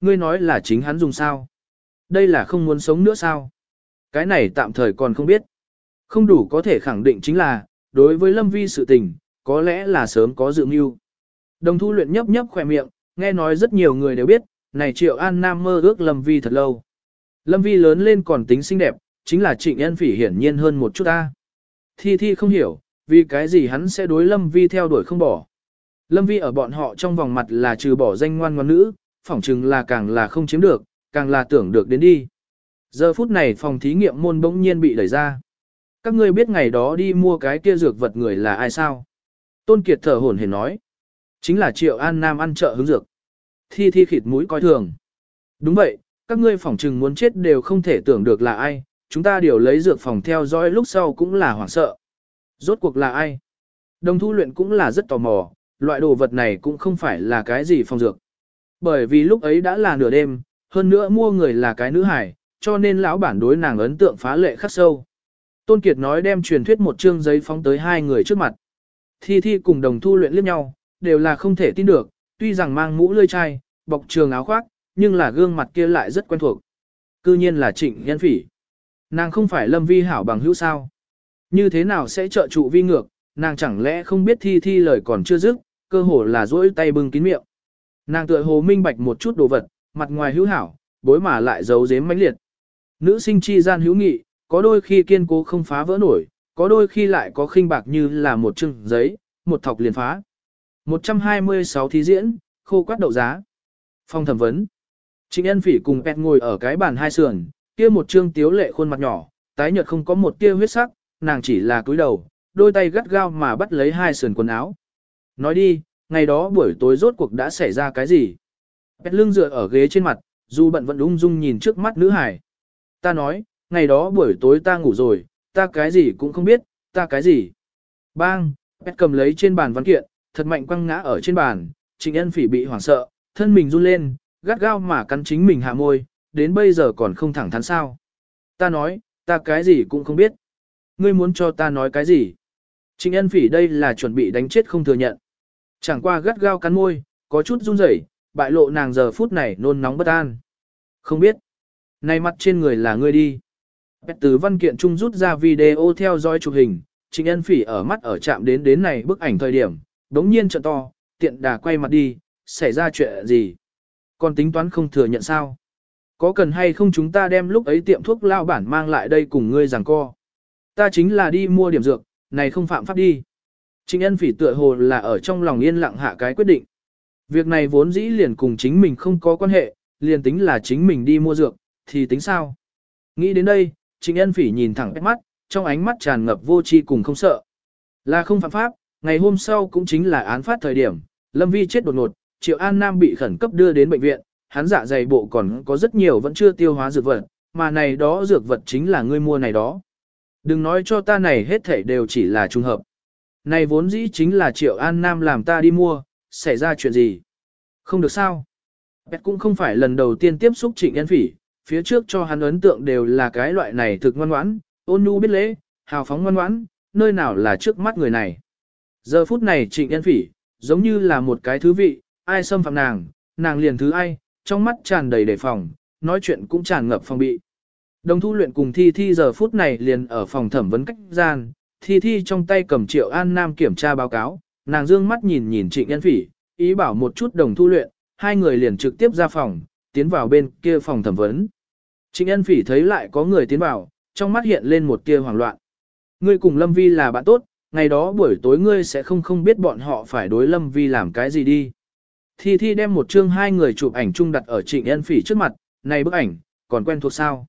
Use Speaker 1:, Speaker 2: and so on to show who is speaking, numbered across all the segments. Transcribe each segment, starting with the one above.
Speaker 1: ngươi nói là chính hắn dùng sao? Đây là không muốn sống nữa sao? Cái này tạm thời còn không biết. Không đủ có thể khẳng định chính là, đối với Lâm Vi sự tình, có lẽ là sớm có dự mưu. Đồng thu luyện nhấp nhấp khỏe miệng, nghe nói rất nhiều người đều biết, này Triệu An Nam mơ ước Lâm Vi thật lâu. Lâm Vi lớn lên còn tính xinh đẹp, chính là Trịnh Ân Phỉ hiển nhiên hơn một chút ta. Thi Thi không hiểu, vì cái gì hắn sẽ đối Lâm Vi theo đuổi không bỏ. Lâm Vi ở bọn họ trong vòng mặt là trừ bỏ danh ngoan ngoan nữ, phỏng chừng là càng là không chiếm được, càng là tưởng được đến đi. Giờ phút này phòng thí nghiệm môn bỗng nhiên bị đẩy ra. Các ngươi biết ngày đó đi mua cái kia dược vật người là ai sao? Tôn Kiệt thở hổn hển nói. Chính là Triệu An Nam ăn chợ hướng dược. Thi thi khịt mũi coi thường. Đúng vậy, các ngươi phỏng chừng muốn chết đều không thể tưởng được là ai, chúng ta đều lấy dược phòng theo dõi lúc sau cũng là hoảng sợ. Rốt cuộc là ai? Đồng thu luyện cũng là rất tò mò, loại đồ vật này cũng không phải là cái gì phòng dược. Bởi vì lúc ấy đã là nửa đêm, hơn nữa mua người là cái nữ hải, cho nên lão bản đối nàng ấn tượng phá lệ khắc sâu. Tôn Kiệt nói đem truyền thuyết một chương giấy phóng tới hai người trước mặt. Thi Thi cùng đồng thu luyện liếc nhau, đều là không thể tin được, tuy rằng mang mũ lươi chai, bọc trường áo khoác, nhưng là gương mặt kia lại rất quen thuộc. Cư nhiên là trịnh nhân phỉ. Nàng không phải lâm vi hảo bằng hữu sao. Như thế nào sẽ trợ trụ vi ngược, nàng chẳng lẽ không biết thi thi lời còn chưa dứt, cơ hồ là duỗi tay bưng kín miệng. Nàng tựa hồ minh bạch một chút đồ vật, mặt ngoài hữu hảo, bối mà lại giấu giếm mãnh liệt. Nữ sinh chi gian hữu nghị, có đôi khi kiên cố không phá vỡ nổi, có đôi khi lại có khinh bạc như là một chừng giấy, một thọc liền phá. 126 thí diễn, khô quát đậu giá. Phong thẩm vấn. Trịnh Ân Phỉ cùng Pet ngồi ở cái bàn hai sườn, kia một trương tiếu lệ khuôn mặt nhỏ, tái nhợt không có một tia huyết sắc, nàng chỉ là cúi đầu, đôi tay gắt gao mà bắt lấy hai sườn quần áo. Nói đi, ngày đó buổi tối rốt cuộc đã xảy ra cái gì? Bẹt lưng dựa ở ghế trên mặt, dù bận vẫn ung dung nhìn trước mắt nữ hải. Ta nói, ngày đó buổi tối ta ngủ rồi, ta cái gì cũng không biết, ta cái gì. Bang, bẹt cầm lấy trên bàn văn kiện, thật mạnh quăng ngã ở trên bàn, Trịnh Ân Phỉ bị hoảng sợ, thân mình run lên, gắt gao mà cắn chính mình hạ môi, đến bây giờ còn không thẳng thắn sao. Ta nói, ta cái gì cũng không biết. Ngươi muốn cho ta nói cái gì? Trịnh Ân Phỉ đây là chuẩn bị đánh chết không thừa nhận. Chẳng qua gắt gao cắn môi, có chút run rẩy, bại lộ nàng giờ phút này nôn nóng bất an. Không biết. Này mặt trên người là ngươi đi. Bẹt từ văn kiện trung rút ra video theo dõi chụp hình, Trịnh Ân Phỉ ở mắt ở chạm đến đến này bức ảnh thời điểm, đống nhiên trận to, tiện đà quay mặt đi, xảy ra chuyện gì? Còn tính toán không thừa nhận sao? Có cần hay không chúng ta đem lúc ấy tiệm thuốc lao bản mang lại đây cùng ngươi giằng co? Ta chính là đi mua điểm dược, này không phạm pháp đi. Trịnh ân phỉ tựa hồ là ở trong lòng yên lặng hạ cái quyết định. Việc này vốn dĩ liền cùng chính mình không có quan hệ, liền tính là chính mình đi mua dược, thì tính sao? Nghĩ đến đây, Trịnh ân phỉ nhìn thẳng mắt, trong ánh mắt tràn ngập vô tri cùng không sợ. Là không phạm pháp, ngày hôm sau cũng chính là án phát thời điểm, Lâm Vi chết đột ngột, Triệu An Nam bị khẩn cấp đưa đến bệnh viện, hắn dạ dày bộ còn có rất nhiều vẫn chưa tiêu hóa dược vật, mà này đó dược vật chính là ngươi mua này đó. Đừng nói cho ta này hết thảy đều chỉ là trùng hợp. Này vốn dĩ chính là Triệu An Nam làm ta đi mua, xảy ra chuyện gì? Không được sao? Bẹt cũng không phải lần đầu tiên tiếp xúc trịnh yên phỉ, phía trước cho hắn ấn tượng đều là cái loại này thực ngoan ngoãn, ôn nhu biết lễ, hào phóng ngoan ngoãn, nơi nào là trước mắt người này. Giờ phút này trịnh yên phỉ, giống như là một cái thứ vị, ai xâm phạm nàng, nàng liền thứ ai, trong mắt tràn đầy đề phòng, nói chuyện cũng tràn ngập phòng bị. Đồng thu luyện cùng Thi Thi giờ phút này liền ở phòng thẩm vấn cách gian, Thi Thi trong tay cầm triệu an nam kiểm tra báo cáo, nàng dương mắt nhìn nhìn trịnh nhân phỉ, ý bảo một chút đồng thu luyện, hai người liền trực tiếp ra phòng, tiến vào bên kia phòng thẩm vấn. Trịnh nhân phỉ thấy lại có người tiến vào, trong mắt hiện lên một tia hoảng loạn. Ngươi cùng Lâm Vi là bạn tốt, ngày đó buổi tối ngươi sẽ không không biết bọn họ phải đối Lâm Vi làm cái gì đi. Thi Thi đem một chương hai người chụp ảnh chung đặt ở Trịnh Yên Phỉ trước mặt, này bức ảnh, còn quen thuộc sao?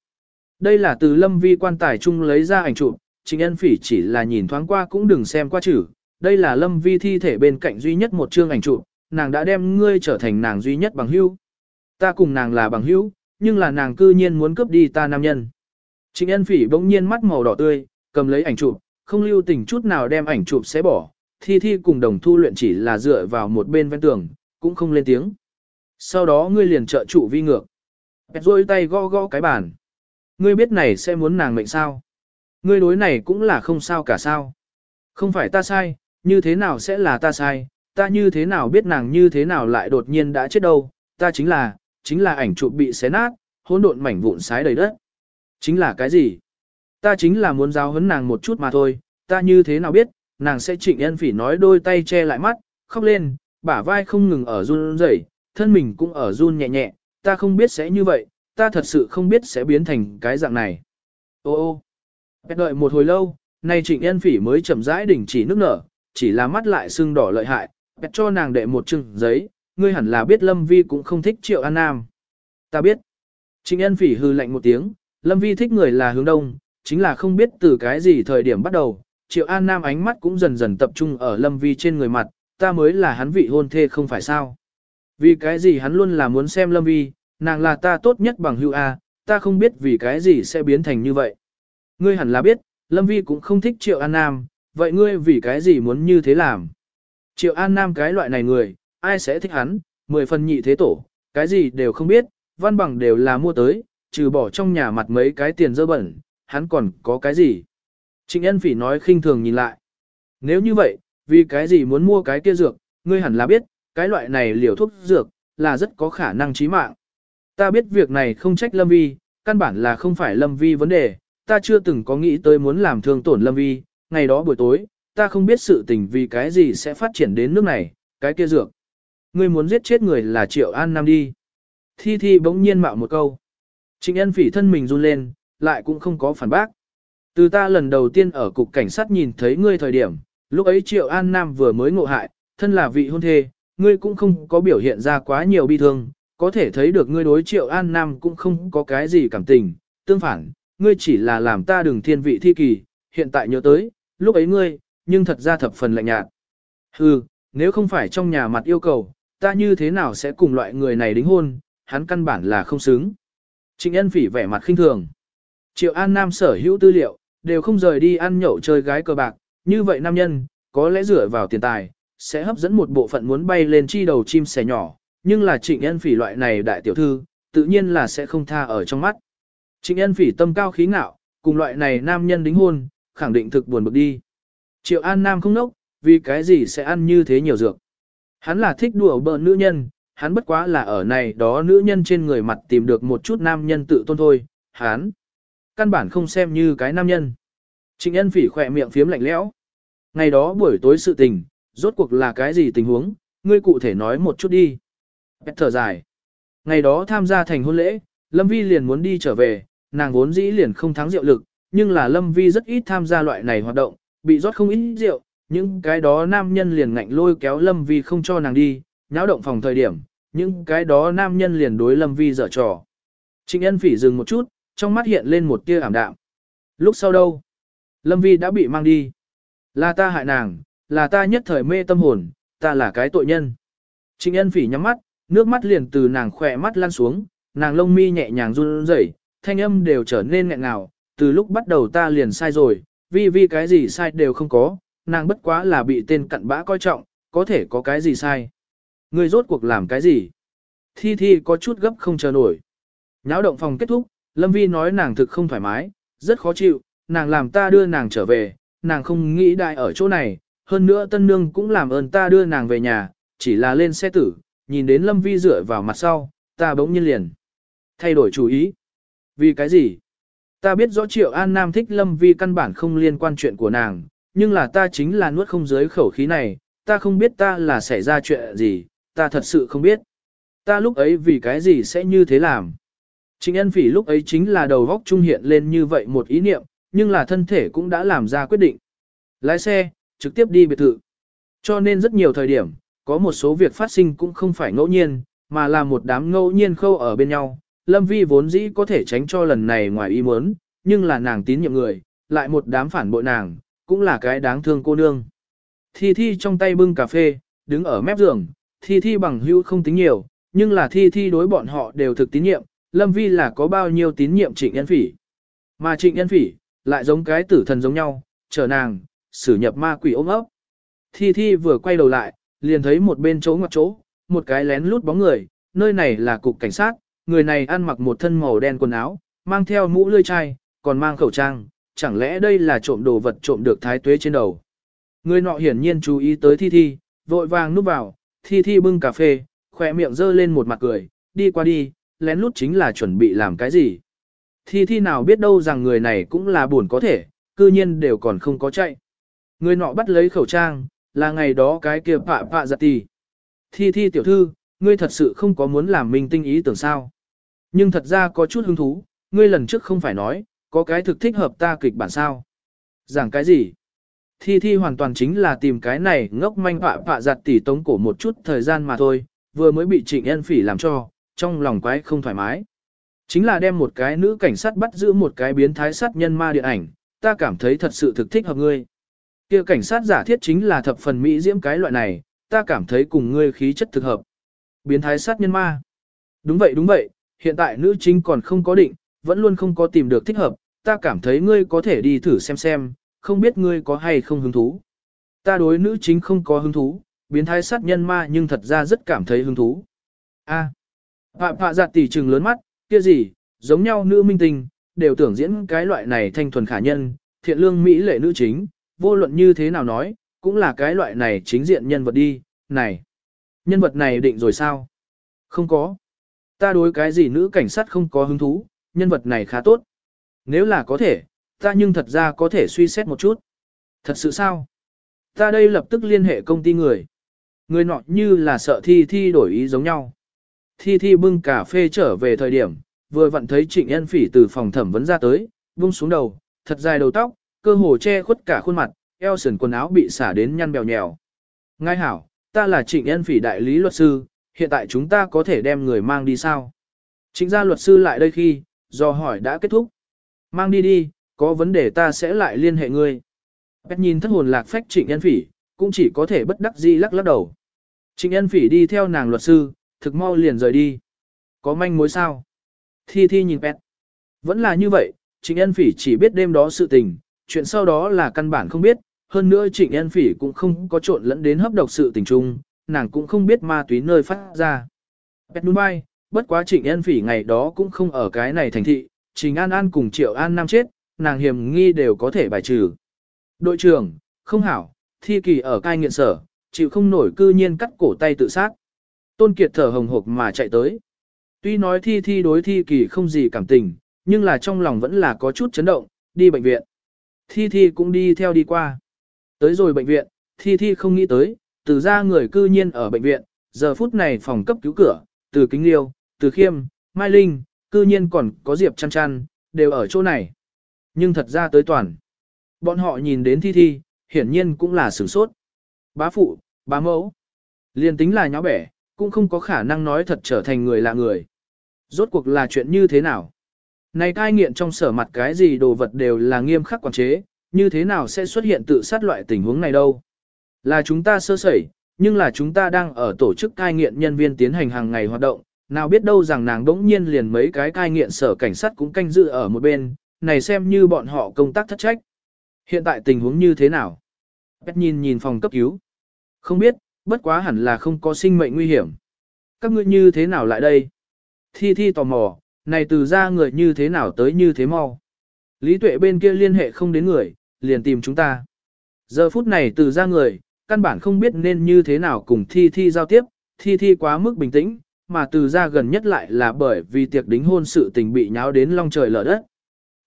Speaker 1: Đây là từ Lâm Vi quan tài chung lấy ra ảnh chụp, Trịnh Ân Phỉ chỉ là nhìn thoáng qua cũng đừng xem qua chữ. Đây là Lâm Vi thi thể bên cạnh duy nhất một chương ảnh chụp, nàng đã đem ngươi trở thành nàng duy nhất bằng hữu. Ta cùng nàng là bằng hữu, nhưng là nàng cư nhiên muốn cướp đi ta nam nhân. Trịnh Ân Phỉ bỗng nhiên mắt màu đỏ tươi, cầm lấy ảnh chụp, không lưu tình chút nào đem ảnh chụp xé bỏ, thi thi cùng đồng thu luyện chỉ là dựa vào một bên ven tường, cũng không lên tiếng. Sau đó ngươi liền trợ trụ vi ngược. Bẹt rôi tay gõ gõ cái bàn. Ngươi biết này sẽ muốn nàng mệnh sao. Ngươi đối này cũng là không sao cả sao. Không phải ta sai, như thế nào sẽ là ta sai, ta như thế nào biết nàng như thế nào lại đột nhiên đã chết đâu, ta chính là, chính là ảnh chụp bị xé nát, hỗn độn mảnh vụn sái đầy đất. Chính là cái gì? Ta chính là muốn giáo huấn nàng một chút mà thôi, ta như thế nào biết, nàng sẽ trịnh yên phỉ nói đôi tay che lại mắt, khóc lên, bả vai không ngừng ở run rẩy, thân mình cũng ở run nhẹ nhẹ, ta không biết sẽ như vậy, ta thật sự không biết sẽ biến thành cái dạng này. Ô ô, bẹt đợi một hồi lâu, nay trịnh yên phỉ mới chậm rãi đỉnh chỉ nước nở, chỉ là mắt lại sưng đỏ lợi hại, bẹt cho nàng đệ một chừng giấy, ngươi hẳn là biết Lâm Vi cũng không thích Triệu An Nam. Ta biết. Trịnh yên phỉ hư lạnh một tiếng, Lâm Vi thích người là hướng đông, chính là không biết từ cái gì thời điểm bắt đầu, Triệu An Nam ánh mắt cũng dần dần tập trung ở Lâm Vi trên người mặt, ta mới là hắn vị hôn thê không phải sao. Vì cái gì hắn luôn là muốn xem Lâm Vi, nàng là ta tốt nhất bằng hữu A, ta không biết vì cái gì sẽ biến thành như vậy. Ngươi hẳn là biết, Lâm Vi cũng không thích Triệu An Nam, vậy ngươi vì cái gì muốn như thế làm? Triệu An Nam cái loại này người, ai sẽ thích hắn, mười phần nhị thế tổ, cái gì đều không biết, văn bằng đều là mua tới, trừ bỏ trong nhà mặt mấy cái tiền dơ bẩn, hắn còn có cái gì? Trịnh Ân Phỉ nói khinh thường nhìn lại. Nếu như vậy, vì cái gì muốn mua cái kia dược, ngươi hẳn là biết, cái loại này liều thuốc dược, là rất có khả năng chí mạng. Ta biết việc này không trách Lâm Vi, căn bản là không phải Lâm Vi vấn đề, ta chưa từng có nghĩ tới muốn làm thương tổn Lâm Vi, ngày đó buổi tối, ta không biết sự tình vì cái gì sẽ phát triển đến nước này, cái kia dược. Ngươi muốn giết chết người là Triệu An Nam đi. Thi Thi bỗng nhiên mạo một câu. Trịnh Ân Phỉ thân mình run lên, lại cũng không có phản bác. Từ ta lần đầu tiên ở cục cảnh sát nhìn thấy ngươi thời điểm, lúc ấy Triệu An Nam vừa mới ngộ hại, thân là vị hôn thê, ngươi cũng không có biểu hiện ra quá nhiều bi thương, có thể thấy được ngươi đối Triệu An Nam cũng không có cái gì cảm tình, tương phản, ngươi chỉ là làm ta đừng thiên vị thi kỳ, hiện tại nhớ tới, lúc ấy ngươi, nhưng thật ra thập phần lạnh nhạt. Hừ, nếu không phải trong nhà mặt yêu cầu, ta như thế nào sẽ cùng loại người này đính hôn, hắn căn bản là không xứng. Trịnh Ân Phỉ vẻ mặt khinh thường. Triệu An Nam sở hữu tư liệu, đều không rời đi ăn nhậu chơi gái cờ bạc, như vậy nam nhân, có lẽ dựa vào tiền tài, sẽ hấp dẫn một bộ phận muốn bay lên chi đầu chim sẻ nhỏ, nhưng là trịnh ân phỉ loại này đại tiểu thư, tự nhiên là sẽ không tha ở trong mắt. Trịnh Yên phỉ tâm cao khí ngạo, cùng loại này nam nhân đính hôn, khẳng định thực buồn bực đi. Triệu An Nam không nốc, vì cái gì sẽ ăn như thế nhiều dược. Hắn là thích đùa bỡn nữ nhân, hắn bất quá là ở này đó nữ nhân trên người mặt tìm được một chút nam nhân tự tôn thôi, hắn căn bản không xem như cái nam nhân. Trịnh Yên Phỉ khỏe miệng phiếm lạnh lẽo. Ngày đó buổi tối sự tình, rốt cuộc là cái gì tình huống, ngươi cụ thể nói một chút đi. Bẹt thở dài. Ngày đó tham gia thành hôn lễ, Lâm Vi liền muốn đi trở về, nàng vốn dĩ liền không thắng rượu lực, nhưng là Lâm Vi rất ít tham gia loại này hoạt động, bị rót không ít rượu, những cái đó nam nhân liền ngạnh lôi kéo Lâm Vi không cho nàng đi, nháo động phòng thời điểm, những cái đó nam nhân liền đối Lâm Vi dở trò. Trịnh Ân Phỉ dừng một chút, trong mắt hiện lên một tia ảm đạm. Lúc sau đâu? Lâm Vi đã bị mang đi. Là ta hại nàng, là ta nhất thời mê tâm hồn, ta là cái tội nhân. Trịnh Ân Phỉ nhắm mắt, nước mắt liền từ nàng khỏe mắt lan xuống, nàng lông mi nhẹ nhàng run rẩy, thanh âm đều trở nên nghẹn ngào, từ lúc bắt đầu ta liền sai rồi, vì vì cái gì sai đều không có, nàng bất quá là bị tên cặn bã coi trọng, có thể có cái gì sai. Người rốt cuộc làm cái gì? Thi Thi có chút gấp không chờ nổi. Nháo động phòng kết thúc, Lâm Vi nói nàng thực không thoải mái, rất khó chịu, nàng làm ta đưa nàng trở về, nàng không nghĩ đại ở chỗ này, hơn nữa tân nương cũng làm ơn ta đưa nàng về nhà, chỉ là lên xe tử, nhìn đến Lâm Vi dựa vào mặt sau, ta bỗng nhiên liền. Thay đổi chủ ý. Vì cái gì? Ta biết rõ Triệu An Nam thích Lâm Vi căn bản không liên quan chuyện của nàng, nhưng là ta chính là nuốt không dưới khẩu khí này, ta không biết ta là xảy ra chuyện gì, ta thật sự không biết. Ta lúc ấy vì cái gì sẽ như thế làm. Trịnh Ân Phỉ lúc ấy chính là đầu góc trung hiện lên như vậy một ý niệm, nhưng là thân thể cũng đã làm ra quyết định. Lái xe, trực tiếp đi biệt thự. Cho nên rất nhiều thời điểm, có một số việc phát sinh cũng không phải ngẫu nhiên, mà là một đám ngẫu nhiên khâu ở bên nhau. Lâm Vi vốn dĩ có thể tránh cho lần này ngoài ý muốn, nhưng là nàng tín nhiệm người, lại một đám phản bội nàng, cũng là cái đáng thương cô nương. Thi Thi trong tay bưng cà phê, đứng ở mép giường, Thi Thi bằng hữu không tính nhiều, nhưng là Thi Thi đối bọn họ đều thực tín nhiệm, Lâm Vi là có bao nhiêu tín nhiệm Trịnh Yên Phỉ. Mà Trịnh Yên Phỉ, lại giống cái tử thần giống nhau, chờ nàng, xử nhập ma quỷ ôm ấp. Thi Thi vừa quay đầu lại, liền thấy một bên chỗ ngoặt chỗ, một cái lén lút bóng người, nơi này là cục cảnh sát, người này ăn mặc một thân màu đen quần áo, mang theo mũ lươi chai, còn mang khẩu trang, chẳng lẽ đây là trộm đồ vật trộm được thái tuế trên đầu. Người nọ hiển nhiên chú ý tới Thi Thi, vội vàng núp vào, Thi Thi bưng cà phê, khỏe miệng dơ lên một mặt cười, đi qua đi, lén lút chính là chuẩn bị làm cái gì. Thi thi nào biết đâu rằng người này cũng là buồn có thể, cư nhiên đều còn không có chạy. Người nọ bắt lấy khẩu trang, là ngày đó cái kia pạ pạ giặt dạ tì. Thi thi tiểu thư, ngươi thật sự không có muốn làm minh tinh ý tưởng sao. Nhưng thật ra có chút hứng thú, ngươi lần trước không phải nói, có cái thực thích hợp ta kịch bản sao. Giảng cái gì? Thi thi hoàn toàn chính là tìm cái này ngốc manh họa họa giặt tỉ tống cổ một chút thời gian mà thôi, vừa mới bị trịnh yên phỉ làm cho, trong lòng quái không thoải mái. Chính là đem một cái nữ cảnh sát bắt giữ một cái biến thái sát nhân ma điện ảnh, ta cảm thấy thật sự thực thích hợp ngươi. kia cảnh sát giả thiết chính là thập phần mỹ diễm cái loại này, ta cảm thấy cùng ngươi khí chất thực hợp. Biến thái sát nhân ma. Đúng vậy đúng vậy, hiện tại nữ chính còn không có định, vẫn luôn không có tìm được thích hợp, ta cảm thấy ngươi có thể đi thử xem xem, không biết ngươi có hay không hứng thú. Ta đối nữ chính không có hứng thú, biến thái sát nhân ma nhưng thật ra rất cảm thấy hứng thú. A. Phạm phạ giặt tỷ trừng lớn mắt, kia gì, giống nhau nữ minh tinh, đều tưởng diễn cái loại này thanh thuần khả nhân, thiện lương mỹ lệ nữ chính, vô luận như thế nào nói, cũng là cái loại này chính diện nhân vật đi, này. Nhân vật này định rồi sao? Không có. Ta đối cái gì nữ cảnh sát không có hứng thú, nhân vật này khá tốt. Nếu là có thể, ta nhưng thật ra có thể suy xét một chút. Thật sự sao? Ta đây lập tức liên hệ công ty người. Người nọ như là sợ thi thi đổi ý giống nhau. Thi thi bưng cà phê trở về thời điểm, vừa vặn thấy trịnh Yên phỉ từ phòng thẩm vấn ra tới, bung xuống đầu, thật dài đầu tóc, cơ hồ che khuất cả khuôn mặt, eo sườn quần áo bị xả đến nhăn bèo nhèo. Ngay hảo, ta là trịnh nhân phỉ đại lý luật sư, hiện tại chúng ta có thể đem người mang đi sao? Trịnh gia luật sư lại đây khi, do hỏi đã kết thúc. Mang đi đi, có vấn đề ta sẽ lại liên hệ ngươi. Bét nhìn thất hồn lạc phách trịnh nhân phỉ, cũng chỉ có thể bất đắc dĩ lắc lắc đầu. Trịnh nhân phỉ đi theo nàng luật sư, thực mau liền rời đi. Có manh mối sao? Thi Thi nhìn Pet. Vẫn là như vậy, Trịnh nhân Phỉ chỉ biết đêm đó sự tình, chuyện sau đó là căn bản không biết, hơn nữa Trịnh Yên Phỉ cũng không có trộn lẫn đến hấp độc sự tình chung, nàng cũng không biết ma túy nơi phát ra. Pet bay, bất quá Trịnh Yên Phỉ ngày đó cũng không ở cái này thành thị, Trình An An cùng Triệu An Nam chết, nàng hiểm nghi đều có thể bài trừ. Đội trưởng, không hảo, thi kỳ ở cai nghiện sở, chịu không nổi cư nhiên cắt cổ tay tự sát. Tôn Kiệt thở hồng hộc mà chạy tới. Tuy nói thi thi đối thi kỳ không gì cảm tình, nhưng là trong lòng vẫn là có chút chấn động, đi bệnh viện. Thi thi cũng đi theo đi qua. Tới rồi bệnh viện, thi thi không nghĩ tới, từ ra người cư nhiên ở bệnh viện, giờ phút này phòng cấp cứu cửa, từ kính liêu, từ khiêm, mai linh, cư nhiên còn có diệp chăn chăn, đều ở chỗ này. Nhưng thật ra tới toàn. Bọn họ nhìn đến thi thi, hiển nhiên cũng là sửng sốt. Bá phụ, bá mẫu. Liên tính là nháo bẻ, cũng không có khả năng nói thật trở thành người lạ người. Rốt cuộc là chuyện như thế nào? Này cai nghiện trong sở mặt cái gì đồ vật đều là nghiêm khắc quản chế, như thế nào sẽ xuất hiện tự sát loại tình huống này đâu? Là chúng ta sơ sẩy, nhưng là chúng ta đang ở tổ chức cai nghiện nhân viên tiến hành hàng ngày hoạt động, nào biết đâu rằng nàng đỗng nhiên liền mấy cái cai nghiện sở cảnh sát cũng canh dự ở một bên, này xem như bọn họ công tác thất trách. Hiện tại tình huống như thế nào? Bét nhìn nhìn phòng cấp cứu. Không biết, bất quá hẳn là không có sinh mệnh nguy hiểm. Các ngươi như thế nào lại đây? Thi thi tò mò, này từ ra người như thế nào tới như thế mau. Lý tuệ bên kia liên hệ không đến người, liền tìm chúng ta. Giờ phút này từ ra người, căn bản không biết nên như thế nào cùng thi thi giao tiếp, thi thi quá mức bình tĩnh, mà từ ra gần nhất lại là bởi vì tiệc đính hôn sự tình bị nháo đến long trời lở đất.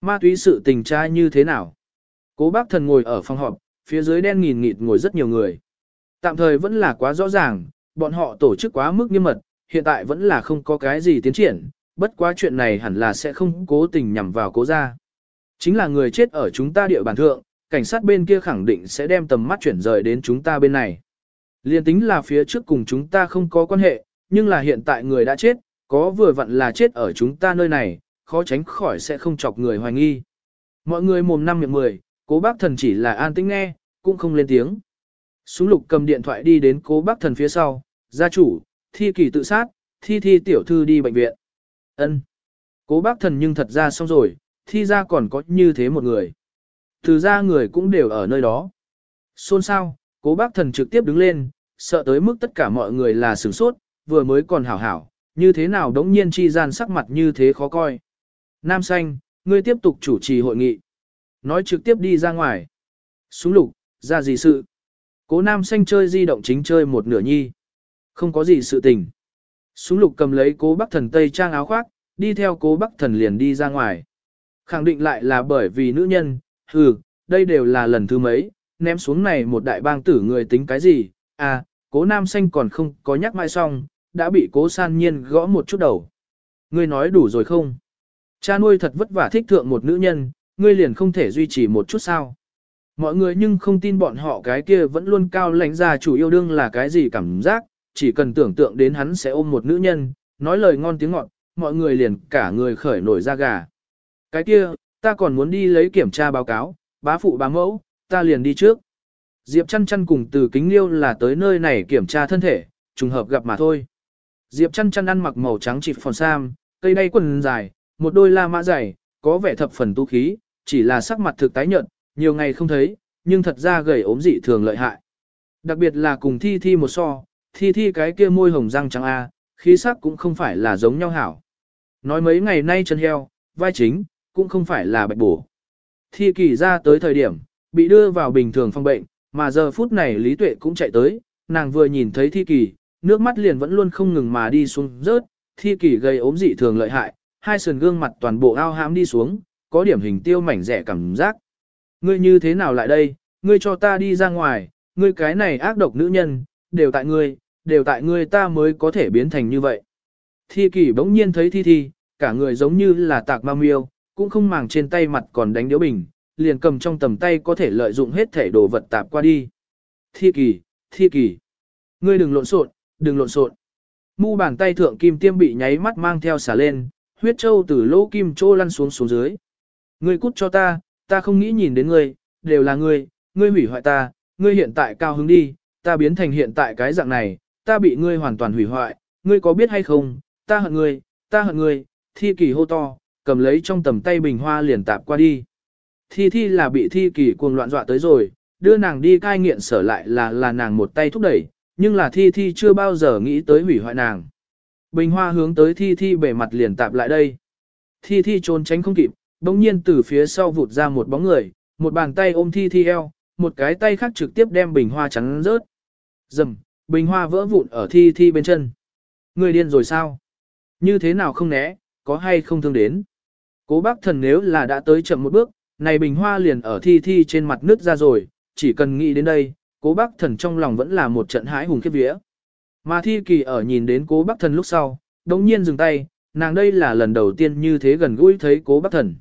Speaker 1: Ma túy sự tình trai như thế nào? Cố bác thần ngồi ở phòng họp, phía dưới đen nghìn nghịt ngồi rất nhiều người. Tạm thời vẫn là quá rõ ràng, bọn họ tổ chức quá mức nghiêm mật, hiện tại vẫn là không có cái gì tiến triển, bất quá chuyện này hẳn là sẽ không cố tình nhằm vào cố gia. Chính là người chết ở chúng ta địa bàn thượng, cảnh sát bên kia khẳng định sẽ đem tầm mắt chuyển rời đến chúng ta bên này. Liên tính là phía trước cùng chúng ta không có quan hệ, nhưng là hiện tại người đã chết, có vừa vặn là chết ở chúng ta nơi này, khó tránh khỏi sẽ không chọc người hoài nghi. Mọi người mồm năm miệng mười, cố bác thần chỉ là an tĩnh nghe, cũng không lên tiếng. Súng lục cầm điện thoại đi đến cố bác thần phía sau, gia chủ, thi kỳ tự sát, thi thi tiểu thư đi bệnh viện. ân Cố bác thần nhưng thật ra xong rồi, thi ra còn có như thế một người. Từ ra người cũng đều ở nơi đó. Xôn sao, cố bác thần trực tiếp đứng lên, sợ tới mức tất cả mọi người là sửng sốt, vừa mới còn hảo hảo, như thế nào đống nhiên chi gian sắc mặt như thế khó coi. Nam xanh, ngươi tiếp tục chủ trì hội nghị. Nói trực tiếp đi ra ngoài. Súng lục, ra gì sự. Cố nam xanh chơi di động chính chơi một nửa nhi. Không có gì sự tình. Súng lục cầm lấy cố bác thần tây trang áo khoác, đi theo cố bác thần liền đi ra ngoài. Khẳng định lại là bởi vì nữ nhân, hừ, đây đều là lần thứ mấy, ném xuống này một đại bang tử người tính cái gì, à, cố nam xanh còn không có nhắc mai xong, đã bị cố san nhiên gõ một chút đầu. Ngươi nói đủ rồi không? Cha nuôi thật vất vả thích thượng một nữ nhân, ngươi liền không thể duy trì một chút sao? Mọi người nhưng không tin bọn họ cái kia vẫn luôn cao lãnh ra chủ yêu đương là cái gì cảm giác, chỉ cần tưởng tượng đến hắn sẽ ôm một nữ nhân, nói lời ngon tiếng ngọt, mọi người liền cả người khởi nổi da gà. Cái kia, ta còn muốn đi lấy kiểm tra báo cáo, bá phụ bá mẫu, ta liền đi trước. Diệp chăn chăn cùng từ kính liêu là tới nơi này kiểm tra thân thể, trùng hợp gặp mà thôi. Diệp chăn chăn ăn mặc màu trắng chịp phòn sam, cây đay quần dài, một đôi la mã dày, có vẻ thập phần tu khí, chỉ là sắc mặt thực tái nhợt, nhiều ngày không thấy, nhưng thật ra gầy ốm dị thường lợi hại. Đặc biệt là cùng thi thi một so, thi thi cái kia môi hồng răng trắng A, khí sắc cũng không phải là giống nhau hảo. Nói mấy ngày nay chân heo, vai chính, cũng không phải là bạch bổ. Thi kỳ ra tới thời điểm, bị đưa vào bình thường phòng bệnh, mà giờ phút này Lý Tuệ cũng chạy tới, nàng vừa nhìn thấy thi kỳ, nước mắt liền vẫn luôn không ngừng mà đi xuống rớt, thi kỳ gây ốm dị thường lợi hại, hai sườn gương mặt toàn bộ ao hãm đi xuống, có điểm hình tiêu mảnh rẻ cảm giác. Ngươi như thế nào lại đây, ngươi cho ta đi ra ngoài, ngươi cái này ác độc nữ nhân, đều tại ngươi, đều tại ngươi ta mới có thể biến thành như vậy. Thi kỳ bỗng nhiên thấy thi thi, cả người giống như là tạc ma miêu, cũng không màng trên tay mặt còn đánh điếu bình, liền cầm trong tầm tay có thể lợi dụng hết thể đồ vật tạp qua đi. Thi kỳ, thi kỳ, ngươi đừng lộn xộn, đừng lộn xộn. Mu bàn tay thượng kim tiêm bị nháy mắt mang theo xả lên, huyết châu từ lỗ kim trô lăn xuống xuống dưới. Ngươi cút cho ta, ta không nghĩ nhìn đến ngươi, đều là ngươi, ngươi hủy hoại ta, ngươi hiện tại cao hứng đi, ta biến thành hiện tại cái dạng này, ta bị ngươi hoàn toàn hủy hoại, ngươi có biết hay không, ta hận ngươi, ta hận ngươi, thi kỳ hô to, cầm lấy trong tầm tay bình hoa liền tạp qua đi. Thi thi là bị thi kỳ cuồng loạn dọa tới rồi, đưa nàng đi cai nghiện sở lại là là nàng một tay thúc đẩy, nhưng là thi thi chưa bao giờ nghĩ tới hủy hoại nàng. Bình hoa hướng tới thi thi bề mặt liền tạp lại đây. Thi thi trốn tránh không kịp, bỗng nhiên từ phía sau vụt ra một bóng người, một bàn tay ôm thi thi eo, một cái tay khác trực tiếp đem bình hoa chắn rớt. Dầm, bình hoa vỡ vụn ở thi thi bên chân. Người điên rồi sao? Như thế nào không né, có hay không thương đến? Cố bác thần nếu là đã tới chậm một bước, này bình hoa liền ở thi thi trên mặt nước ra rồi, chỉ cần nghĩ đến đây, cố bác thần trong lòng vẫn là một trận hái hùng khiếp vía. Mà thi kỳ ở nhìn đến cố bác thần lúc sau, đồng nhiên dừng tay, nàng đây là lần đầu tiên như thế gần gũi thấy cố bác thần.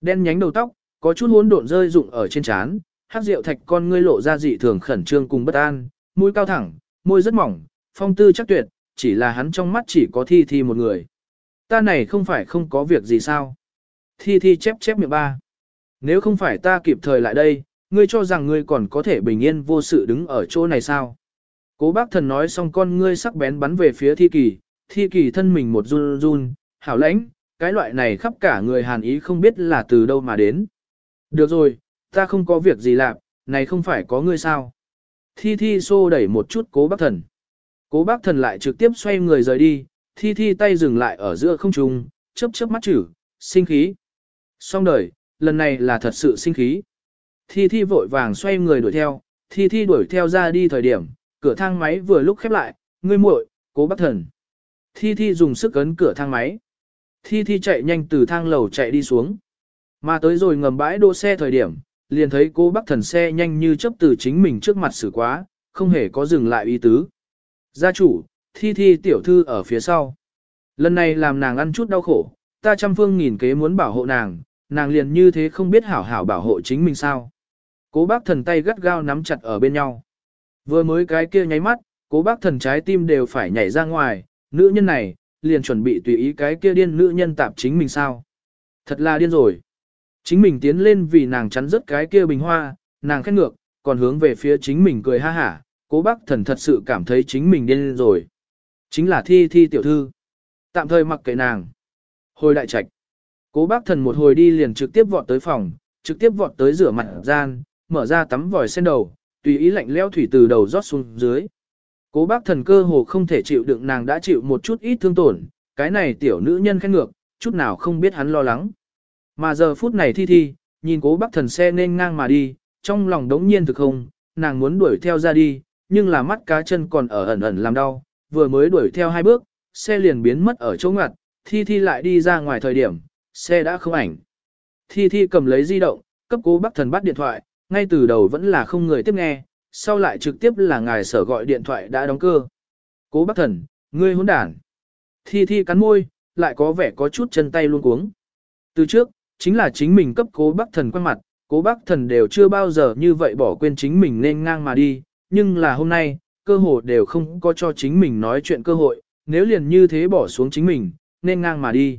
Speaker 1: Đen nhánh đầu tóc, có chút hỗn độn rơi rụng ở trên trán, hát rượu thạch con ngươi lộ ra dị thường khẩn trương cùng bất an, mũi cao thẳng, môi rất mỏng, phong tư chắc tuyệt, chỉ là hắn trong mắt chỉ có thi thi một người. Ta này không phải không có việc gì sao? Thi thi chép chép miệng ba. Nếu không phải ta kịp thời lại đây, ngươi cho rằng ngươi còn có thể bình yên vô sự đứng ở chỗ này sao? Cố bác thần nói xong con ngươi sắc bén bắn về phía thi kỳ, thi kỳ thân mình một run run, hảo lãnh, cái loại này khắp cả người hàn ý không biết là từ đâu mà đến. Được rồi, ta không có việc gì làm, này không phải có ngươi sao? Thi thi xô đẩy một chút cố bác thần. Cố bác thần lại trực tiếp xoay người rời đi, thi thi tay dừng lại ở giữa không trung, chớp chớp mắt chữ, sinh khí. Xong đời, lần này là thật sự sinh khí. Thi thi vội vàng xoay người đuổi theo, thi thi đuổi theo ra đi thời điểm, cửa thang máy vừa lúc khép lại, ngươi muội, cố bác thần. Thi thi dùng sức ấn cửa thang máy. Thi thi chạy nhanh từ thang lầu chạy đi xuống. Mà tới rồi ngầm bãi đỗ xe thời điểm, liền thấy cô bác thần xe nhanh như chấp từ chính mình trước mặt xử quá, không hề có dừng lại ý tứ. Gia chủ, thi thi tiểu thư ở phía sau. Lần này làm nàng ăn chút đau khổ, ta trăm phương nghìn kế muốn bảo hộ nàng, nàng liền như thế không biết hảo hảo bảo hộ chính mình sao. Cố bác thần tay gắt gao nắm chặt ở bên nhau. Vừa mới cái kia nháy mắt, cố bác thần trái tim đều phải nhảy ra ngoài, nữ nhân này, liền chuẩn bị tùy ý cái kia điên nữ nhân tạp chính mình sao. Thật là điên rồi. Chính mình tiến lên vì nàng chắn rớt cái kia bình hoa, nàng khét ngược, còn hướng về phía chính mình cười ha hả, cố bác thần thật sự cảm thấy chính mình điên rồi. Chính là thi thi tiểu thư. Tạm thời mặc kệ nàng. Hồi đại trạch. Cố bác thần một hồi đi liền trực tiếp vọt tới phòng, trực tiếp vọt tới rửa mặt gian, mở ra tắm vòi sen đầu, tùy ý lạnh leo thủy từ đầu rót xuống dưới. Cố bác thần cơ hồ không thể chịu đựng nàng đã chịu một chút ít thương tổn, cái này tiểu nữ nhân khen ngược, chút nào không biết hắn lo lắng. Mà giờ phút này thi thi, nhìn cố bác thần xe nên ngang mà đi, trong lòng đống nhiên thực không, nàng muốn đuổi theo ra đi, nhưng là mắt cá chân còn ở ẩn ẩn làm đau, vừa mới đuổi theo hai bước, xe liền biến mất ở chỗ ngặt, Thi Thi lại đi ra ngoài thời điểm, xe đã không ảnh. Thi Thi cầm lấy di động, cấp cố bác thần bắt điện thoại, ngay từ đầu vẫn là không người tiếp nghe, sau lại trực tiếp là ngài sở gọi điện thoại đã đóng cơ. Cố bác thần, ngươi hỗn đản. Thi Thi cắn môi, lại có vẻ có chút chân tay luôn cuống. Từ trước, chính là chính mình cấp cố bác thần quan mặt, cố bác thần đều chưa bao giờ như vậy bỏ quên chính mình nên ngang mà đi, nhưng là hôm nay, cơ hội đều không có cho chính mình nói chuyện cơ hội, nếu liền như thế bỏ xuống chính mình, nên ngang mà đi.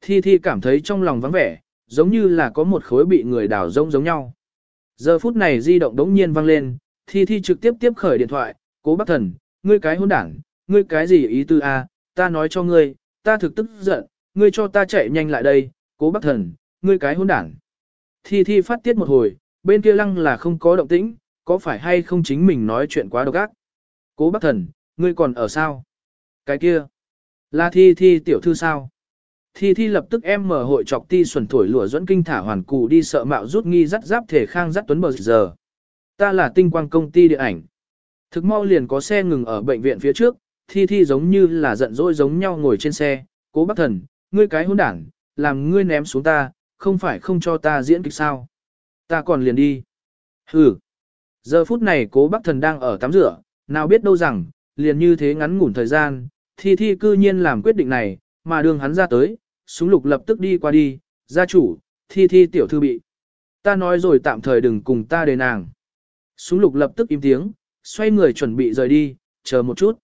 Speaker 1: Thi Thi cảm thấy trong lòng vắng vẻ, giống như là có một khối bị người đào rông giống nhau. Giờ phút này di động đống nhiên vang lên, Thi Thi trực tiếp tiếp khởi điện thoại, cố bác thần, ngươi cái hôn đảng, ngươi cái gì ý tư a? ta nói cho ngươi, ta thực tức giận, ngươi cho ta chạy nhanh lại đây, cố bác thần, ngươi cái hôn đảng. Thi Thi phát tiết một hồi, bên kia lăng là không có động tĩnh, có phải hay không chính mình nói chuyện quá độc ác. Cố bác thần, ngươi còn ở sao? Cái kia, là Thi Thi tiểu thư sao? Thi Thi lập tức em mở hội chọc ti xuẩn thổi lụa dẫn kinh thả hoàn cụ đi sợ mạo rút nghi dắt giáp thể khang dắt tuấn bờ giờ. Ta là tinh quang công ty điện ảnh. Thực mau liền có xe ngừng ở bệnh viện phía trước, Thi Thi giống như là giận dỗi giống nhau ngồi trên xe, cố bác thần, ngươi cái hôn đảng, làm ngươi ném xuống ta, không phải không cho ta diễn kịch sao. Ta còn liền đi. Hừ. Giờ phút này cố bác thần đang ở tắm rửa, nào biết đâu rằng, liền như thế ngắn ngủn thời gian, Thi Thi cư nhiên làm quyết định này, mà đường hắn ra tới, súng lục lập tức đi qua đi, gia chủ, Thi Thi tiểu thư bị. Ta nói rồi tạm thời đừng cùng ta đề nàng. Súng lục lập tức im tiếng, xoay người chuẩn bị rời đi, chờ một chút.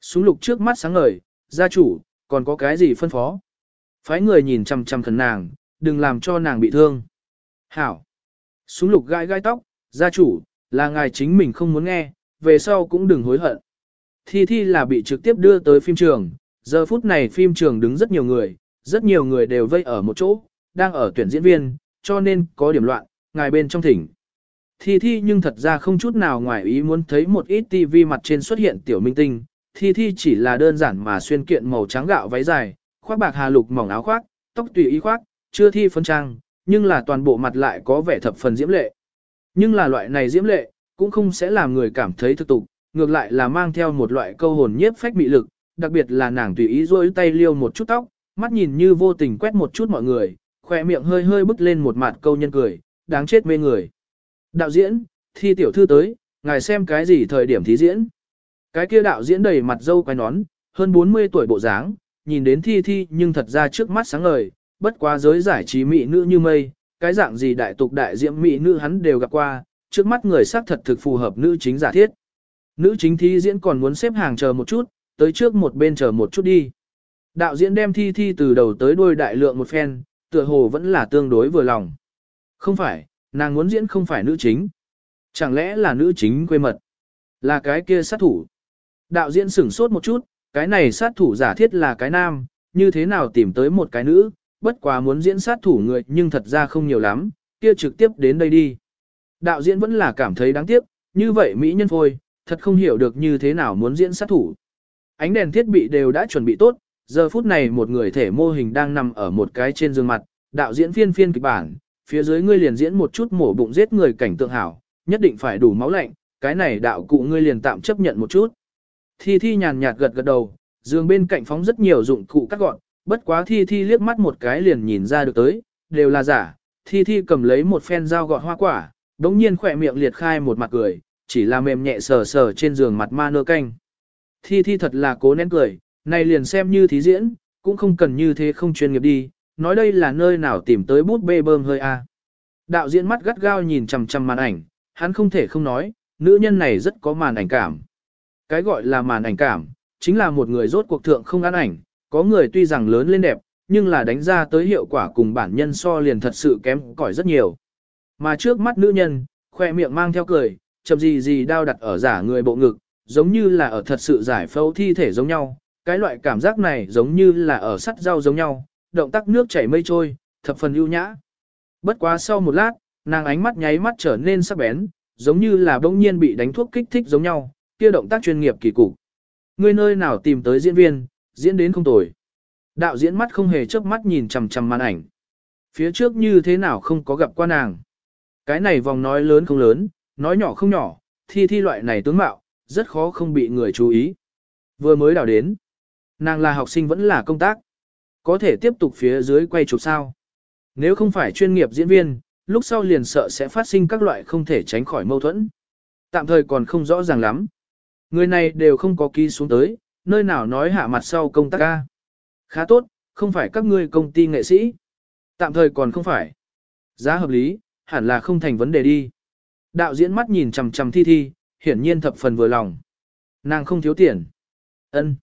Speaker 1: Súng lục trước mắt sáng ngời, gia chủ, còn có cái gì phân phó? Phái người nhìn chằm chằm khẩn nàng, đừng làm cho nàng bị thương. Hảo. Súng lục gai gai tóc, gia chủ, là ngài chính mình không muốn nghe, về sau cũng đừng hối hận. Thi Thi là bị trực tiếp đưa tới phim trường, giờ phút này phim trường đứng rất nhiều người, rất nhiều người đều vây ở một chỗ, đang ở tuyển diễn viên, cho nên có điểm loạn, ngài bên trong thỉnh. Thi Thi nhưng thật ra không chút nào ngoài ý muốn thấy một ít TV mặt trên xuất hiện tiểu minh tinh, Thi Thi chỉ là đơn giản mà xuyên kiện màu trắng gạo váy dài, khoác bạc hà lục mỏng áo khoác, tóc tùy ý khoác, chưa thi phấn trang, nhưng là toàn bộ mặt lại có vẻ thập phần diễm lệ. Nhưng là loại này diễm lệ, cũng không sẽ làm người cảm thấy thực tục, ngược lại là mang theo một loại câu hồn nhiếp phách mị lực, đặc biệt là nàng tùy ý rôi tay liêu một chút tóc, mắt nhìn như vô tình quét một chút mọi người, khỏe miệng hơi hơi bứt lên một mặt câu nhân cười, đáng chết mê người. Đạo diễn, thi tiểu thư tới, ngài xem cái gì thời điểm thí diễn. Cái kia đạo diễn đầy mặt dâu quay nón, hơn 40 tuổi bộ dáng, nhìn đến thi thi nhưng thật ra trước mắt sáng ngời, bất quá giới giải trí mỹ nữ như mây, cái dạng gì đại tục đại diễm mỹ nữ hắn đều gặp qua, trước mắt người xác thật thực phù hợp nữ chính giả thiết. Nữ chính thi diễn còn muốn xếp hàng chờ một chút, tới trước một bên chờ một chút đi. Đạo diễn đem thi thi từ đầu tới đuôi đại lượng một phen, tựa hồ vẫn là tương đối vừa lòng. Không phải, nàng muốn diễn không phải nữ chính. Chẳng lẽ là nữ chính quê mật? Là cái kia sát thủ. Đạo diễn sửng sốt một chút, cái này sát thủ giả thiết là cái nam, như thế nào tìm tới một cái nữ, bất quá muốn diễn sát thủ người nhưng thật ra không nhiều lắm, kia trực tiếp đến đây đi. Đạo diễn vẫn là cảm thấy đáng tiếc, như vậy Mỹ nhân phôi, thật không hiểu được như thế nào muốn diễn sát thủ. Ánh đèn thiết bị đều đã chuẩn bị tốt, giờ phút này một người thể mô hình đang nằm ở một cái trên giường mặt, đạo diễn phiên phiên kịch bản, phía dưới ngươi liền diễn một chút mổ bụng giết người cảnh tượng hảo, nhất định phải đủ máu lạnh, cái này đạo cụ ngươi liền tạm chấp nhận một chút. Thi Thi nhàn nhạt gật gật đầu, giường bên cạnh phóng rất nhiều dụng cụ cắt gọn, bất quá Thi Thi liếc mắt một cái liền nhìn ra được tới, đều là giả. Thi Thi cầm lấy một phen dao gọt hoa quả, đống nhiên khỏe miệng liệt khai một mặt cười, chỉ là mềm nhẹ sờ sờ trên giường mặt ma nơ canh. Thi Thi thật là cố nén cười, này liền xem như thí diễn, cũng không cần như thế không chuyên nghiệp đi, nói đây là nơi nào tìm tới bút bê bơm hơi a. Đạo diễn mắt gắt gao nhìn chằm chằm màn ảnh, hắn không thể không nói, nữ nhân này rất có màn ảnh cảm. Cái gọi là màn ảnh cảm, chính là một người rốt cuộc thượng không ăn ảnh, có người tuy rằng lớn lên đẹp, nhưng là đánh ra tới hiệu quả cùng bản nhân so liền thật sự kém cỏi rất nhiều. Mà trước mắt nữ nhân, khoe miệng mang theo cười, chậm gì gì đao đặt ở giả người bộ ngực, giống như là ở thật sự giải phẫu thi thể giống nhau, cái loại cảm giác này giống như là ở sắt rau giống nhau, động tác nước chảy mây trôi, thập phần ưu nhã. Bất quá sau một lát, nàng ánh mắt nháy mắt trở nên sắc bén, giống như là bỗng nhiên bị đánh thuốc kích thích giống nhau, kia động tác chuyên nghiệp kỳ cục. người nơi nào tìm tới diễn viên, diễn đến không tồi. Đạo diễn mắt không hề chớp mắt nhìn chằm chằm màn ảnh. Phía trước như thế nào không có gặp qua nàng. Cái này vòng nói lớn không lớn, nói nhỏ không nhỏ, thi thi loại này tướng mạo, rất khó không bị người chú ý. Vừa mới đào đến. Nàng là học sinh vẫn là công tác. Có thể tiếp tục phía dưới quay chụp sao. Nếu không phải chuyên nghiệp diễn viên, lúc sau liền sợ sẽ phát sinh các loại không thể tránh khỏi mâu thuẫn. Tạm thời còn không rõ ràng lắm. Người này đều không có ký xuống tới, nơi nào nói hạ mặt sau công tác ca. Khá tốt, không phải các ngươi công ty nghệ sĩ. Tạm thời còn không phải. Giá hợp lý, hẳn là không thành vấn đề đi. Đạo diễn mắt nhìn chằm chằm thi thi, hiển nhiên thập phần vừa lòng. Nàng không thiếu tiền. ân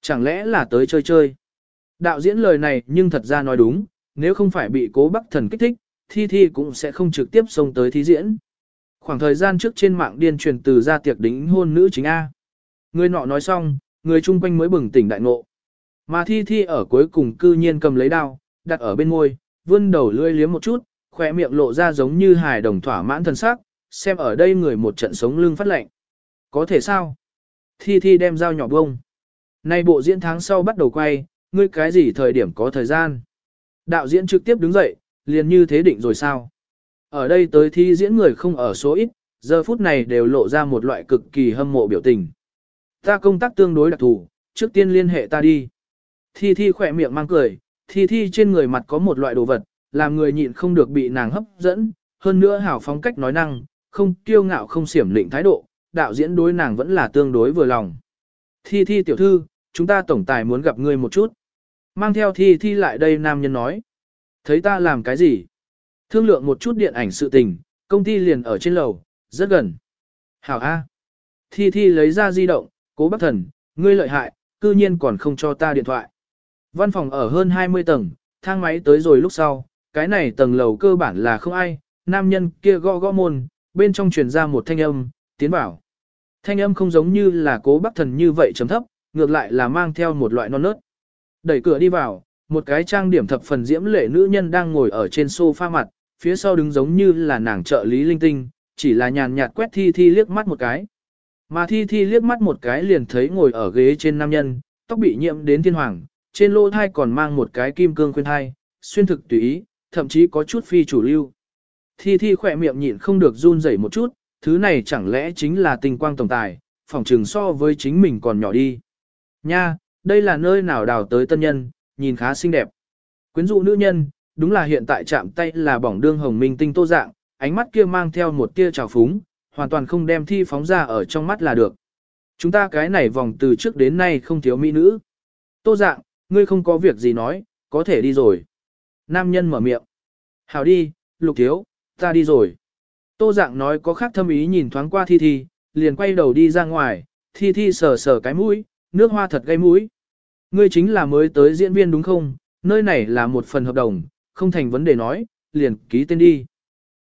Speaker 1: Chẳng lẽ là tới chơi chơi. Đạo diễn lời này nhưng thật ra nói đúng, nếu không phải bị cố bắc thần kích thích, thi thi cũng sẽ không trực tiếp xông tới thi diễn. Khoảng thời gian trước trên mạng điên truyền từ ra tiệc đính hôn nữ chính A. Người nọ nói xong, người chung quanh mới bừng tỉnh đại ngộ. Mà thi thi ở cuối cùng cư nhiên cầm lấy đao, đặt ở bên môi, vươn đầu lưỡi liếm một chút, khỏe miệng lộ ra giống như hài đồng thỏa mãn thần sắc, xem ở đây người một trận sống lưng phát lệnh. Có thể sao? Thi thi đem dao nhỏ bông. Nay bộ diễn tháng sau bắt đầu quay, ngươi cái gì thời điểm có thời gian? Đạo diễn trực tiếp đứng dậy, liền như thế định rồi sao? Ở đây tới thi diễn người không ở số ít, giờ phút này đều lộ ra một loại cực kỳ hâm mộ biểu tình. Ta công tác tương đối đặc thù, trước tiên liên hệ ta đi. Thi thi khỏe miệng mang cười, thi thi trên người mặt có một loại đồ vật, làm người nhịn không được bị nàng hấp dẫn, hơn nữa hảo phóng cách nói năng, không kiêu ngạo không xiểm lịnh thái độ, đạo diễn đối nàng vẫn là tương đối vừa lòng. Thi thi tiểu thư, chúng ta tổng tài muốn gặp ngươi một chút. Mang theo thi thi lại đây nam nhân nói. Thấy ta làm cái gì? Thương lượng một chút điện ảnh sự tình, công ty liền ở trên lầu, rất gần. Hảo A. Thi thi lấy ra di động, cố bác thần, ngươi lợi hại, cư nhiên còn không cho ta điện thoại. Văn phòng ở hơn 20 tầng, thang máy tới rồi lúc sau, cái này tầng lầu cơ bản là không ai, nam nhân kia gõ gõ môn, bên trong truyền ra một thanh âm, tiến vào. Thanh âm không giống như là cố bác thần như vậy chấm thấp, ngược lại là mang theo một loại non nớt. Đẩy cửa đi vào, một cái trang điểm thập phần diễm lệ nữ nhân đang ngồi ở trên sofa mặt, phía sau đứng giống như là nàng trợ lý linh tinh, chỉ là nhàn nhạt quét thi thi liếc mắt một cái. Mà thi thi liếc mắt một cái liền thấy ngồi ở ghế trên nam nhân, tóc bị nhiễm đến thiên hoàng, trên lỗ thai còn mang một cái kim cương khuyên thai, xuyên thực tùy ý, thậm chí có chút phi chủ lưu. Thi thi khỏe miệng nhịn không được run rẩy một chút, thứ này chẳng lẽ chính là tình quang tổng tài, phòng trừng so với chính mình còn nhỏ đi. Nha, đây là nơi nào đào tới tân nhân, nhìn khá xinh đẹp. Quyến dụ nữ nhân, đúng là hiện tại chạm tay là bỏng đương hồng minh tinh tô dạng, ánh mắt kia mang theo một tia trào phúng, hoàn toàn không đem thi phóng ra ở trong mắt là được. Chúng ta cái này vòng từ trước đến nay không thiếu mỹ nữ. Tô dạng, ngươi không có việc gì nói, có thể đi rồi. Nam nhân mở miệng. Hảo đi, lục thiếu, ta đi rồi. Tô dạng nói có khác thâm ý nhìn thoáng qua thi thi, liền quay đầu đi ra ngoài, thi thi sờ sờ cái mũi, nước hoa thật gây mũi. Ngươi chính là mới tới diễn viên đúng không? Nơi này là một phần hợp đồng, không thành vấn đề nói, liền ký tên đi.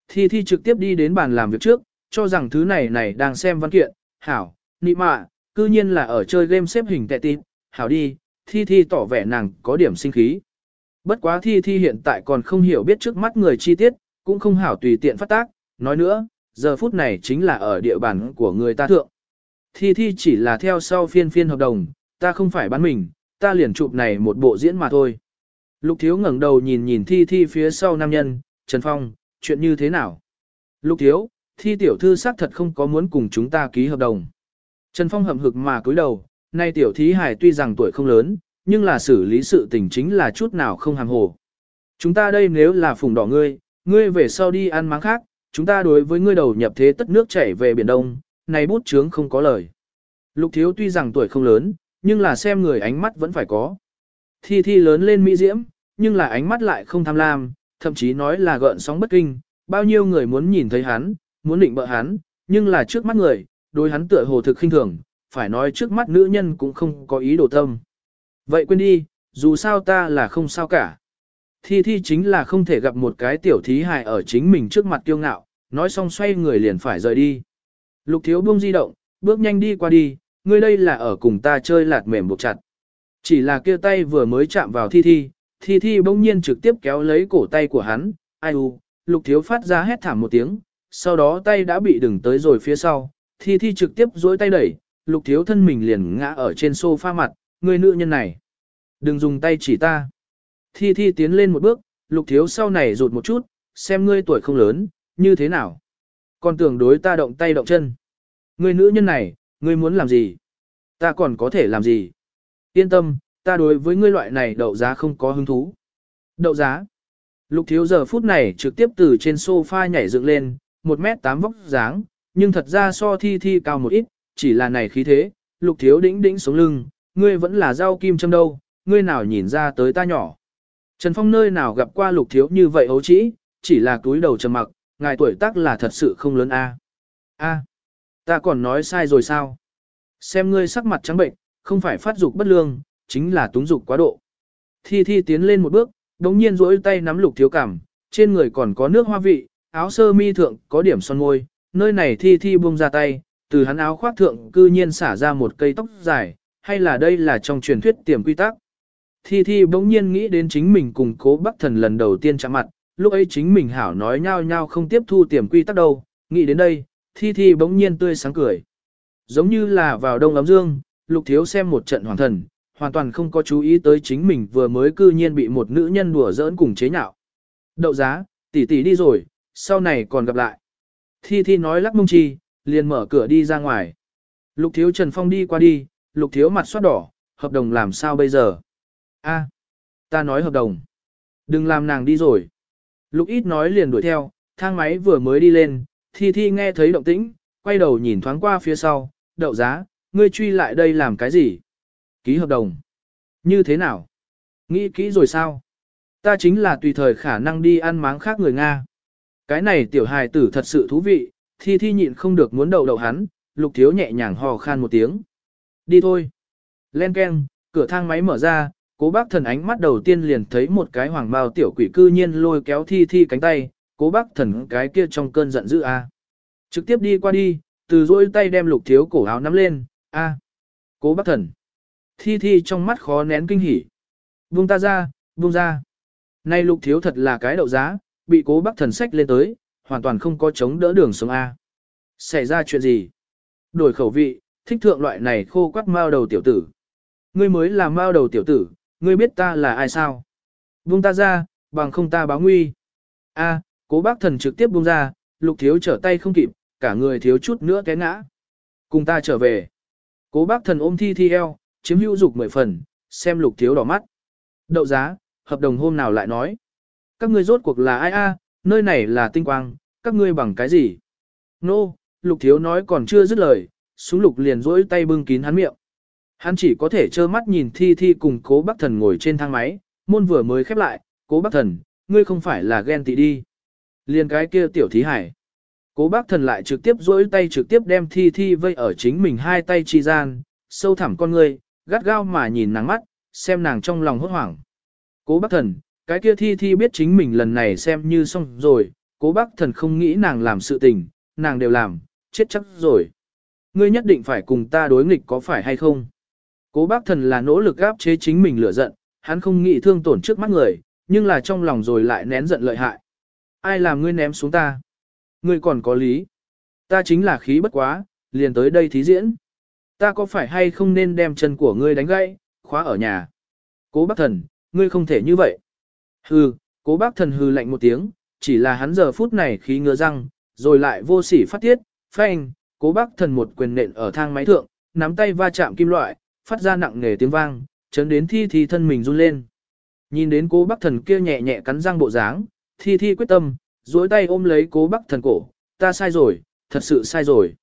Speaker 1: Thi Thi trực tiếp đi đến bàn làm việc trước, cho rằng thứ này này đang xem văn kiện, hảo, nị mạ, cư nhiên là ở chơi game xếp hình tệ tịt, hảo đi, Thi Thi tỏ vẻ nàng có điểm sinh khí. Bất quá Thi Thi hiện tại còn không hiểu biết trước mắt người chi tiết, cũng không hảo tùy tiện phát tác, nói nữa, giờ phút này chính là ở địa bàn của người ta thượng. Thi Thi chỉ là theo sau phiên phiên hợp đồng, ta không phải bán mình, ta liền chụp này một bộ diễn mà thôi. Lục Thiếu ngẩng đầu nhìn nhìn Thi Thi phía sau nam nhân, Trần Phong, chuyện như thế nào? Lục Thiếu, Thi tiểu thư xác thật không có muốn cùng chúng ta ký hợp đồng. Trần Phong hậm hực mà cúi đầu, nay tiểu thí hải tuy rằng tuổi không lớn, nhưng là xử lý sự tình chính là chút nào không hàm hồ. Chúng ta đây nếu là phùng đỏ ngươi, ngươi về sau đi ăn máng khác, chúng ta đối với ngươi đầu nhập thế tất nước chảy về Biển Đông, này bút chướng không có lời. Lục thiếu tuy rằng tuổi không lớn, nhưng là xem người ánh mắt vẫn phải có. Thi thi lớn lên mỹ diễm, nhưng là ánh mắt lại không tham lam, thậm chí nói là gợn sóng bất kinh, bao nhiêu người muốn nhìn thấy hắn, muốn định bợ hắn, nhưng là trước mắt người, đối hắn tựa hồ thực khinh thường, phải nói trước mắt nữ nhân cũng không có ý đồ tâm. Vậy quên đi, dù sao ta là không sao cả. Thi thi chính là không thể gặp một cái tiểu thí hài ở chính mình trước mặt kiêu ngạo, nói xong xoay người liền phải rời đi. Lục thiếu buông di động, bước nhanh đi qua đi, ngươi đây là ở cùng ta chơi lạt mềm buộc chặt. Chỉ là kia tay vừa mới chạm vào thi thi, thi thi bỗng nhiên trực tiếp kéo lấy cổ tay của hắn, ai u, lục thiếu phát ra hét thảm một tiếng, sau đó tay đã bị đừng tới rồi phía sau, thi thi trực tiếp dối tay đẩy, lục thiếu thân mình liền ngã ở trên sofa mặt, người nữ nhân này. Đừng dùng tay chỉ ta. Thi thi tiến lên một bước, lục thiếu sau này rụt một chút, xem ngươi tuổi không lớn, như thế nào. Còn tưởng đối ta động tay động chân. ngươi nữ nhân này, ngươi muốn làm gì? Ta còn có thể làm gì? yên tâm, ta đối với ngươi loại này đậu giá không có hứng thú. Đậu giá. Lục thiếu giờ phút này trực tiếp từ trên sofa nhảy dựng lên, 1 mét 8 vóc dáng, nhưng thật ra so thi thi cao một ít, chỉ là này khí thế, lục thiếu đĩnh đĩnh xuống lưng, ngươi vẫn là rau kim châm đâu, ngươi nào nhìn ra tới ta nhỏ. Trần Phong nơi nào gặp qua lục thiếu như vậy ấu trĩ, chỉ là túi đầu trầm mặc, ngài tuổi tác là thật sự không lớn a. A, ta còn nói sai rồi sao? Xem ngươi sắc mặt trắng bệnh, không phải phát dục bất lương, chính là túng dục quá độ. Thi Thi tiến lên một bước, đống nhiên duỗi tay nắm lục thiếu cảm, trên người còn có nước hoa vị, áo sơ mi thượng có điểm son môi, nơi này Thi Thi buông ra tay, từ hắn áo khoác thượng cư nhiên xả ra một cây tóc dài, hay là đây là trong truyền thuyết tiềm quy tắc. Thi Thi bỗng nhiên nghĩ đến chính mình cùng cố bác thần lần đầu tiên chạm mặt, lúc ấy chính mình hảo nói nhau nhau không tiếp thu tiềm quy tắc đâu, nghĩ đến đây, Thi Thi bỗng nhiên tươi sáng cười. Giống như là vào đông ấm dương, lục thiếu xem một trận hoàng thần, hoàn toàn không có chú ý tới chính mình vừa mới cư nhiên bị một nữ nhân đùa giỡn cùng chế nhạo. Đậu giá, tỷ tỷ đi rồi, sau này còn gặp lại. Thi Thi nói lắc mông chi, liền mở cửa đi ra ngoài. Lục thiếu Trần Phong đi qua đi, lục thiếu mặt soát đỏ, hợp đồng làm sao bây giờ? A, ta nói hợp đồng. Đừng làm nàng đi rồi. Lục ít nói liền đuổi theo, thang máy vừa mới đi lên, thi thi nghe thấy động tĩnh, quay đầu nhìn thoáng qua phía sau, đậu giá, ngươi truy lại đây làm cái gì? Ký hợp đồng. Như thế nào? Nghĩ kỹ rồi sao? Ta chính là tùy thời khả năng đi ăn máng khác người Nga. Cái này tiểu hài tử thật sự thú vị, thi thi nhịn không được muốn đậu đậu hắn, lục thiếu nhẹ nhàng hò khan một tiếng. Đi thôi. Len keng, cửa thang máy mở ra, cố bác thần ánh mắt đầu tiên liền thấy một cái hoàng bào tiểu quỷ cư nhiên lôi kéo thi thi cánh tay, cố bác thần cái kia trong cơn giận dữ a à. Trực tiếp đi qua đi, từ dỗi tay đem lục thiếu cổ áo nắm lên, a à. Cố bác thần. Thi thi trong mắt khó nén kinh hỉ. Vung ta ra, vung ra. Nay lục thiếu thật là cái đậu giá, bị cố bác thần sách lên tới, hoàn toàn không có chống đỡ đường sống A. À. Xảy ra chuyện gì? Đổi khẩu vị, thích thượng loại này khô quắt mao đầu tiểu tử. Ngươi mới là mao đầu tiểu tử, ngươi biết ta là ai sao? Buông ta ra, bằng không ta báo nguy. A, cố bác thần trực tiếp buông ra, lục thiếu trở tay không kịp, cả người thiếu chút nữa té ngã. Cùng ta trở về. Cố bác thần ôm thi thi eo, chiếm hữu dục mười phần, xem lục thiếu đỏ mắt. Đậu giá, hợp đồng hôm nào lại nói. Các ngươi rốt cuộc là ai a? nơi này là tinh quang, các ngươi bằng cái gì? Nô, no, lục thiếu nói còn chưa dứt lời, súng lục liền rỗi tay bưng kín hắn miệng. Hắn chỉ có thể trơ mắt nhìn thi thi cùng cố bác thần ngồi trên thang máy, môn vừa mới khép lại, cố bác thần, ngươi không phải là ghen tị đi. Liền cái kia tiểu thí hải. Cố bác thần lại trực tiếp rỗi tay trực tiếp đem thi thi vây ở chính mình hai tay chi gian, sâu thẳm con ngươi, gắt gao mà nhìn nàng mắt, xem nàng trong lòng hốt hoảng. Cố bác thần, cái kia thi thi biết chính mình lần này xem như xong rồi, cố bác thần không nghĩ nàng làm sự tình, nàng đều làm, chết chắc rồi. Ngươi nhất định phải cùng ta đối nghịch có phải hay không? Cố bác thần là nỗ lực áp chế chính mình lửa giận, hắn không nghĩ thương tổn trước mắt người, nhưng là trong lòng rồi lại nén giận lợi hại. Ai làm ngươi ném xuống ta? Ngươi còn có lý. Ta chính là khí bất quá, liền tới đây thí diễn. Ta có phải hay không nên đem chân của ngươi đánh gãy, khóa ở nhà? Cố bác thần, ngươi không thể như vậy. Hừ, cố bác thần hừ lạnh một tiếng, chỉ là hắn giờ phút này khí ngứa răng, rồi lại vô sỉ phát tiết, phanh, cố bác thần một quyền nện ở thang máy thượng, nắm tay va chạm kim loại, phát ra nặng nề tiếng vang, chấn đến thi thi thân mình run lên. Nhìn đến cố bác thần kia nhẹ nhẹ cắn răng bộ dáng, thi thi quyết tâm, duỗi tay ôm lấy cố bác thần cổ, ta sai rồi, thật sự sai rồi.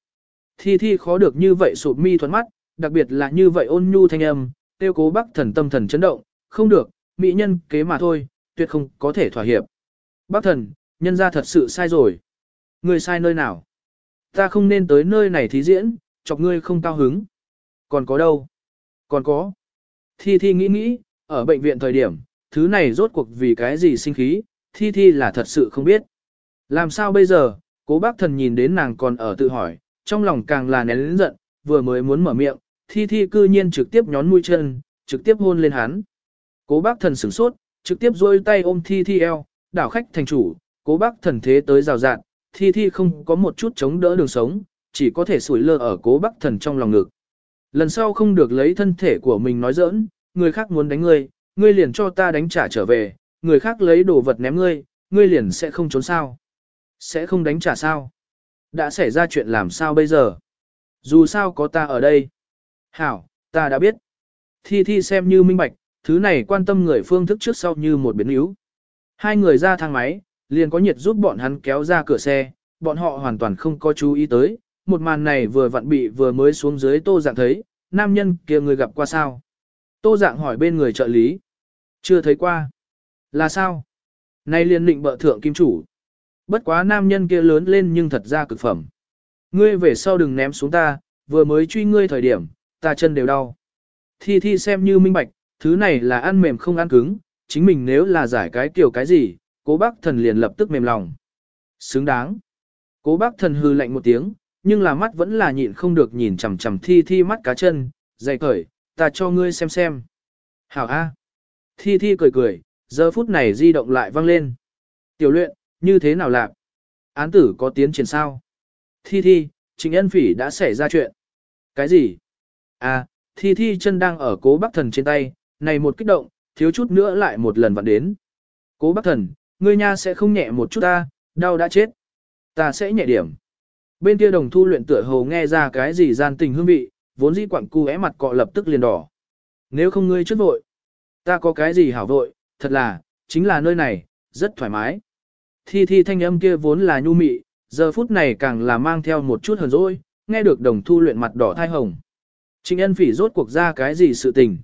Speaker 1: Thi thi khó được như vậy sụp mi thoát mắt, đặc biệt là như vậy ôn nhu thanh âm, tiêu cố bác thần tâm thần chấn động, không được, mỹ nhân kế mà thôi, tuyệt không có thể thỏa hiệp. Bác thần, nhân ra thật sự sai rồi. Ngươi sai nơi nào? Ta không nên tới nơi này thí diễn, chọc ngươi không cao hứng. Còn có đâu? Còn có. Thi Thi nghĩ nghĩ, ở bệnh viện thời điểm, thứ này rốt cuộc vì cái gì sinh khí, Thi Thi là thật sự không biết. Làm sao bây giờ, cố bác thần nhìn đến nàng còn ở tự hỏi, trong lòng càng là nén lĩnh giận, vừa mới muốn mở miệng, Thi Thi cư nhiên trực tiếp nhón mũi chân, trực tiếp hôn lên hắn. Cố bác thần sửng sốt, trực tiếp rôi tay ôm Thi Thi eo, đảo khách thành chủ, cố bác thần thế tới rào rạn, Thi Thi không có một chút chống đỡ đường sống, chỉ có thể sủi lơ ở cố bác thần trong lòng ngực. Lần sau không được lấy thân thể của mình nói giỡn, người khác muốn đánh ngươi, ngươi liền cho ta đánh trả trở về, người khác lấy đồ vật ném ngươi, ngươi liền sẽ không trốn sao. Sẽ không đánh trả sao. Đã xảy ra chuyện làm sao bây giờ? Dù sao có ta ở đây. Hảo, ta đã biết. Thi Thi xem như minh bạch, thứ này quan tâm người phương thức trước sau như một biến yếu. Hai người ra thang máy, liền có nhiệt giúp bọn hắn kéo ra cửa xe, bọn họ hoàn toàn không có chú ý tới, một màn này vừa vặn bị vừa mới xuống dưới tô dạng thấy, nam nhân kia người gặp qua sao. Tô dạng hỏi bên người trợ lý. Chưa thấy qua. Là sao? Nay liền định bợ thượng kim chủ. Bất quá nam nhân kia lớn lên nhưng thật ra cực phẩm. Ngươi về sau đừng ném xuống ta, vừa mới truy ngươi thời điểm, ta chân đều đau. Thi thi xem như minh bạch, thứ này là ăn mềm không ăn cứng, chính mình nếu là giải cái kiểu cái gì, cố bác thần liền lập tức mềm lòng. Xứng đáng. Cố bác thần hư lạnh một tiếng, nhưng là mắt vẫn là nhịn không được nhìn chằm chằm thi thi mắt cá chân, dày cởi, ta cho ngươi xem xem. Hảo A. Thi thi cười cười, giờ phút này di động lại vang lên. Tiểu luyện, như thế nào lạc? Án tử có tiến triển sao? Thi thi, Trịnh Ân Phỉ đã xảy ra chuyện. Cái gì? À, Thi Thi chân đang ở cố bác thần trên tay, này một kích động, thiếu chút nữa lại một lần vặn đến. Cố bác thần, ngươi nha sẽ không nhẹ một chút ta, đau đã chết. Ta sẽ nhẹ điểm. Bên kia đồng thu luyện tựa hồ nghe ra cái gì gian tình hương vị, vốn dĩ quặng cu é mặt cọ lập tức liền đỏ. Nếu không ngươi trước vội, ta có cái gì hảo vội, thật là, chính là nơi này, rất thoải mái. Thi thi thanh âm kia vốn là nhu mị, giờ phút này càng là mang theo một chút hờn dỗi, nghe được đồng thu luyện mặt đỏ thai hồng. Trịnh ân phỉ rốt cuộc ra cái gì sự tình.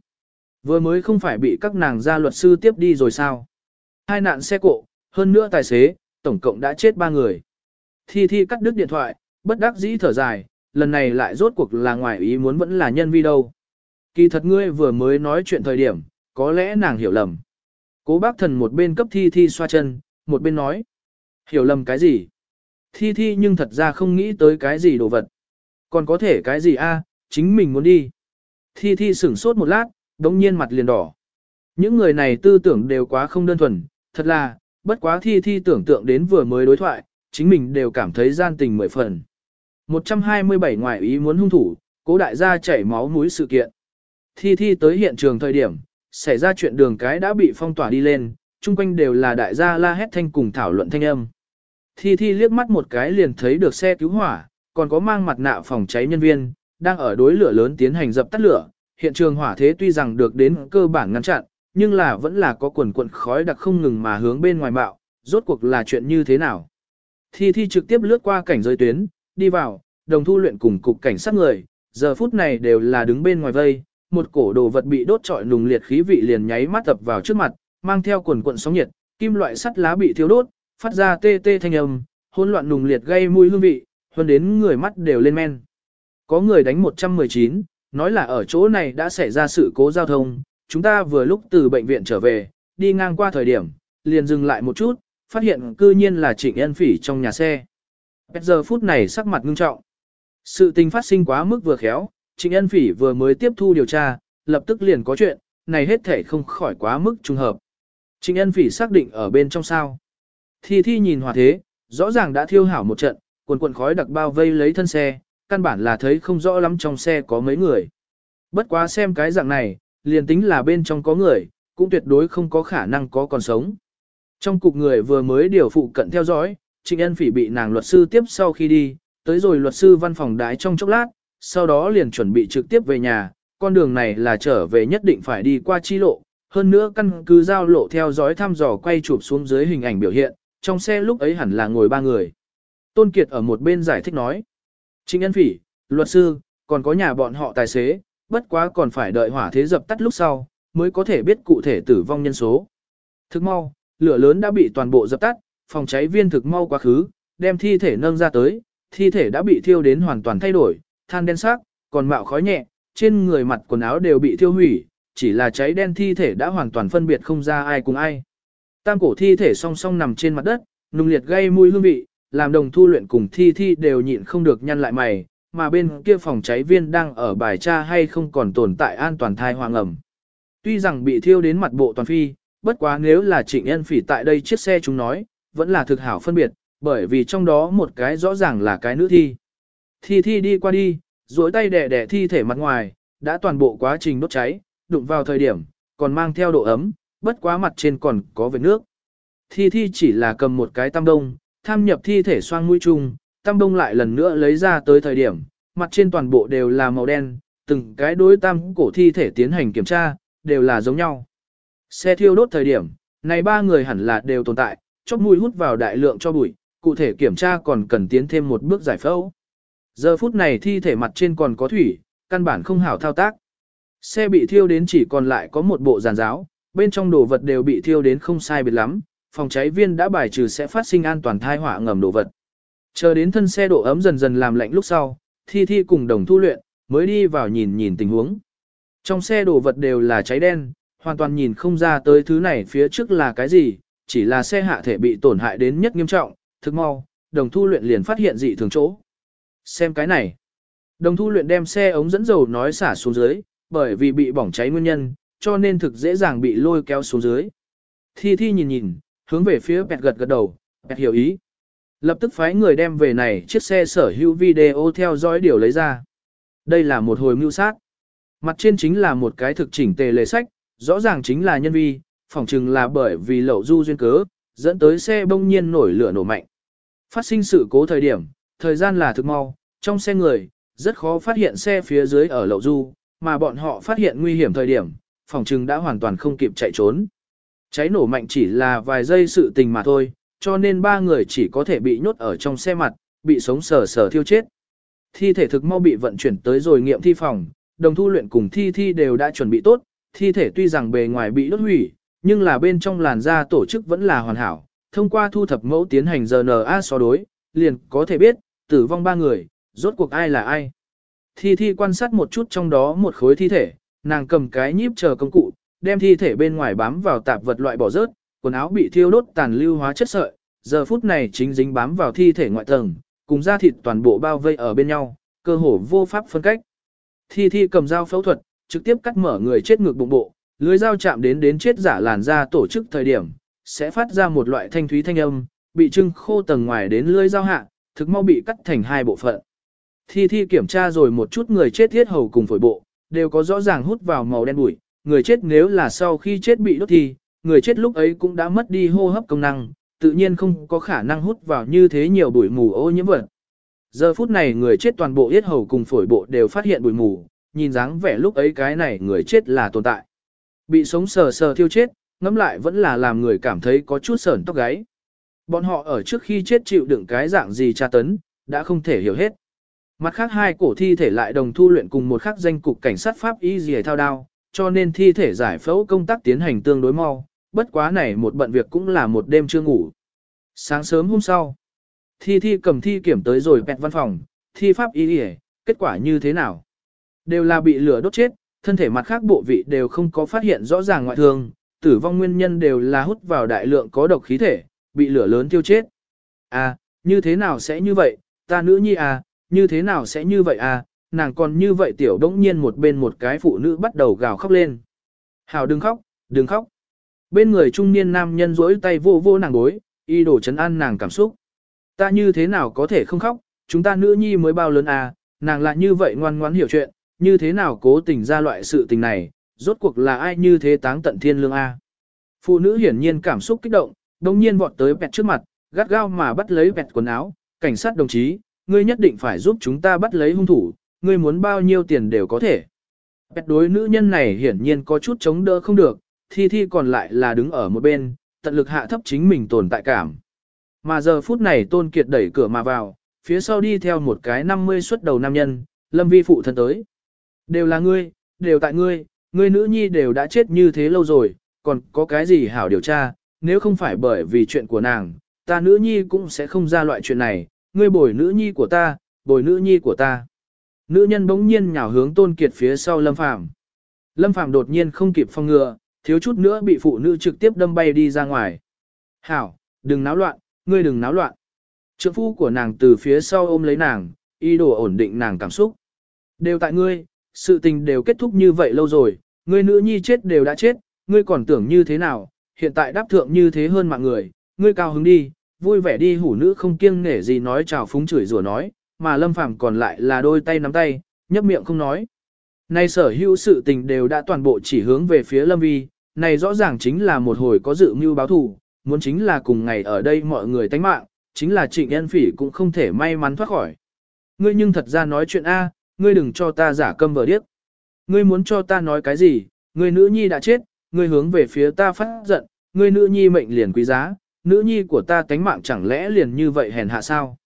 Speaker 1: Vừa mới không phải bị các nàng gia luật sư tiếp đi rồi sao. Hai nạn xe cộ, hơn nữa tài xế, tổng cộng đã chết ba người. Thi Thi cắt đứt điện thoại, bất đắc dĩ thở dài, lần này lại rốt cuộc là ngoài ý muốn vẫn là nhân vi đâu. Kỳ thật ngươi vừa mới nói chuyện thời điểm, có lẽ nàng hiểu lầm. Cố bác thần một bên cấp Thi Thi xoa chân, một bên nói. Hiểu lầm cái gì? Thi Thi nhưng thật ra không nghĩ tới cái gì đồ vật. Còn có thể cái gì a? chính mình muốn đi. Thi Thi sửng sốt một lát, đống nhiên mặt liền đỏ. Những người này tư tưởng đều quá không đơn thuần, thật là, bất quá Thi Thi tưởng tượng đến vừa mới đối thoại, chính mình đều cảm thấy gian tình mười phần. 127 ngoại ý muốn hung thủ, cố đại gia chảy máu mũi sự kiện. Thi Thi tới hiện trường thời điểm, xảy ra chuyện đường cái đã bị phong tỏa đi lên, chung quanh đều là đại gia la hét thanh cùng thảo luận thanh âm. Thi Thi liếc mắt một cái liền thấy được xe cứu hỏa, còn có mang mặt nạ phòng cháy nhân viên, đang ở đối lửa lớn tiến hành dập tắt lửa. Hiện trường hỏa thế tuy rằng được đến cơ bản ngăn chặn, nhưng là vẫn là có quần quần khói đặc không ngừng mà hướng bên ngoài bạo, rốt cuộc là chuyện như thế nào. Thi Thi trực tiếp lướt qua cảnh giới tuyến, đi vào, đồng thu luyện cùng cục cảnh sát người, giờ phút này đều là đứng bên ngoài vây, một cổ đồ vật bị đốt trọi nùng liệt khí vị liền nháy mắt tập vào trước mặt, mang theo quần cuộn sóng nhiệt, kim loại sắt lá bị thiêu đốt, phát ra tê tê thanh âm, hỗn loạn nùng liệt gây mùi hương vị, hơn đến người mắt đều lên men. Có người đánh 119, nói là ở chỗ này đã xảy ra sự cố giao thông, chúng ta vừa lúc từ bệnh viện trở về, đi ngang qua thời điểm, liền dừng lại một chút, phát hiện cư nhiên là trịnh ân phỉ trong nhà xe. Bây giờ phút này sắc mặt ngưng trọng. Sự tình phát sinh quá mức vừa khéo, trịnh ân phỉ vừa mới tiếp thu điều tra, lập tức liền có chuyện, này hết thể không khỏi quá mức trùng hợp. Trịnh ân phỉ xác định ở bên trong sao. Thi thi nhìn hòa thế, rõ ràng đã thiêu hảo một trận, quần quần khói đặc bao vây lấy thân xe, căn bản là thấy không rõ lắm trong xe có mấy người. Bất quá xem cái dạng này, liền tính là bên trong có người, cũng tuyệt đối không có khả năng có còn sống. Trong cục người vừa mới điều phụ cận theo dõi, Trịnh Ân Phỉ bị nàng luật sư tiếp sau khi đi, tới rồi luật sư văn phòng đái trong chốc lát, sau đó liền chuẩn bị trực tiếp về nhà, con đường này là trở về nhất định phải đi qua chi lộ, hơn nữa căn cứ giao lộ theo dõi thăm dò quay chụp xuống dưới hình ảnh biểu hiện, trong xe lúc ấy hẳn là ngồi ba người. Tôn Kiệt ở một bên giải thích nói, Trịnh Ân Phỉ, luật sư, còn có nhà bọn họ tài xế, bất quá còn phải đợi hỏa thế dập tắt lúc sau, mới có thể biết cụ thể tử vong nhân số. Thức mau, lửa lớn đã bị toàn bộ dập tắt, phòng cháy viên thực mau quá khứ, đem thi thể nâng ra tới, thi thể đã bị thiêu đến hoàn toàn thay đổi, than đen sắc, còn mạo khói nhẹ, trên người mặt quần áo đều bị thiêu hủy, chỉ là cháy đen thi thể đã hoàn toàn phân biệt không ra ai cùng ai. Tam cổ thi thể song song nằm trên mặt đất, nung liệt gây mùi hương vị, làm đồng thu luyện cùng thi thi đều nhịn không được nhăn lại mày, mà bên kia phòng cháy viên đang ở bài tra hay không còn tồn tại an toàn thai hoàng ẩm. Tuy rằng bị thiêu đến mặt bộ toàn phi, bất quá nếu là trịnh ân phỉ tại đây chiếc xe chúng nói, vẫn là thực hảo phân biệt, bởi vì trong đó một cái rõ ràng là cái nữ thi. Thi thi đi qua đi, duỗi tay đẻ đẻ thi thể mặt ngoài, đã toàn bộ quá trình đốt cháy, đụng vào thời điểm, còn mang theo độ ấm, bất quá mặt trên còn có vệt nước. Thi thi chỉ là cầm một cái tam đông, tham nhập thi thể xoang mũi chung, tam đông lại lần nữa lấy ra tới thời điểm, mặt trên toàn bộ đều là màu đen, từng cái đối tam cổ thi thể tiến hành kiểm tra, đều là giống nhau. Xe thiêu đốt thời điểm, này ba người hẳn là đều tồn tại, chóp mũi hút vào đại lượng cho bụi, cụ thể kiểm tra còn cần tiến thêm một bước giải phẫu. Giờ phút này thi thể mặt trên còn có thủy, căn bản không hảo thao tác. Xe bị thiêu đến chỉ còn lại có một bộ giàn giáo, bên trong đồ vật đều bị thiêu đến không sai biệt lắm, phòng cháy viên đã bài trừ sẽ phát sinh an toàn thai họa ngầm đồ vật. Chờ đến thân xe độ ấm dần dần làm lạnh lúc sau, thi thi cùng đồng thu luyện, mới đi vào nhìn nhìn tình huống. Trong xe đồ vật đều là cháy đen, hoàn toàn nhìn không ra tới thứ này phía trước là cái gì, chỉ là xe hạ thể bị tổn hại đến nhất nghiêm trọng, thực mau, đồng thu luyện liền phát hiện dị thường chỗ. Xem cái này. Đồng thu luyện đem xe ống dẫn dầu nói xả xuống dưới, bởi vì bị bỏng cháy nguyên nhân, cho nên thực dễ dàng bị lôi kéo xuống dưới. Thi Thi nhìn nhìn, hướng về phía Pẹt gật gật đầu, Pẹt hiểu ý. Lập tức phái người đem về này chiếc xe sở hữu video theo dõi điều lấy ra. Đây là một hồi mưu sát. Mặt trên chính là một cái thực chỉnh tề lề sách, rõ ràng chính là nhân vi, phỏng chừng là bởi vì lậu du duyên cớ, dẫn tới xe bông nhiên nổi lửa nổ mạnh. Phát sinh sự cố thời điểm, thời gian là thực mau, trong xe người, rất khó phát hiện xe phía dưới ở lậu du, mà bọn họ phát hiện nguy hiểm thời điểm, phòng trừng đã hoàn toàn không kịp chạy trốn. Cháy nổ mạnh chỉ là vài giây sự tình mà thôi, cho nên ba người chỉ có thể bị nhốt ở trong xe mặt, bị sống sờ sờ thiêu chết. Thi thể thực mau bị vận chuyển tới rồi nghiệm thi phòng, đồng thu luyện cùng thi thi đều đã chuẩn bị tốt, thi thể tuy rằng bề ngoài bị đốt hủy, nhưng là bên trong làn da tổ chức vẫn là hoàn hảo, thông qua thu thập mẫu tiến hành RNA so đối, liền có thể biết, tử vong ba người, rốt cuộc ai là ai. Thi Thi quan sát một chút trong đó một khối thi thể, nàng cầm cái nhíp chờ công cụ, đem thi thể bên ngoài bám vào tạp vật loại bỏ rớt, quần áo bị thiêu đốt tàn lưu hóa chất sợi, giờ phút này chính dính bám vào thi thể ngoại tầng, cùng da thịt toàn bộ bao vây ở bên nhau, cơ hồ vô pháp phân cách. Thi Thi cầm dao phẫu thuật, trực tiếp cắt mở người chết ngược bụng bộ, lưới dao chạm đến đến chết giả làn da tổ chức thời điểm, sẽ phát ra một loại thanh thúy thanh âm, bị trưng khô tầng ngoài đến lưới dao hạ, thực mau bị cắt thành hai bộ phận. Thi Thi kiểm tra rồi một chút người chết thiết hầu cùng phổi bộ, đều có rõ ràng hút vào màu đen bụi, người chết nếu là sau khi chết bị đốt thì, người chết lúc ấy cũng đã mất đi hô hấp công năng, tự nhiên không có khả năng hút vào như thế nhiều bụi mù ô nhiễm vật. Giờ phút này người chết toàn bộ yết hầu cùng phổi bộ đều phát hiện bụi mù, nhìn dáng vẻ lúc ấy cái này người chết là tồn tại. Bị sống sờ sờ thiêu chết, ngẫm lại vẫn là làm người cảm thấy có chút sởn tóc gáy. Bọn họ ở trước khi chết chịu đựng cái dạng gì tra tấn, đã không thể hiểu hết. Mặt khác hai cổ thi thể lại đồng thu luyện cùng một khắc danh cục cảnh sát Pháp y dì thao đao, cho nên thi thể giải phẫu công tác tiến hành tương đối mau, bất quá này một bận việc cũng là một đêm chưa ngủ. Sáng sớm hôm sau, thi thi cầm thi kiểm tới rồi bẹt văn phòng, thi Pháp y dì kết quả như thế nào? Đều là bị lửa đốt chết, thân thể mặt khác bộ vị đều không có phát hiện rõ ràng ngoại thương, tử vong nguyên nhân đều là hút vào đại lượng có độc khí thể, bị lửa lớn tiêu chết. À, như thế nào sẽ như vậy, ta nữ nhi à, như thế nào sẽ như vậy à, nàng còn như vậy tiểu đống nhiên một bên một cái phụ nữ bắt đầu gào khóc lên. Hào đừng khóc, đừng khóc. Bên người trung niên nam nhân rỗi tay vô vô nàng gối, y đổ chấn an nàng cảm xúc. Ta như thế nào có thể không khóc, chúng ta nữ nhi mới bao lớn à, nàng lại như vậy ngoan ngoãn hiểu chuyện, như thế nào cố tình ra loại sự tình này, rốt cuộc là ai như thế táng tận thiên lương a. Phụ nữ hiển nhiên cảm xúc kích động, đồng nhiên vọt tới bẹt trước mặt, gắt gao mà bắt lấy bẹt quần áo, cảnh sát đồng chí, ngươi nhất định phải giúp chúng ta bắt lấy hung thủ, ngươi muốn bao nhiêu tiền đều có thể. Bẹt đối nữ nhân này hiển nhiên có chút chống đỡ không được, thi thi còn lại là đứng ở một bên, tận lực hạ thấp chính mình tồn tại cảm. Mà giờ phút này Tôn Kiệt đẩy cửa mà vào, phía sau đi theo một cái 50 xuất đầu nam nhân, lâm vi phụ thân tới. Đều là ngươi, đều tại ngươi, ngươi nữ nhi đều đã chết như thế lâu rồi, còn có cái gì hảo điều tra, nếu không phải bởi vì chuyện của nàng, ta nữ nhi cũng sẽ không ra loại chuyện này, ngươi bồi nữ nhi của ta, bồi nữ nhi của ta. Nữ nhân bỗng nhiên nhào hướng tôn kiệt phía sau lâm phàm. Lâm phàm đột nhiên không kịp phong ngừa, thiếu chút nữa bị phụ nữ trực tiếp đâm bay đi ra ngoài. Hảo, đừng náo loạn, ngươi đừng náo loạn. Trượng phu của nàng từ phía sau ôm lấy nàng, ý đồ ổn định nàng cảm xúc. Đều tại ngươi, sự tình đều kết thúc như vậy lâu rồi, ngươi nữ nhi chết đều đã chết, ngươi còn tưởng như thế nào, hiện tại đáp thượng như thế hơn mạng người, ngươi cao hứng đi, vui vẻ đi hủ nữ không kiêng nể gì nói chào phúng chửi rủa nói, mà lâm phàm còn lại là đôi tay nắm tay, nhấp miệng không nói. Này sở hữu sự tình đều đã toàn bộ chỉ hướng về phía lâm vi, này rõ ràng chính là một hồi có dự mưu báo thù, muốn chính là cùng ngày ở đây mọi người tánh mạng, chính là trịnh nhân phỉ cũng không thể may mắn thoát khỏi. Ngươi nhưng thật ra nói chuyện A, ngươi đừng cho ta giả câm vờ điếc. Ngươi muốn cho ta nói cái gì, ngươi nữ nhi đã chết, ngươi hướng về phía ta phát giận, ngươi nữ nhi mệnh liền quý giá, nữ nhi của ta tánh mạng chẳng lẽ liền như vậy hèn hạ sao?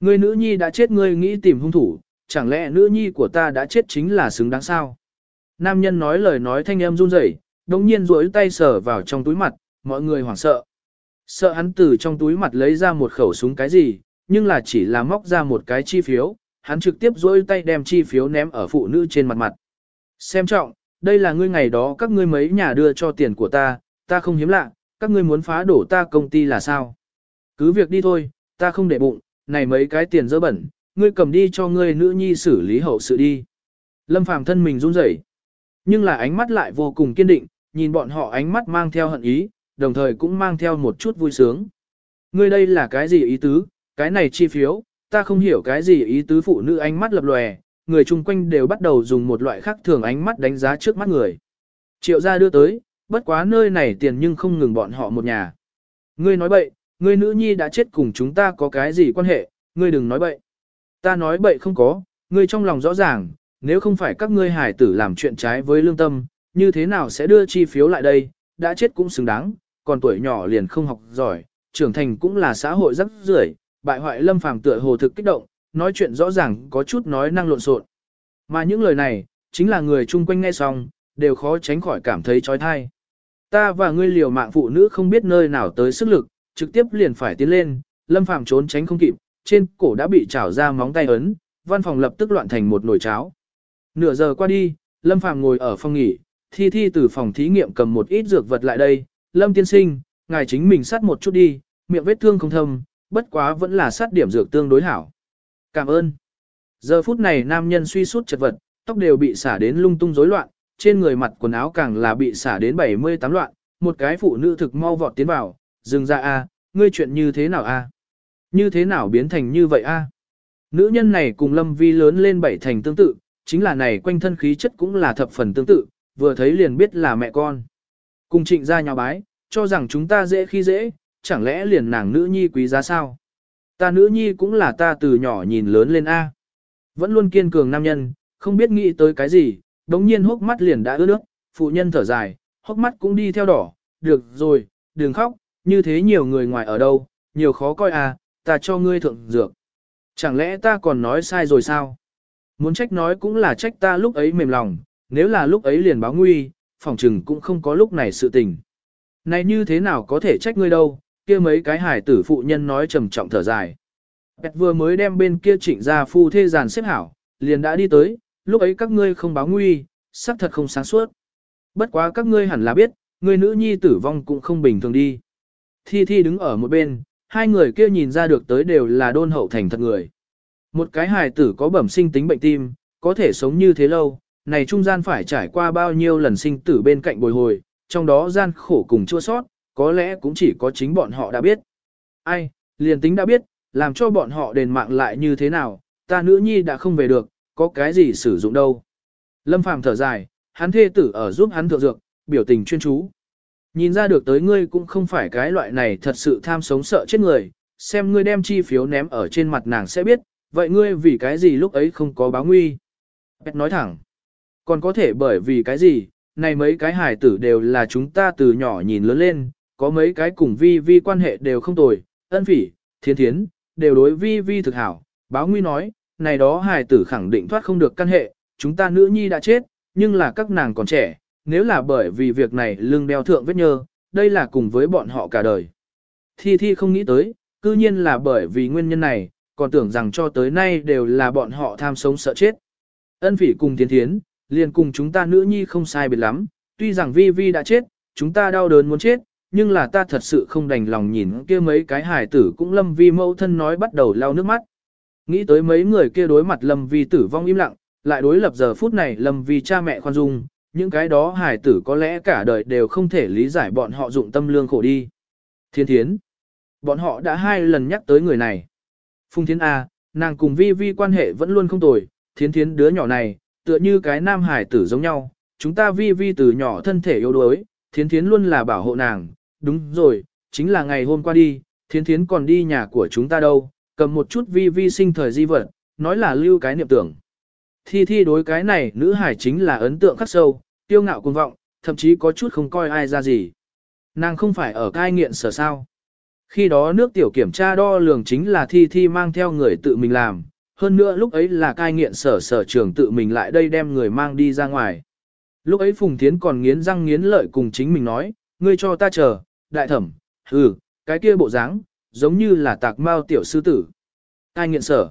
Speaker 1: Ngươi nữ nhi đã chết ngươi nghĩ tìm hung thủ, chẳng lẽ nữ nhi của ta đã chết chính là xứng đáng sao? Nam nhân nói lời nói thanh âm run rẩy, đồng nhiên duỗi tay sờ vào trong túi mặt, mọi người hoảng sợ. Sợ hắn từ trong túi mặt lấy ra một khẩu súng cái gì, nhưng là chỉ là móc ra một cái chi phiếu, hắn trực tiếp duỗi tay đem chi phiếu ném ở phụ nữ trên mặt mặt. Xem trọng, đây là ngươi ngày đó các ngươi mấy nhà đưa cho tiền của ta, ta không hiếm lạ, các ngươi muốn phá đổ ta công ty là sao? Cứ việc đi thôi, ta không để bụng, này mấy cái tiền dơ bẩn, ngươi cầm đi cho ngươi nữ nhi xử lý hậu sự đi. Lâm Phàm thân mình run rẩy, nhưng là ánh mắt lại vô cùng kiên định, nhìn bọn họ ánh mắt mang theo hận ý, đồng thời cũng mang theo một chút vui sướng. Ngươi đây là cái gì ý tứ, cái này chi phiếu, ta không hiểu cái gì ý tứ phụ nữ ánh mắt lập lòe, người chung quanh đều bắt đầu dùng một loại khác thường ánh mắt đánh giá trước mắt người. Triệu gia đưa tới, bất quá nơi này tiền nhưng không ngừng bọn họ một nhà. Ngươi nói bậy, ngươi nữ nhi đã chết cùng chúng ta có cái gì quan hệ, ngươi đừng nói bậy. Ta nói bậy không có, ngươi trong lòng rõ ràng, nếu không phải các ngươi hải tử làm chuyện trái với lương tâm, như thế nào sẽ đưa chi phiếu lại đây, đã chết cũng xứng đáng, còn tuổi nhỏ liền không học giỏi, trưởng thành cũng là xã hội rắc rưởi, bại hoại lâm phàm tựa hồ thực kích động, nói chuyện rõ ràng có chút nói năng lộn xộn. Mà những lời này, chính là người chung quanh nghe xong, đều khó tránh khỏi cảm thấy trói thai. Ta và ngươi liều mạng phụ nữ không biết nơi nào tới sức lực, trực tiếp liền phải tiến lên, lâm phàm trốn tránh không kịp, trên cổ đã bị trảo ra móng tay ấn, văn phòng lập tức loạn thành một nồi cháo. Nửa giờ qua đi, lâm phàm ngồi ở phòng nghỉ, thi thi từ phòng thí nghiệm cầm một ít dược vật lại đây, lâm tiên sinh, ngài chính mình sát một chút đi, miệng vết thương không thâm, bất quá vẫn là sát điểm dược tương đối hảo. Cảm ơn. Giờ phút này nam nhân suy sút chật vật, tóc đều bị xả đến lung tung rối loạn, trên người mặt quần áo càng là bị xả đến 78 loạn, một cái phụ nữ thực mau vọt tiến vào, dừng ra a, ngươi chuyện như thế nào a? Như thế nào biến thành như vậy a? Nữ nhân này cùng Lâm Vi lớn lên bảy thành tương tự, chính là này quanh thân khí chất cũng là thập phần tương tự, vừa thấy liền biết là mẹ con. Cùng trịnh ra nhà bái, cho rằng chúng ta dễ khi dễ, chẳng lẽ liền nàng nữ nhi quý giá sao? Ta nữ nhi cũng là ta từ nhỏ nhìn lớn lên A. Vẫn luôn kiên cường nam nhân, không biết nghĩ tới cái gì, đống nhiên hốc mắt liền đã ướt nước, phụ nhân thở dài, hốc mắt cũng đi theo đỏ, được rồi, đừng khóc, như thế nhiều người ngoài ở đâu, nhiều khó coi à, ta cho ngươi thượng dược. Chẳng lẽ ta còn nói sai rồi sao? Muốn trách nói cũng là trách ta lúc ấy mềm lòng, nếu là lúc ấy liền báo nguy, phòng trừng cũng không có lúc này sự tình. Này như thế nào có thể trách ngươi đâu, kia mấy cái hải tử phụ nhân nói trầm trọng thở dài. Bẹt vừa mới đem bên kia trịnh ra phu thê giàn xếp hảo, liền đã đi tới, lúc ấy các ngươi không báo nguy, xác thật không sáng suốt. Bất quá các ngươi hẳn là biết, người nữ nhi tử vong cũng không bình thường đi. Thi Thi đứng ở một bên, hai người kia nhìn ra được tới đều là đôn hậu thành thật người. Một cái hài tử có bẩm sinh tính bệnh tim, có thể sống như thế lâu, này trung gian phải trải qua bao nhiêu lần sinh tử bên cạnh bồi hồi, trong đó gian khổ cùng chua sót, có lẽ cũng chỉ có chính bọn họ đã biết. Ai, liền tính đã biết, làm cho bọn họ đền mạng lại như thế nào, ta nữ nhi đã không về được, có cái gì sử dụng đâu. Lâm Phàm thở dài, hắn thê tử ở giúp hắn thượng dược, biểu tình chuyên chú. Nhìn ra được tới ngươi cũng không phải cái loại này thật sự tham sống sợ chết người, xem ngươi đem chi phiếu ném ở trên mặt nàng sẽ biết, vậy ngươi vì cái gì lúc ấy không có báo nguy. Bét nói thẳng, còn có thể bởi vì cái gì, này mấy cái hài tử đều là chúng ta từ nhỏ nhìn lớn lên, có mấy cái cùng vi vi quan hệ đều không tồi, ân phỉ, thiên thiến, đều đối vi vi thực hảo. Báo Nguy nói, này đó hài tử khẳng định thoát không được căn hệ, chúng ta nữ nhi đã chết, nhưng là các nàng còn trẻ, nếu là bởi vì việc này lưng đeo thượng vết nhơ, đây là cùng với bọn họ cả đời. Thi Thi không nghĩ tới, cư nhiên là bởi vì nguyên nhân này, còn tưởng rằng cho tới nay đều là bọn họ tham sống sợ chết. Ân phỉ cùng tiến thiến, liền cùng chúng ta nữ nhi không sai biệt lắm, tuy rằng vi vi đã chết, chúng ta đau đớn muốn chết, nhưng là ta thật sự không đành lòng nhìn kia mấy cái hài tử cũng lâm vi mẫu thân nói bắt đầu lau nước mắt. Nghĩ tới mấy người kia đối mặt lâm vi tử vong im lặng, lại đối lập giờ phút này lâm vi cha mẹ khoan dung, những cái đó hài tử có lẽ cả đời đều không thể lý giải bọn họ dụng tâm lương khổ đi. Thiên thiến. Bọn họ đã hai lần nhắc tới người này. Phung thiến A, nàng cùng vi vi quan hệ vẫn luôn không tồi, thiến thiến đứa nhỏ này, tựa như cái nam hài tử giống nhau, chúng ta vi vi từ nhỏ thân thể yếu đuối, thiến thiến luôn là bảo hộ nàng, đúng rồi, chính là ngày hôm qua đi, thiến thiến còn đi nhà của chúng ta đâu, cầm một chút vi vi sinh thời di vật, nói là lưu cái niệm tưởng. Thi thi đối cái này nữ hải chính là ấn tượng khắc sâu, tiêu ngạo cuồng vọng, thậm chí có chút không coi ai ra gì. Nàng không phải ở cai nghiện sở sao. Khi đó nước tiểu kiểm tra đo lường chính là thi thi mang theo người tự mình làm, hơn nữa lúc ấy là cai nghiện sở sở trưởng tự mình lại đây đem người mang đi ra ngoài. Lúc ấy Phùng Thiến còn nghiến răng nghiến lợi cùng chính mình nói, ngươi cho ta chờ, đại thẩm, ừ, cái kia bộ dáng, giống như là tạc mao tiểu sư tử. Cai nghiện sở.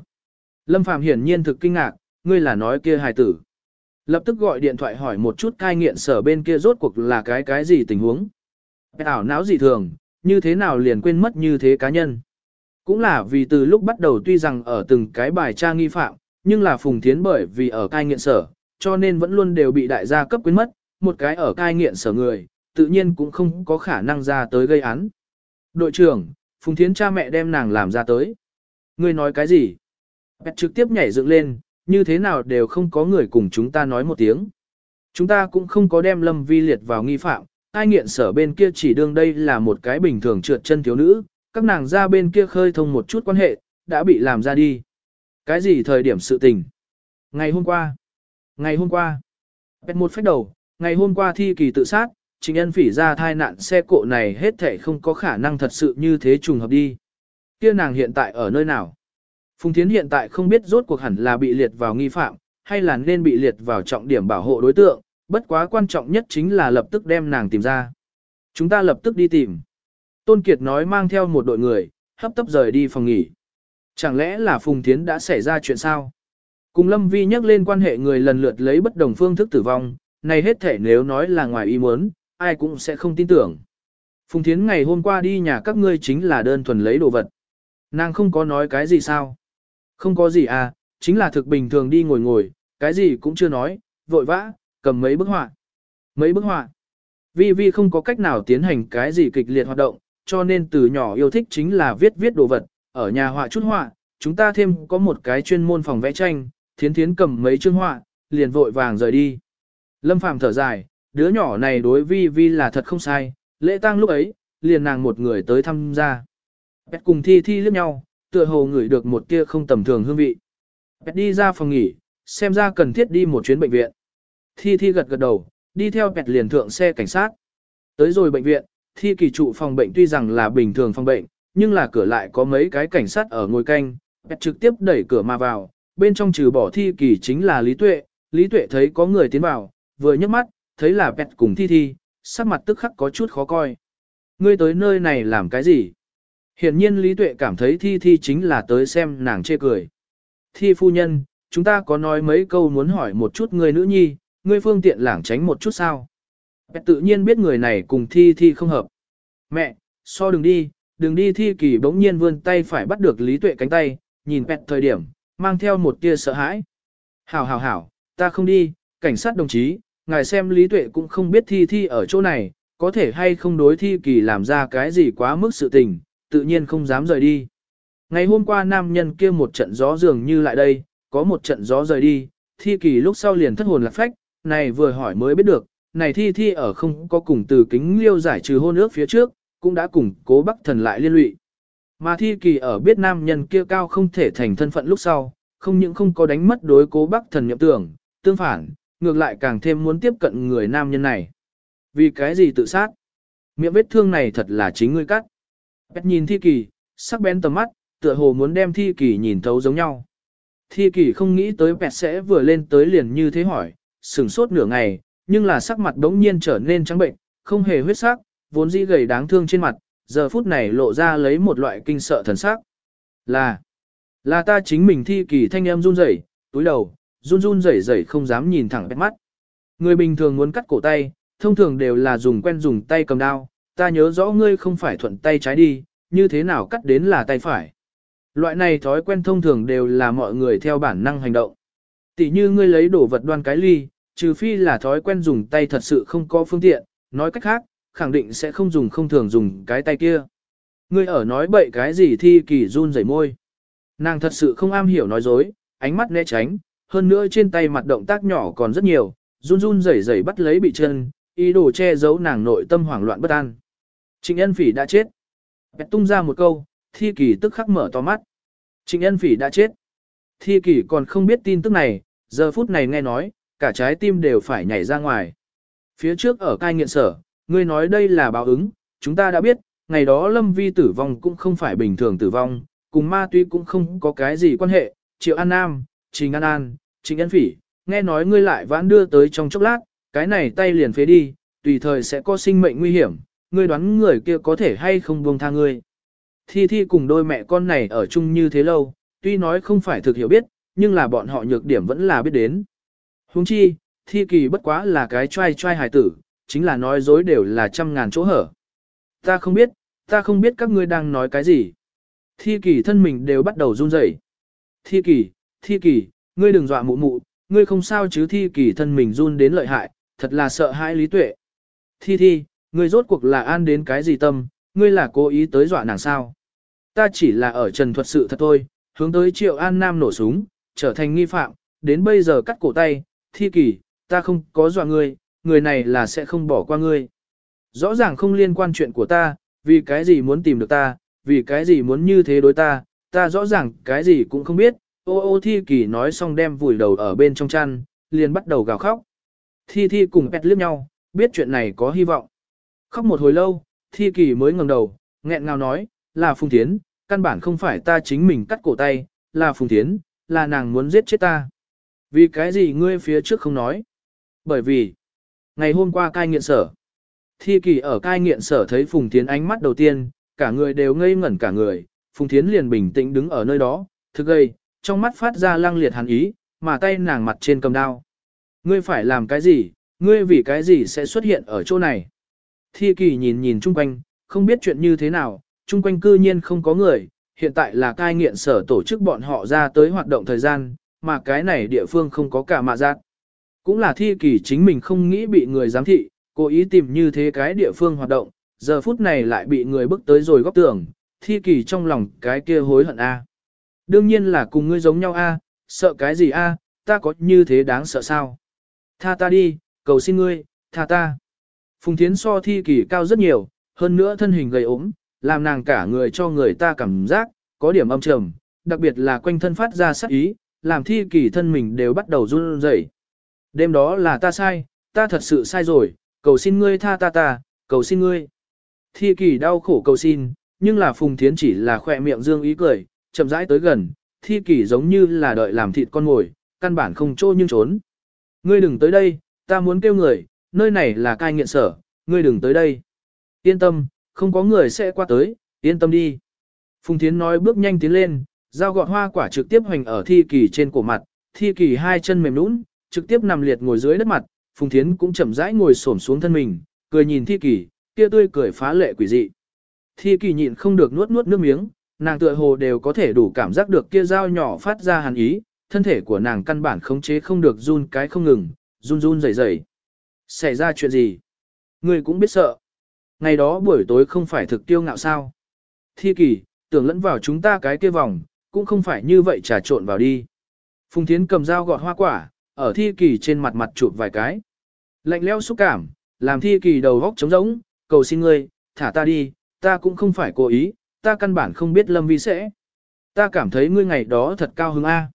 Speaker 1: Lâm Phạm hiển nhiên thực kinh ngạc, ngươi là nói kia hài tử. Lập tức gọi điện thoại hỏi một chút cai nghiện sở bên kia rốt cuộc là cái cái gì tình huống. Ảo não gì thường, như thế nào liền quên mất như thế cá nhân. Cũng là vì từ lúc bắt đầu tuy rằng ở từng cái bài tra nghi phạm, nhưng là Phùng Thiến bởi vì ở cai nghiện sở, cho nên vẫn luôn đều bị đại gia cấp quên mất, một cái ở cai nghiện sở người, tự nhiên cũng không có khả năng ra tới gây án. Đội trưởng, Phùng Thiến cha mẹ đem nàng làm ra tới. Ngươi nói cái gì? Bẹt trực tiếp nhảy dựng lên, như thế nào đều không có người cùng chúng ta nói một tiếng. Chúng ta cũng không có đem Lâm Vi liệt vào nghi phạm, ai nghiện sở bên kia chỉ đương đây là một cái bình thường trượt chân thiếu nữ, các nàng ra bên kia khơi thông một chút quan hệ, đã bị làm ra đi. Cái gì thời điểm sự tình? Ngày hôm qua. Ngày hôm qua. Bẹt một phép đầu, ngày hôm qua thi kỳ tự sát, trình nhân phỉ ra thai nạn xe cộ này hết thể không có khả năng thật sự như thế trùng hợp đi. Kia nàng hiện tại ở nơi nào? Phùng Thiến hiện tại không biết rốt cuộc hẳn là bị liệt vào nghi phạm, hay là nên bị liệt vào trọng điểm bảo hộ đối tượng, bất quá quan trọng nhất chính là lập tức đem nàng tìm ra. Chúng ta lập tức đi tìm. Tôn Kiệt nói mang theo một đội người, hấp tấp rời đi phòng nghỉ. Chẳng lẽ là Phùng Thiến đã xảy ra chuyện sao? Cùng Lâm Vi nhắc lên quan hệ người lần lượt lấy bất đồng phương thức tử vong, này hết thể nếu nói là ngoài ý muốn, ai cũng sẽ không tin tưởng. Phùng Thiến ngày hôm qua đi nhà các ngươi chính là đơn thuần lấy đồ vật. Nàng không có nói cái gì sao? Không có gì à, chính là thực bình thường đi ngồi ngồi, cái gì cũng chưa nói, vội vã, cầm mấy bức họa. Mấy bức họa. Vi Vi không có cách nào tiến hành cái gì kịch liệt hoạt động, cho nên từ nhỏ yêu thích chính là viết viết đồ vật, ở nhà họa chút họa, chúng ta thêm có một cái chuyên môn phòng vẽ tranh, thiến thiến cầm mấy chương họa, liền vội vàng rời đi. Lâm Phàm thở dài, đứa nhỏ này đối Vi Vi là thật không sai, lễ tang lúc ấy, liền nàng một người tới tham gia. bẹt cùng Thi Thi liếc nhau, tựa hồ ngửi được một tia không tầm thường hương vị. Bẹt đi ra phòng nghỉ, xem ra cần thiết đi một chuyến bệnh viện. Thi Thi gật gật đầu, đi theo bẹt liền thượng xe cảnh sát. Tới rồi bệnh viện, Thi kỳ trụ phòng bệnh tuy rằng là bình thường phòng bệnh, nhưng là cửa lại có mấy cái cảnh sát ở ngồi canh, Bẹt trực tiếp đẩy cửa mà vào, bên trong trừ bỏ Thi kỳ chính là Lý Tuệ, Lý Tuệ thấy có người tiến vào, vừa nhấc mắt, thấy là bẹt cùng Thi Thi, sắc mặt tức khắc có chút khó coi. Ngươi tới nơi này làm cái gì? Hiển nhiên Lý Tuệ cảm thấy Thi Thi chính là tới xem nàng chê cười. Thi phu nhân, chúng ta có nói mấy câu muốn hỏi một chút người nữ nhi, ngươi phương tiện lảng tránh một chút sao? Bẹt tự nhiên biết người này cùng Thi Thi không hợp. Mẹ, so đừng đi, đừng đi Thi kỳ bỗng nhiên vươn tay phải bắt được Lý Tuệ cánh tay, nhìn Bẹt thời điểm, mang theo một tia sợ hãi. Hảo hảo hảo, ta không đi, cảnh sát đồng chí, ngài xem Lý Tuệ cũng không biết Thi Thi ở chỗ này, có thể hay không đối Thi kỳ làm ra cái gì quá mức sự tình, tự nhiên không dám rời đi. Ngày hôm qua nam nhân kia một trận gió dường như lại đây, có một trận gió rời đi, thi kỳ lúc sau liền thất hồn lạc phách, này vừa hỏi mới biết được, này thi thi ở không có cùng từ kính liêu giải trừ hôn ước phía trước, cũng đã cùng cố bắc thần lại liên lụy. Mà thi kỳ ở biết nam nhân kia cao không thể thành thân phận lúc sau, không những không có đánh mất đối cố bắc thần nhậm tưởng, tương phản, ngược lại càng thêm muốn tiếp cận người nam nhân này. Vì cái gì tự sát? Miệng vết thương này thật là chính ngươi cắt. Bét nhìn thi kỳ, sắc bén tầm mắt, tựa hồ muốn đem thi kỳ nhìn thấu giống nhau. Thi kỳ không nghĩ tới bẹt sẽ vừa lên tới liền như thế hỏi, sửng sốt nửa ngày, nhưng là sắc mặt đống nhiên trở nên trắng bệnh, không hề huyết sắc, vốn dĩ gầy đáng thương trên mặt, giờ phút này lộ ra lấy một loại kinh sợ thần sắc. Là, là ta chính mình thi kỳ thanh em run rẩy, túi đầu, run run rẩy rẩy không dám nhìn thẳng Bét mắt. Người bình thường muốn cắt cổ tay, thông thường đều là dùng quen dùng tay cầm dao, ta nhớ rõ ngươi không phải thuận tay trái đi, như thế nào cắt đến là tay phải. Loại này thói quen thông thường đều là mọi người theo bản năng hành động. Tỷ như ngươi lấy đổ vật đoan cái ly, trừ phi là thói quen dùng tay thật sự không có phương tiện, nói cách khác, khẳng định sẽ không dùng không thường dùng cái tay kia. Ngươi ở nói bậy cái gì thi kỳ run rẩy môi. Nàng thật sự không am hiểu nói dối, ánh mắt né tránh, hơn nữa trên tay mặt động tác nhỏ còn rất nhiều, run run rẩy rẩy bắt lấy bị chân, ý đồ che giấu nàng nội tâm hoảng loạn bất an. Trịnh Ân Phỉ đã chết. Bẹt tung ra một câu, Thi Kỳ tức khắc mở to mắt. Trịnh Ân Phỉ đã chết. Thi Kỳ còn không biết tin tức này, giờ phút này nghe nói, cả trái tim đều phải nhảy ra ngoài. Phía trước ở cai nghiện sở, ngươi nói đây là báo ứng, chúng ta đã biết, ngày đó Lâm Vi tử vong cũng không phải bình thường tử vong, cùng ma túy cũng không có cái gì quan hệ, Triệu An Nam, Trình An An, Trình An Phỉ, nghe nói ngươi lại vãn đưa tới trong chốc lát, cái này tay liền phế đi, tùy thời sẽ có sinh mệnh nguy hiểm, ngươi đoán người kia có thể hay không buông tha ngươi. Thi Thi cùng đôi mẹ con này ở chung như thế lâu, tuy nói không phải thực hiểu biết, nhưng là bọn họ nhược điểm vẫn là biết đến. Huống chi, Thi Kỳ bất quá là cái trai trai hài tử, chính là nói dối đều là trăm ngàn chỗ hở. Ta không biết, ta không biết các ngươi đang nói cái gì. Thi Kỳ thân mình đều bắt đầu run rẩy. Thi Kỳ, Thi Kỳ, ngươi đừng dọa mụ mụ, ngươi không sao chứ Thi Kỳ thân mình run đến lợi hại, thật là sợ hãi lý tuệ. Thi Thi, ngươi rốt cuộc là an đến cái gì tâm, ngươi là cố ý tới dọa nàng sao. Ta chỉ là ở trần thuật sự thật thôi, hướng tới triệu an nam nổ súng, trở thành nghi phạm, đến bây giờ cắt cổ tay, thi kỳ, ta không có dọa ngươi, người này là sẽ không bỏ qua ngươi. Rõ ràng không liên quan chuyện của ta, vì cái gì muốn tìm được ta, vì cái gì muốn như thế đối ta, ta rõ ràng cái gì cũng không biết. Ô ô thi kỳ nói xong đem vùi đầu ở bên trong chăn, liền bắt đầu gào khóc. Thi thi cùng pet liếc nhau, biết chuyện này có hy vọng. Khóc một hồi lâu, thi kỳ mới ngẩng đầu, nghẹn ngào nói, là Phùng Thiến, căn bản không phải ta chính mình cắt cổ tay, là Phùng Thiến, là nàng muốn giết chết ta. Vì cái gì ngươi phía trước không nói? Bởi vì, ngày hôm qua cai nghiện sở. Thi kỳ ở cai nghiện sở thấy Phùng Thiến ánh mắt đầu tiên, cả người đều ngây ngẩn cả người, Phùng Thiến liền bình tĩnh đứng ở nơi đó, thực gây, trong mắt phát ra lăng liệt hàn ý, mà tay nàng mặt trên cầm đao. Ngươi phải làm cái gì, ngươi vì cái gì sẽ xuất hiện ở chỗ này? Thi kỳ nhìn nhìn chung quanh, không biết chuyện như thế nào, chung quanh cư nhiên không có người, hiện tại là cai nghiện sở tổ chức bọn họ ra tới hoạt động thời gian, mà cái này địa phương không có cả mạ giác. Cũng là thi kỳ chính mình không nghĩ bị người giám thị, cố ý tìm như thế cái địa phương hoạt động, giờ phút này lại bị người bước tới rồi góc tường, thi kỳ trong lòng cái kia hối hận a. Đương nhiên là cùng ngươi giống nhau a, sợ cái gì a, ta có như thế đáng sợ sao? Tha ta đi, cầu xin ngươi, tha ta. Phùng Thiến so thi kỳ cao rất nhiều, hơn nữa thân hình gầy ốm, làm nàng cả người cho người ta cảm giác, có điểm âm trầm, đặc biệt là quanh thân phát ra sắc ý, làm thi kỳ thân mình đều bắt đầu run rẩy. Đêm đó là ta sai, ta thật sự sai rồi, cầu xin ngươi tha ta ta, cầu xin ngươi. Thi kỳ đau khổ cầu xin, nhưng là Phùng Thiến chỉ là khỏe miệng dương ý cười, chậm rãi tới gần, thi kỷ giống như là đợi làm thịt con ngồi, căn bản không trô nhưng trốn. Ngươi đừng tới đây, ta muốn kêu người, nơi này là cai nghiện sở, ngươi đừng tới đây. Yên tâm, không có người sẽ qua tới, yên tâm đi. Phùng Thiến nói bước nhanh tiến lên, dao gọt hoa quả trực tiếp hoành ở thi kỳ trên cổ mặt, thi kỳ hai chân mềm nũng, trực tiếp nằm liệt ngồi dưới đất mặt, Phùng Thiến cũng chậm rãi ngồi xổm xuống thân mình, cười nhìn thi kỳ, kia tươi cười phá lệ quỷ dị. Thi kỳ nhịn không được nuốt nuốt nước miếng, nàng tựa hồ đều có thể đủ cảm giác được kia dao nhỏ phát ra hàn ý, thân thể của nàng căn bản khống chế không được run cái không ngừng, run run rẩy rẩy. Xảy ra chuyện gì? Ngươi cũng biết sợ. Ngày đó buổi tối không phải thực tiêu ngạo sao. Thi kỳ, tưởng lẫn vào chúng ta cái kia vòng, cũng không phải như vậy trà trộn vào đi. Phùng Thiến cầm dao gọt hoa quả, ở thi kỳ trên mặt mặt chụp vài cái. Lạnh leo xúc cảm, làm thi kỳ đầu góc trống rỗng, cầu xin ngươi, thả ta đi, ta cũng không phải cố ý, ta căn bản không biết Lâm Vi sẽ. Ta cảm thấy ngươi ngày đó thật cao hứng A.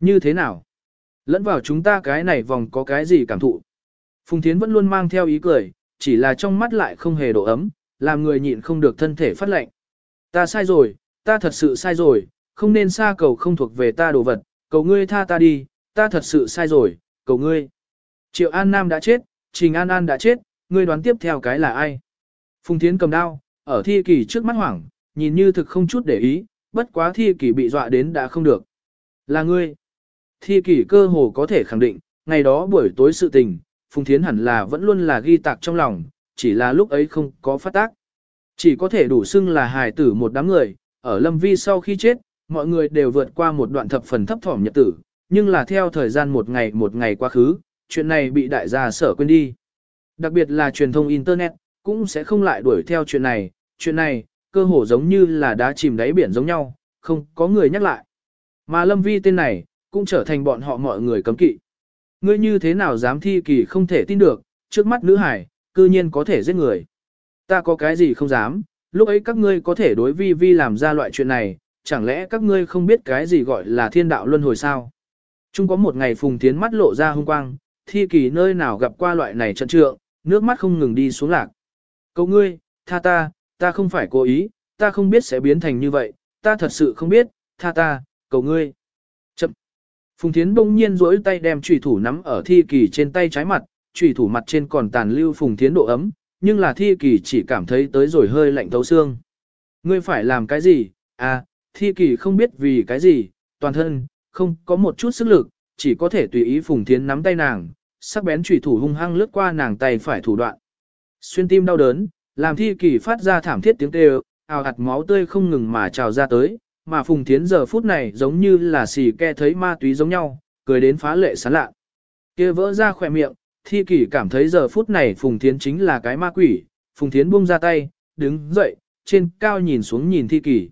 Speaker 1: Như thế nào? Lẫn vào chúng ta cái này vòng có cái gì cảm thụ? Phùng Thiến vẫn luôn mang theo ý cười, chỉ là trong mắt lại không hề độ ấm, làm người nhịn không được thân thể phát lạnh. Ta sai rồi, ta thật sự sai rồi, không nên xa cầu không thuộc về ta đồ vật, cầu ngươi tha ta đi, ta thật sự sai rồi, cầu ngươi. Triệu An Nam đã chết, Trình An An đã chết, ngươi đoán tiếp theo cái là ai? Phùng Thiến cầm đao, ở thi kỳ trước mắt hoảng, nhìn như thực không chút để ý, bất quá thi kỷ bị dọa đến đã không được. Là ngươi. Thi kỷ cơ hồ có thể khẳng định, ngày đó buổi tối sự tình, Phùng Thiến hẳn là vẫn luôn là ghi tạc trong lòng, chỉ là lúc ấy không có phát tác. Chỉ có thể đủ xưng là hài tử một đám người, ở Lâm Vi sau khi chết, mọi người đều vượt qua một đoạn thập phần thấp thỏm nhật tử, nhưng là theo thời gian một ngày một ngày quá khứ, chuyện này bị đại gia sở quên đi. Đặc biệt là truyền thông Internet, cũng sẽ không lại đuổi theo chuyện này, chuyện này, cơ hồ giống như là đá chìm đáy biển giống nhau, không có người nhắc lại. Mà Lâm Vi tên này, cũng trở thành bọn họ mọi người cấm kỵ. Ngươi như thế nào dám thi kỳ không thể tin được, trước mắt nữ hải, cư nhiên có thể giết người. Ta có cái gì không dám, lúc ấy các ngươi có thể đối vi vi làm ra loại chuyện này, chẳng lẽ các ngươi không biết cái gì gọi là thiên đạo luân hồi sao? Chung có một ngày Phùng Thiến mắt lộ ra hung quang, thi kỳ nơi nào gặp qua loại này trận trượng, nước mắt không ngừng đi xuống lạc. Cậu ngươi, tha ta, ta không phải cố ý, ta không biết sẽ biến thành như vậy, ta thật sự không biết, tha ta, cậu ngươi. Chậm. Phùng Thiến bỗng nhiên duỗi tay đem trùy thủ nắm ở thi kỳ trên tay trái mặt, trùy thủ mặt trên còn tàn lưu Phùng Thiến độ ấm, nhưng là thi kỳ chỉ cảm thấy tới rồi hơi lạnh thấu xương. Ngươi phải làm cái gì? À, thi kỳ không biết vì cái gì, toàn thân, không có một chút sức lực, chỉ có thể tùy ý Phùng Thiến nắm tay nàng, sắc bén trùy thủ hung hăng lướt qua nàng tay phải thủ đoạn. Xuyên tim đau đớn, làm thi kỳ phát ra thảm thiết tiếng kêu, ào hạt máu tươi không ngừng mà trào ra tới, mà Phùng Thiến giờ phút này giống như là xì ke thấy ma túy giống nhau, cười đến phá lệ sán lạ. kia vỡ ra khỏe miệng, thi kỳ cảm thấy giờ phút này Phùng Thiến chính là cái ma quỷ, Phùng Thiến buông ra tay, đứng dậy, trên cao nhìn xuống nhìn thi kỳ.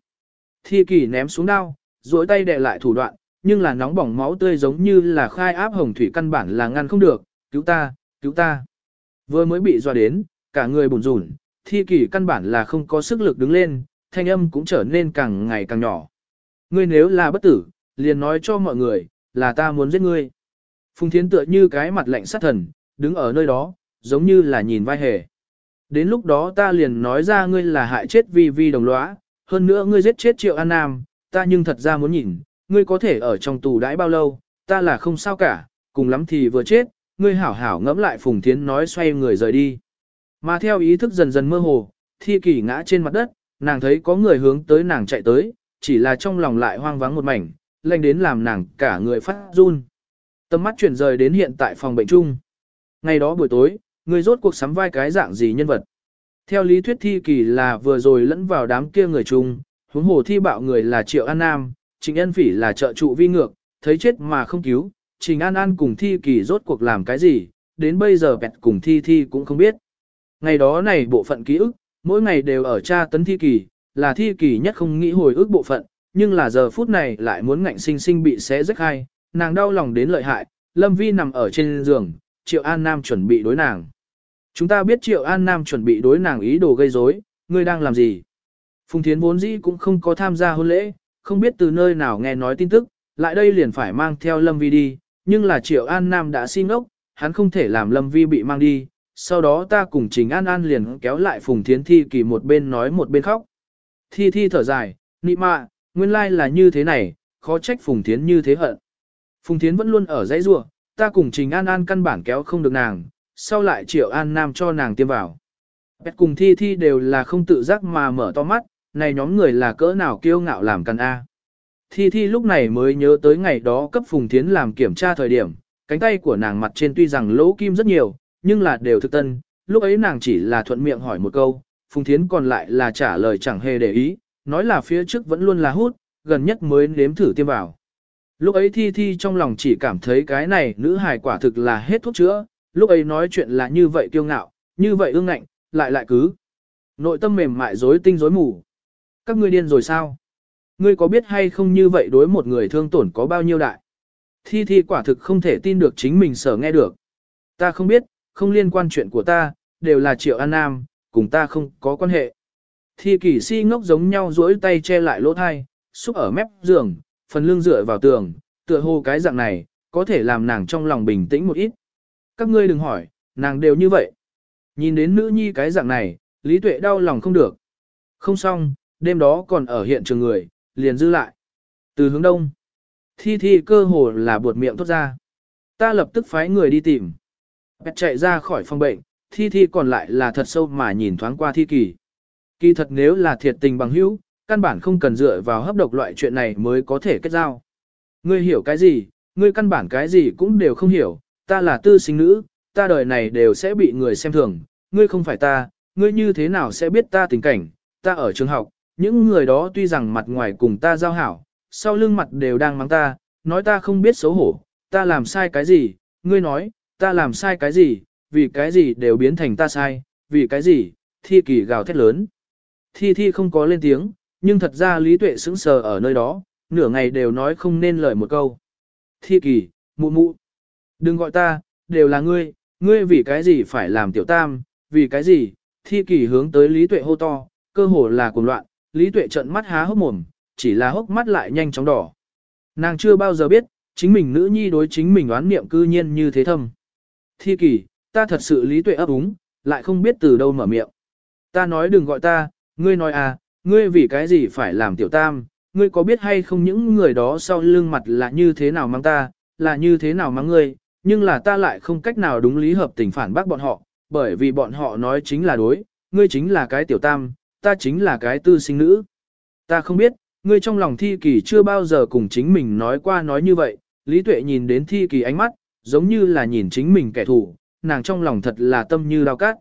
Speaker 1: Thi kỳ ném xuống đao, duỗi tay đè lại thủ đoạn, nhưng là nóng bỏng máu tươi giống như là khai áp hồng thủy căn bản là ngăn không được, cứu ta, cứu ta. Vừa mới bị dọa đến, cả người bùn rủn, thi kỷ căn bản là không có sức lực đứng lên, thanh âm cũng trở nên càng ngày càng nhỏ. Ngươi nếu là bất tử, liền nói cho mọi người, là ta muốn giết ngươi. Phùng Thiến tựa như cái mặt lạnh sát thần, đứng ở nơi đó, giống như là nhìn vai hề. Đến lúc đó ta liền nói ra ngươi là hại chết vi vi đồng lõa, hơn nữa ngươi giết chết triệu an nam, ta nhưng thật ra muốn nhìn, ngươi có thể ở trong tù đãi bao lâu, ta là không sao cả, cùng lắm thì vừa chết, ngươi hảo hảo ngẫm lại Phùng Thiến nói xoay người rời đi. Mà theo ý thức dần dần mơ hồ, thi kỳ ngã trên mặt đất, nàng thấy có người hướng tới nàng chạy tới, chỉ là trong lòng lại hoang vắng một mảnh, lanh đến làm nàng cả người phát run. Tầm mắt chuyển rời đến hiện tại phòng bệnh chung. Ngày đó buổi tối, người rốt cuộc sắm vai cái dạng gì nhân vật. Theo lý thuyết thi kỳ là vừa rồi lẫn vào đám kia người chung, huống hồ thi bạo người là Triệu An Nam, Trình An Phỉ là trợ trụ vi ngược, thấy chết mà không cứu, Trình An An cùng thi kỳ rốt cuộc làm cái gì, đến bây giờ bẹt cùng thi thi cũng không biết. Ngày đó này bộ phận ký ức, mỗi ngày đều ở tra tấn thi kỳ, là thi kỳ nhất không nghĩ hồi ức bộ phận, nhưng là giờ phút này lại muốn ngạnh sinh sinh bị xé rách hai, nàng đau lòng đến lợi hại, Lâm Vi nằm ở trên giường, Triệu An Nam chuẩn bị đối nàng. Chúng ta biết Triệu An Nam chuẩn bị đối nàng ý đồ gây rối, ngươi đang làm gì? Phùng Thiến vốn dĩ cũng không có tham gia hôn lễ, không biết từ nơi nào nghe nói tin tức, lại đây liền phải mang theo Lâm Vi đi, nhưng là Triệu An Nam đã xin ốc, hắn không thể làm Lâm Vi bị mang đi, sau đó ta cùng Trình An An liền kéo lại Phùng Thiến Thi kỳ một bên nói một bên khóc. Thi Thi thở dài, nị mạ, nguyên lai là như thế này, khó trách Phùng Thiến như thế hận. Phùng Thiến vẫn luôn ở dãy rua, ta cùng Trình An An căn bản kéo không được nàng, sau lại Triệu An Nam cho nàng tiêm vào. Bẹt cùng Thi Thi đều là không tự giác mà mở to mắt, này nhóm người là cỡ nào kiêu ngạo làm căn A. Thi Thi lúc này mới nhớ tới ngày đó cấp Phùng Thiến làm kiểm tra thời điểm, cánh tay của nàng mặt trên tuy rằng lỗ kim rất nhiều, nhưng là đều thực tân, lúc ấy nàng chỉ là thuận miệng hỏi một câu, Phùng Thiến còn lại là trả lời chẳng hề để ý, nói là phía trước vẫn luôn là hút, gần nhất mới nếm thử tiêm vào. Lúc ấy Thi Thi trong lòng chỉ cảm thấy cái này nữ hài quả thực là hết thuốc chữa, lúc ấy nói chuyện là như vậy kiêu ngạo, như vậy ương ngạnh, lại lại cứ. Nội tâm mềm mại rối tinh rối mù. Các ngươi điên rồi sao? Ngươi có biết hay không như vậy đối một người thương tổn có bao nhiêu đại? Thi Thi quả thực không thể tin được chính mình sở nghe được. Ta không biết, không liên quan chuyện của ta, đều là Triệu An Nam, cùng ta không có quan hệ. Thi kỷ si ngốc giống nhau duỗi tay che lại lỗ thai, xúc ở mép giường, phần lưng dựa vào tường, tựa hồ cái dạng này, có thể làm nàng trong lòng bình tĩnh một ít. Các ngươi đừng hỏi, nàng đều như vậy. Nhìn đến nữ nhi cái dạng này, Lý Tuệ đau lòng không được. Không xong, đêm đó còn ở hiện trường người, liền dư lại. Từ hướng đông, thi thi cơ hồ là buột miệng thốt ra. Ta lập tức phái người đi tìm. Bẹt chạy ra khỏi phòng bệnh, thi thi còn lại là thật sâu mà nhìn thoáng qua thi kỳ. Kỳ thật nếu là thiệt tình bằng hữu, căn bản không cần dựa vào hấp độc loại chuyện này mới có thể kết giao. Ngươi hiểu cái gì, ngươi căn bản cái gì cũng đều không hiểu, ta là tư sinh nữ, ta đời này đều sẽ bị người xem thường, ngươi không phải ta, ngươi như thế nào sẽ biết ta tình cảnh, ta ở trường học, những người đó tuy rằng mặt ngoài cùng ta giao hảo, sau lưng mặt đều đang mắng ta, nói ta không biết xấu hổ, ta làm sai cái gì, ngươi nói, ta làm sai cái gì, vì cái gì đều biến thành ta sai, vì cái gì, thi kỳ gào thét lớn. Thi thi không có lên tiếng, nhưng thật ra lý tuệ sững sờ ở nơi đó, nửa ngày đều nói không nên lời một câu. Thi kỳ, mụ mụ, đừng gọi ta, đều là ngươi, ngươi vì cái gì phải làm tiểu tam, vì cái gì, thi kỳ hướng tới lý tuệ hô to, cơ hồ là cuồng loạn, lý tuệ trận mắt há hốc mồm, chỉ là hốc mắt lại nhanh chóng đỏ. Nàng chưa bao giờ biết, chính mình nữ nhi đối chính mình oán niệm cư nhiên như thế thâm. Thi kỳ, ta thật sự lý tuệ ấp úng, lại không biết từ đâu mở miệng. Ta nói đừng gọi ta, ngươi nói à, ngươi vì cái gì phải làm tiểu tam, ngươi có biết hay không những người đó sau lưng mặt là như thế nào mang ta, là như thế nào mang ngươi, nhưng là ta lại không cách nào đúng lý hợp tình phản bác bọn họ, bởi vì bọn họ nói chính là đối, ngươi chính là cái tiểu tam, ta chính là cái tư sinh nữ. Ta không biết, ngươi trong lòng thi kỳ chưa bao giờ cùng chính mình nói qua nói như vậy, Lý Tuệ nhìn đến thi kỳ ánh mắt, giống như là nhìn chính mình kẻ thù, nàng trong lòng thật là tâm như đau cát.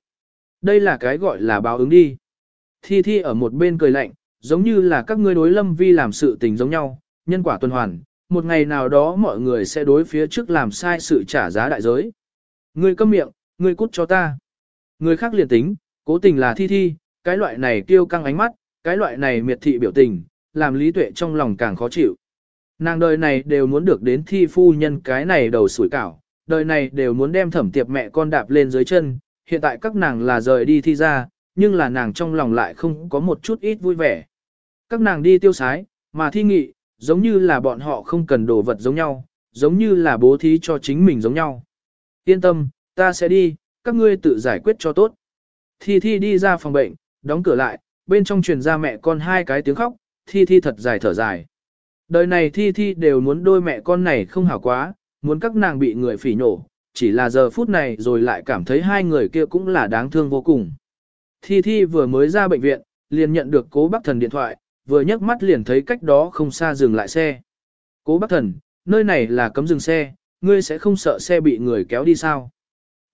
Speaker 1: Đây là cái gọi là báo ứng đi. Thi thi ở một bên cười lạnh, giống như là các ngươi đối lâm vi làm sự tình giống nhau, nhân quả tuần hoàn, một ngày nào đó mọi người sẽ đối phía trước làm sai sự trả giá đại giới. Ngươi câm miệng, ngươi cút cho ta. Người khác liền tính, cố tình là thi thi, cái loại này kêu căng ánh mắt, cái loại này miệt thị biểu tình, làm lý tuệ trong lòng càng khó chịu. Nàng đời này đều muốn được đến thi phu nhân cái này đầu sủi cảo, đời này đều muốn đem thẩm tiệp mẹ con đạp lên dưới chân, hiện tại các nàng là rời đi thi ra, nhưng là nàng trong lòng lại không có một chút ít vui vẻ. Các nàng đi tiêu sái, mà thi nghị, giống như là bọn họ không cần đồ vật giống nhau, giống như là bố thí cho chính mình giống nhau. Yên tâm, ta sẽ đi, các ngươi tự giải quyết cho tốt. Thi Thi đi ra phòng bệnh, đóng cửa lại, bên trong truyền ra mẹ con hai cái tiếng khóc, Thi Thi thật dài thở dài. Đời này Thi Thi đều muốn đôi mẹ con này không hảo quá, muốn các nàng bị người phỉ nổ, chỉ là giờ phút này rồi lại cảm thấy hai người kia cũng là đáng thương vô cùng. Thi Thi vừa mới ra bệnh viện, liền nhận được cố bác thần điện thoại, vừa nhấc mắt liền thấy cách đó không xa dừng lại xe. Cố bác thần, nơi này là cấm dừng xe, ngươi sẽ không sợ xe bị người kéo đi sao?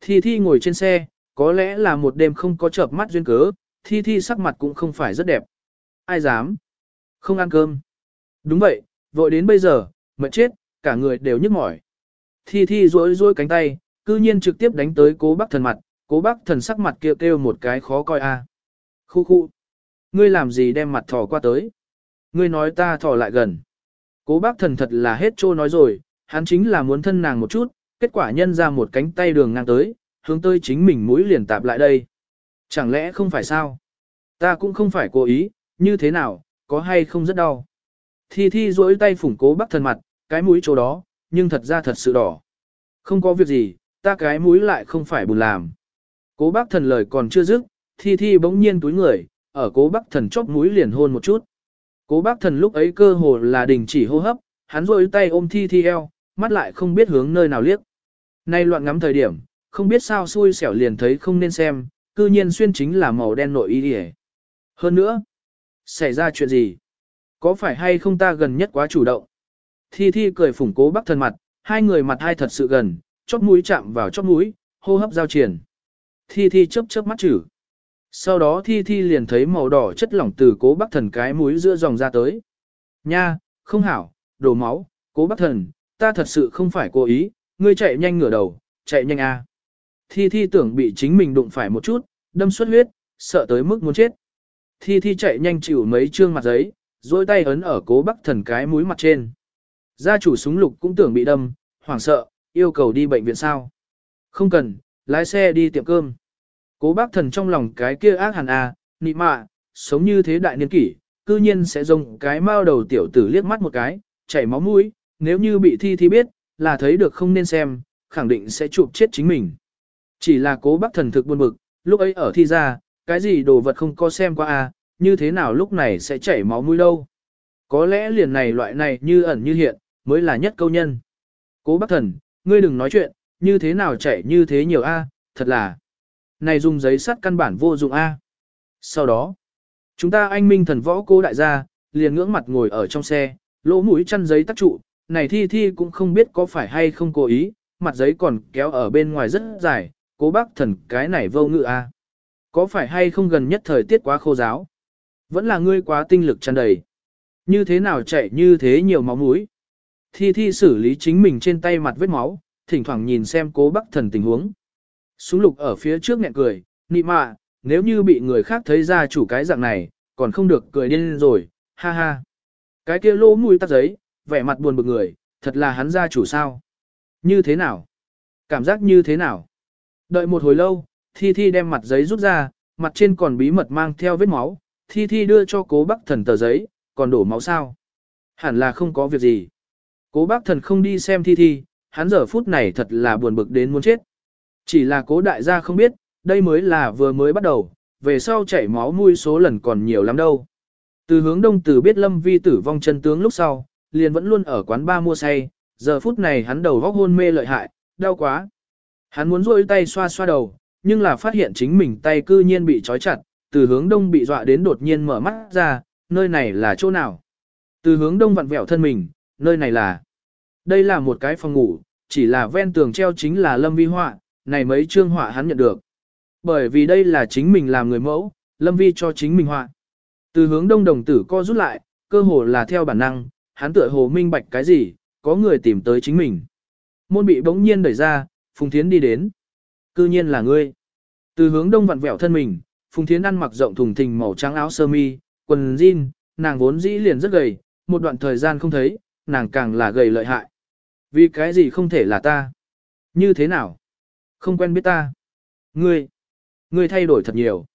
Speaker 1: Thi Thi ngồi trên xe, có lẽ là một đêm không có chợp mắt duyên cớ, Thi Thi sắc mặt cũng không phải rất đẹp. Ai dám? Không ăn cơm. Đúng vậy, vội đến bây giờ, mệt chết, cả người đều nhức mỏi. Thi Thi rối rối cánh tay, cư nhiên trực tiếp đánh tới cố bác thần mặt, cố bác thần sắc mặt kêu kêu một cái khó coi a. À. Khu khu. Ngươi làm gì đem mặt thò qua tới? Ngươi nói ta thò lại gần. Cố bác thần thật là hết trô nói rồi, hắn chính là muốn thân nàng một chút, kết quả nhân ra một cánh tay đường ngang tới, hướng tới chính mình mũi liền tạp lại đây. Chẳng lẽ không phải sao? Ta cũng không phải cố ý, như thế nào, có hay không rất đau. Thi Thi duỗi tay phủng cố bác thần mặt, cái mũi chỗ đó, nhưng thật ra thật sự đỏ. Không có việc gì, ta cái mũi lại không phải buồn làm. Cố bác thần lời còn chưa dứt, Thi Thi bỗng nhiên túi người, ở cố bác thần chóp mũi liền hôn một chút. Cố bác thần lúc ấy cơ hồ là đình chỉ hô hấp, hắn rôi tay ôm Thi Thi eo, mắt lại không biết hướng nơi nào liếc. Nay loạn ngắm thời điểm, không biết sao xui xẻo liền thấy không nên xem, cư nhiên xuyên chính là màu đen nội y đi Hơn nữa, xảy ra chuyện gì? Có phải hay không ta gần nhất quá chủ động? Thi Thi cười phủng cố bác thần mặt, hai người mặt hai thật sự gần, chóp mũi chạm vào chóp mũi, hô hấp giao triển. Thi Thi chớp chớp mắt chử. Sau đó Thi Thi liền thấy màu đỏ chất lỏng từ cố bác thần cái mũi giữa dòng ra tới. Nha, không hảo, đổ máu, cố bác thần, ta thật sự không phải cố ý, ngươi chạy nhanh ngửa đầu, chạy nhanh a. Thi Thi tưởng bị chính mình đụng phải một chút, đâm xuất huyết, sợ tới mức muốn chết. Thi Thi chạy nhanh chịu mấy trương mặt giấy, dôi tay ấn ở cố bác thần cái mũi mặt trên. Gia chủ súng lục cũng tưởng bị đâm, hoảng sợ, yêu cầu đi bệnh viện sao. Không cần, lái xe đi tiệm cơm. Cố bác thần trong lòng cái kia ác hẳn à, nị mạ, sống như thế đại niên kỷ, cư nhiên sẽ dùng cái mao đầu tiểu tử liếc mắt một cái, chảy máu mũi, nếu như bị thi thì biết, là thấy được không nên xem, khẳng định sẽ chụp chết chính mình. Chỉ là cố bác thần thực buồn bực, lúc ấy ở thi ra, cái gì đồ vật không có xem qua à, như thế nào lúc này sẽ chảy máu mũi đâu. Có lẽ liền này loại này như ẩn như hiện, mới là nhất câu nhân. Cố bác thần, ngươi đừng nói chuyện, như thế nào chảy như thế nhiều a, thật là. Này dùng giấy sắt căn bản vô dụng a. Sau đó, chúng ta anh minh thần võ cô đại gia, liền ngưỡng mặt ngồi ở trong xe, lỗ mũi chăn giấy tắc trụ, này thi thi cũng không biết có phải hay không cố ý, mặt giấy còn kéo ở bên ngoài rất dài, cố bác thần cái này vô ngự a. Có phải hay không gần nhất thời tiết quá khô giáo? Vẫn là ngươi quá tinh lực tràn đầy. Như thế nào chạy như thế nhiều máu mũi? Thi thi xử lý chính mình trên tay mặt vết máu, thỉnh thoảng nhìn xem cố bác thần tình huống. Súng lục ở phía trước nghẹn cười, nị mạ, nếu như bị người khác thấy ra chủ cái dạng này, còn không được cười điên rồi, ha ha. Cái kia lỗ mũi tắt giấy, vẻ mặt buồn bực người, thật là hắn gia chủ sao. Như thế nào? Cảm giác như thế nào? Đợi một hồi lâu, Thi Thi đem mặt giấy rút ra, mặt trên còn bí mật mang theo vết máu, Thi Thi đưa cho cố bác thần tờ giấy, còn đổ máu sao? Hẳn là không có việc gì. Cố bác thần không đi xem thi thi, hắn giờ phút này thật là buồn bực đến muốn chết. Chỉ là cố đại gia không biết, đây mới là vừa mới bắt đầu, về sau chảy máu mũi số lần còn nhiều lắm đâu. Từ hướng đông từ biết Lâm Vi tử vong chân tướng lúc sau, liền vẫn luôn ở quán ba mua say, giờ phút này hắn đầu vóc hôn mê lợi hại, đau quá. Hắn muốn rôi tay xoa xoa đầu, nhưng là phát hiện chính mình tay cư nhiên bị trói chặt, từ hướng đông bị dọa đến đột nhiên mở mắt ra, nơi này là chỗ nào? Từ hướng đông vặn vẹo thân mình, nơi này là... Đây là một cái phòng ngủ, chỉ là ven tường treo chính là Lâm Vi họa, này mấy chương họa hắn nhận được. Bởi vì đây là chính mình làm người mẫu, Lâm Vi cho chính mình họa. Từ hướng đông đồng tử co rút lại, cơ hồ là theo bản năng, hắn tựa hồ minh bạch cái gì, có người tìm tới chính mình. Môn bị bỗng nhiên đẩy ra, Phùng Thiến đi đến. Cư nhiên là ngươi. Từ hướng đông vặn vẹo thân mình, Phùng Thiến ăn mặc rộng thùng thình màu trắng áo sơ mi, quần jean, nàng vốn dĩ liền rất gầy, một đoạn thời gian không thấy, nàng càng là gầy lợi hại. Vì cái gì không thể là ta? Như thế nào? Không quen biết ta. Ngươi, ngươi thay đổi thật nhiều.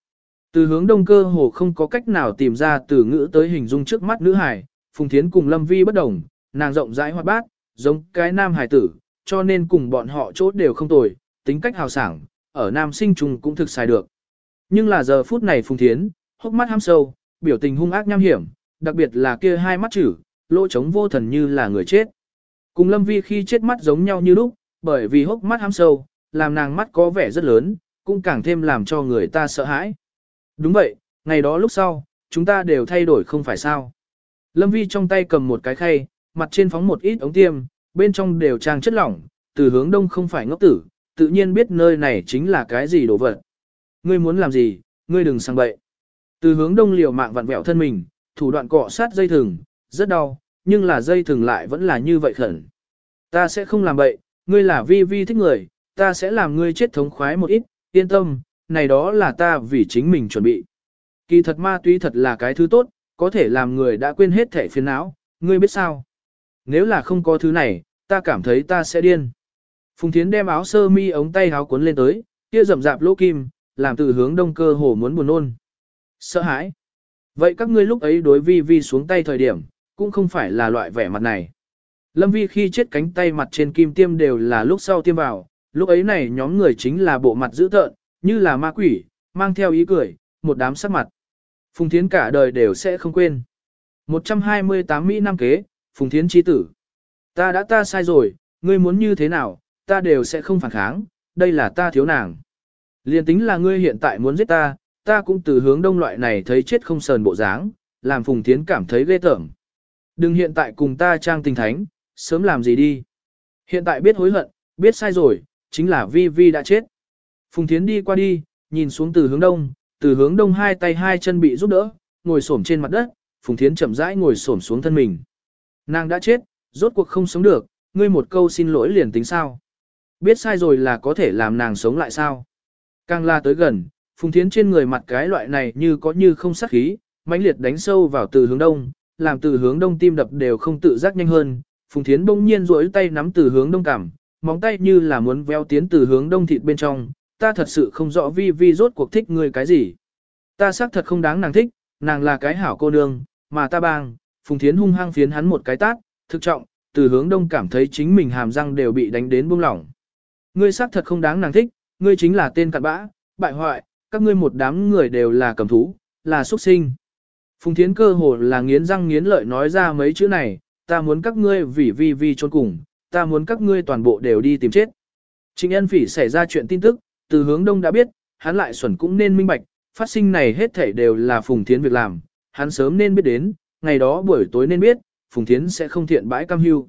Speaker 1: Từ hướng đông cơ hồ không có cách nào tìm ra từ ngữ tới hình dung trước mắt nữ hải, Phùng Thiến cùng Lâm Vi bất đồng, nàng rộng rãi hoạt bát, giống cái nam hải tử, cho nên cùng bọn họ chốt đều không tồi, tính cách hào sảng, ở nam sinh trùng cũng thực xài được. Nhưng là giờ phút này Phùng Thiến, hốc mắt ham sâu, biểu tình hung ác nham hiểm, đặc biệt là kia hai mắt chữ, lỗ trống vô thần như là người chết. Cùng Lâm Vi khi chết mắt giống nhau như lúc, bởi vì hốc mắt ham sâu, làm nàng mắt có vẻ rất lớn, cũng càng thêm làm cho người ta sợ hãi. Đúng vậy, ngày đó lúc sau, chúng ta đều thay đổi không phải sao. Lâm Vi trong tay cầm một cái khay, mặt trên phóng một ít ống tiêm, bên trong đều trang chất lỏng, từ hướng đông không phải ngốc tử, tự nhiên biết nơi này chính là cái gì đồ vật. Ngươi muốn làm gì, ngươi đừng sang bậy. Từ hướng đông liều mạng vặn vẹo thân mình, thủ đoạn cọ sát dây thừng, rất đau, nhưng là dây thừng lại vẫn là như vậy khẩn. Ta sẽ không làm bậy, ngươi là vi vi thích người, ta sẽ làm ngươi chết thống khoái một ít, yên tâm, này đó là ta vì chính mình chuẩn bị. Kỳ thật ma túy thật là cái thứ tốt, có thể làm người đã quên hết thể phiền não, ngươi biết sao? Nếu là không có thứ này, ta cảm thấy ta sẽ điên. Phùng Thiến đem áo sơ mi ống tay áo cuốn lên tới, kia rậm rạp lỗ kim, làm từ hướng đông cơ hồ muốn buồn nôn. Sợ hãi. Vậy các ngươi lúc ấy đối vi vi xuống tay thời điểm, cũng không phải là loại vẻ mặt này. Lâm vi khi chết cánh tay mặt trên kim tiêm đều là lúc sau tiêm vào, lúc ấy này nhóm người chính là bộ mặt dữ tợn, như là ma quỷ, mang theo ý cười, một đám sắc mặt. Phùng Thiến cả đời đều sẽ không quên. 128 Mỹ năm kế, Phùng Thiến chi tử. Ta đã ta sai rồi, ngươi muốn như thế nào, ta đều sẽ không phản kháng, đây là ta thiếu nàng. Liên tính là ngươi hiện tại muốn giết ta, ta cũng từ hướng đông loại này thấy chết không sờn bộ dáng, làm Phùng Thiến cảm thấy ghê tởm. Đừng hiện tại cùng ta trang tình thánh, sớm làm gì đi. Hiện tại biết hối hận, biết sai rồi, chính là Vi Vi đã chết. Phùng Thiến đi qua đi, nhìn xuống từ hướng đông, từ hướng đông hai tay hai chân bị giúp đỡ, ngồi xổm trên mặt đất, Phùng Thiến chậm rãi ngồi xổm xuống thân mình. Nàng đã chết, rốt cuộc không sống được, ngươi một câu xin lỗi liền tính sao. Biết sai rồi là có thể làm nàng sống lại sao. Càng la tới gần, Phùng Thiến trên người mặt cái loại này như có như không sát khí, mãnh liệt đánh sâu vào từ hướng đông, làm từ hướng đông tim đập đều không tự giác nhanh hơn. Phùng Thiến bỗng nhiên duỗi tay nắm từ hướng đông cảm, móng tay như là muốn véo tiến từ hướng đông thịt bên trong, ta thật sự không rõ vi vi rốt cuộc thích người cái gì. Ta xác thật không đáng nàng thích, nàng là cái hảo cô nương, mà ta bang, Phùng Thiến hung hăng phiến hắn một cái tát, thực trọng, từ hướng đông cảm thấy chính mình hàm răng đều bị đánh đến buông lỏng. Ngươi xác thật không đáng nàng thích, ngươi chính là tên cặn bã, bại hoại, các ngươi một đám người đều là cầm thú, là xuất sinh. Phùng Thiến cơ hồ là nghiến răng nghiến lợi nói ra mấy chữ này, ta muốn các ngươi vì vi vi trốn cùng, ta muốn các ngươi toàn bộ đều đi tìm chết. Trịnh Ân Phỉ xảy ra chuyện tin tức, từ hướng đông đã biết, hắn lại xuẩn cũng nên minh bạch, phát sinh này hết thảy đều là Phùng Thiến việc làm, hắn sớm nên biết đến, ngày đó buổi tối nên biết, Phùng Thiến sẽ không thiện bãi cam hưu.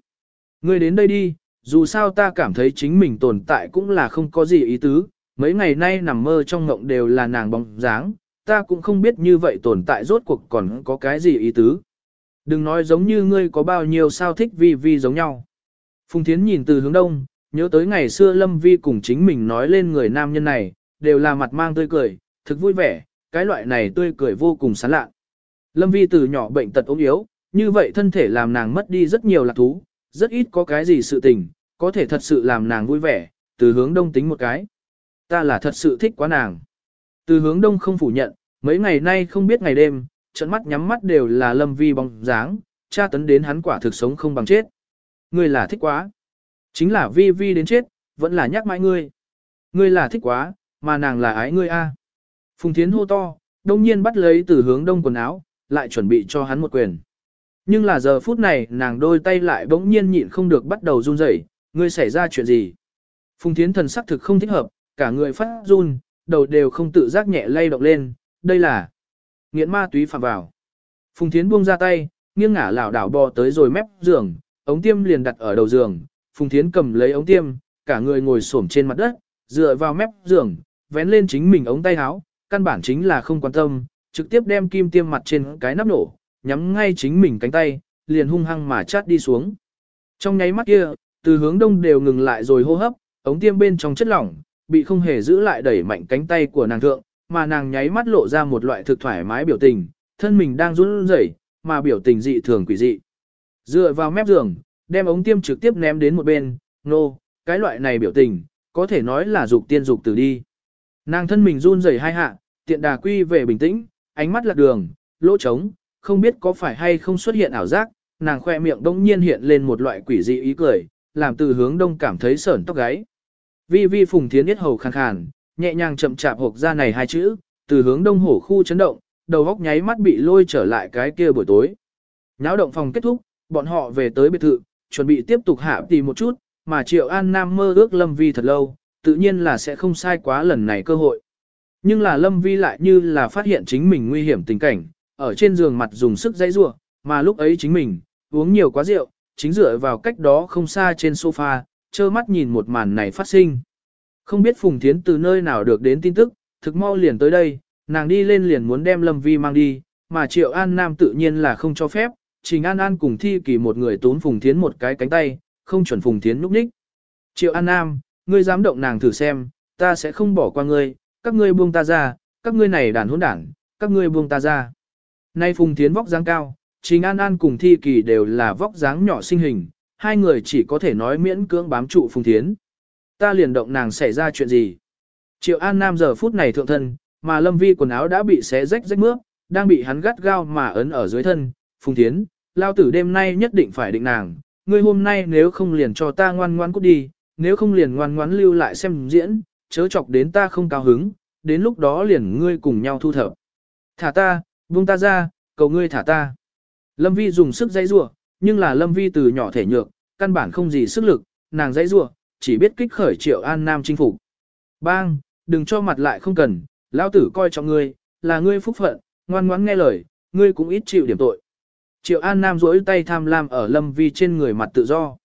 Speaker 1: Ngươi đến đây đi, dù sao ta cảm thấy chính mình tồn tại cũng là không có gì ý tứ, mấy ngày nay nằm mơ trong ngộng đều là nàng bóng dáng, ta cũng không biết như vậy tồn tại rốt cuộc còn có cái gì ý tứ. Đừng nói giống như ngươi có bao nhiêu sao thích vi vi giống nhau. Phùng Thiến nhìn từ hướng đông, nhớ tới ngày xưa Lâm Vi cùng chính mình nói lên người nam nhân này, đều là mặt mang tươi cười, thực vui vẻ, cái loại này tươi cười vô cùng sán lạ. Lâm Vi từ nhỏ bệnh tật ốm yếu, như vậy thân thể làm nàng mất đi rất nhiều lạc thú, rất ít có cái gì sự tình, có thể thật sự làm nàng vui vẻ, từ hướng đông tính một cái. Ta là thật sự thích quá nàng. Từ hướng đông không phủ nhận, mấy ngày nay không biết ngày đêm, trận mắt nhắm mắt đều là lâm vi bóng dáng, tra tấn đến hắn quả thực sống không bằng chết. ngươi là thích quá. Chính là vi vi đến chết, vẫn là nhắc mãi ngươi. Ngươi là thích quá, mà nàng là ái ngươi a. Phùng Thiến hô to, đông nhiên bắt lấy từ hướng đông quần áo, lại chuẩn bị cho hắn một quyền. Nhưng là giờ phút này nàng đôi tay lại bỗng nhiên nhịn không được bắt đầu run rẩy, ngươi xảy ra chuyện gì? Phùng Thiến thần sắc thực không thích hợp, cả người phát run, đầu đều không tự giác nhẹ lay động lên, đây là nghiện ma túy phạm vào. Phùng Thiến buông ra tay, nghiêng ngả lảo đảo bò tới rồi mép giường, ống tiêm liền đặt ở đầu giường, Phùng Thiến cầm lấy ống tiêm, cả người ngồi xổm trên mặt đất, dựa vào mép giường, vén lên chính mình ống tay áo, căn bản chính là không quan tâm, trực tiếp đem kim tiêm mặt trên cái nắp nổ, nhắm ngay chính mình cánh tay, liền hung hăng mà chát đi xuống. Trong nháy mắt kia, từ hướng đông đều ngừng lại rồi hô hấp, ống tiêm bên trong chất lỏng, bị không hề giữ lại đẩy mạnh cánh tay của nàng thượng, mà nàng nháy mắt lộ ra một loại thực thoải mái biểu tình, thân mình đang run rẩy, mà biểu tình dị thường quỷ dị. Dựa vào mép giường, đem ống tiêm trực tiếp ném đến một bên, nô, no, cái loại này biểu tình, có thể nói là dục tiên dục tử đi. Nàng thân mình run rẩy hai hạ, tiện đà quy về bình tĩnh, ánh mắt lạc đường, lỗ trống, không biết có phải hay không xuất hiện ảo giác, nàng khoe miệng đông nhiên hiện lên một loại quỷ dị ý cười, làm từ hướng đông cảm thấy sởn tóc gáy. Vi vi phùng thiến yết hầu khàn khàn, nhẹ nhàng chậm chạp hộp ra này hai chữ, từ hướng đông hổ khu chấn động, đầu góc nháy mắt bị lôi trở lại cái kia buổi tối. Náo động phòng kết thúc, bọn họ về tới biệt thự, chuẩn bị tiếp tục hạ tì một chút, mà Triệu An Nam mơ ước Lâm Vi thật lâu, tự nhiên là sẽ không sai quá lần này cơ hội. Nhưng là Lâm Vi lại như là phát hiện chính mình nguy hiểm tình cảnh, ở trên giường mặt dùng sức dãy rủa, mà lúc ấy chính mình, uống nhiều quá rượu, chính dựa vào cách đó không xa trên sofa, trơ mắt nhìn một màn này phát sinh. Không biết Phùng Thiến từ nơi nào được đến tin tức, thực mau liền tới đây, nàng đi lên liền muốn đem Lâm Vi mang đi, mà Triệu An Nam tự nhiên là không cho phép, Trình An An cùng thi kỳ một người tốn Phùng Thiến một cái cánh tay, không chuẩn Phùng Thiến núp ních. Triệu An Nam, ngươi dám động nàng thử xem, ta sẽ không bỏ qua ngươi, các ngươi buông ta ra, các ngươi này đàn hỗn đảng, các ngươi buông ta ra. Nay Phùng Thiến vóc dáng cao, Trình An An cùng Thi Kỳ đều là vóc dáng nhỏ sinh hình, hai người chỉ có thể nói miễn cưỡng bám trụ Phùng Thiến. Ta liền động nàng xảy ra chuyện gì? Triệu An Nam giờ phút này thượng thân, mà Lâm Vi quần áo đã bị xé rách rách mướp, đang bị hắn gắt gao mà ấn ở dưới thân. Phùng Thiến, lao tử đêm nay nhất định phải định nàng, ngươi hôm nay nếu không liền cho ta ngoan ngoan cút đi, nếu không liền ngoan ngoãn lưu lại xem diễn, chớ chọc đến ta không cao hứng, đến lúc đó liền ngươi cùng nhau thu thập. Thả ta, buông ta ra, cầu ngươi thả ta. Lâm Vi dùng sức dãy rủa, nhưng là Lâm Vi từ nhỏ thể nhược, căn bản không gì sức lực, nàng dãy rủa, chỉ biết kích khởi Triệu An Nam chinh phục. Bang, đừng cho mặt lại không cần, lão tử coi trọng ngươi, là ngươi phúc phận, ngoan ngoãn nghe lời, ngươi cũng ít chịu điểm tội. Triệu An Nam duỗi tay tham lam ở Lâm Vi trên người mặt tự do.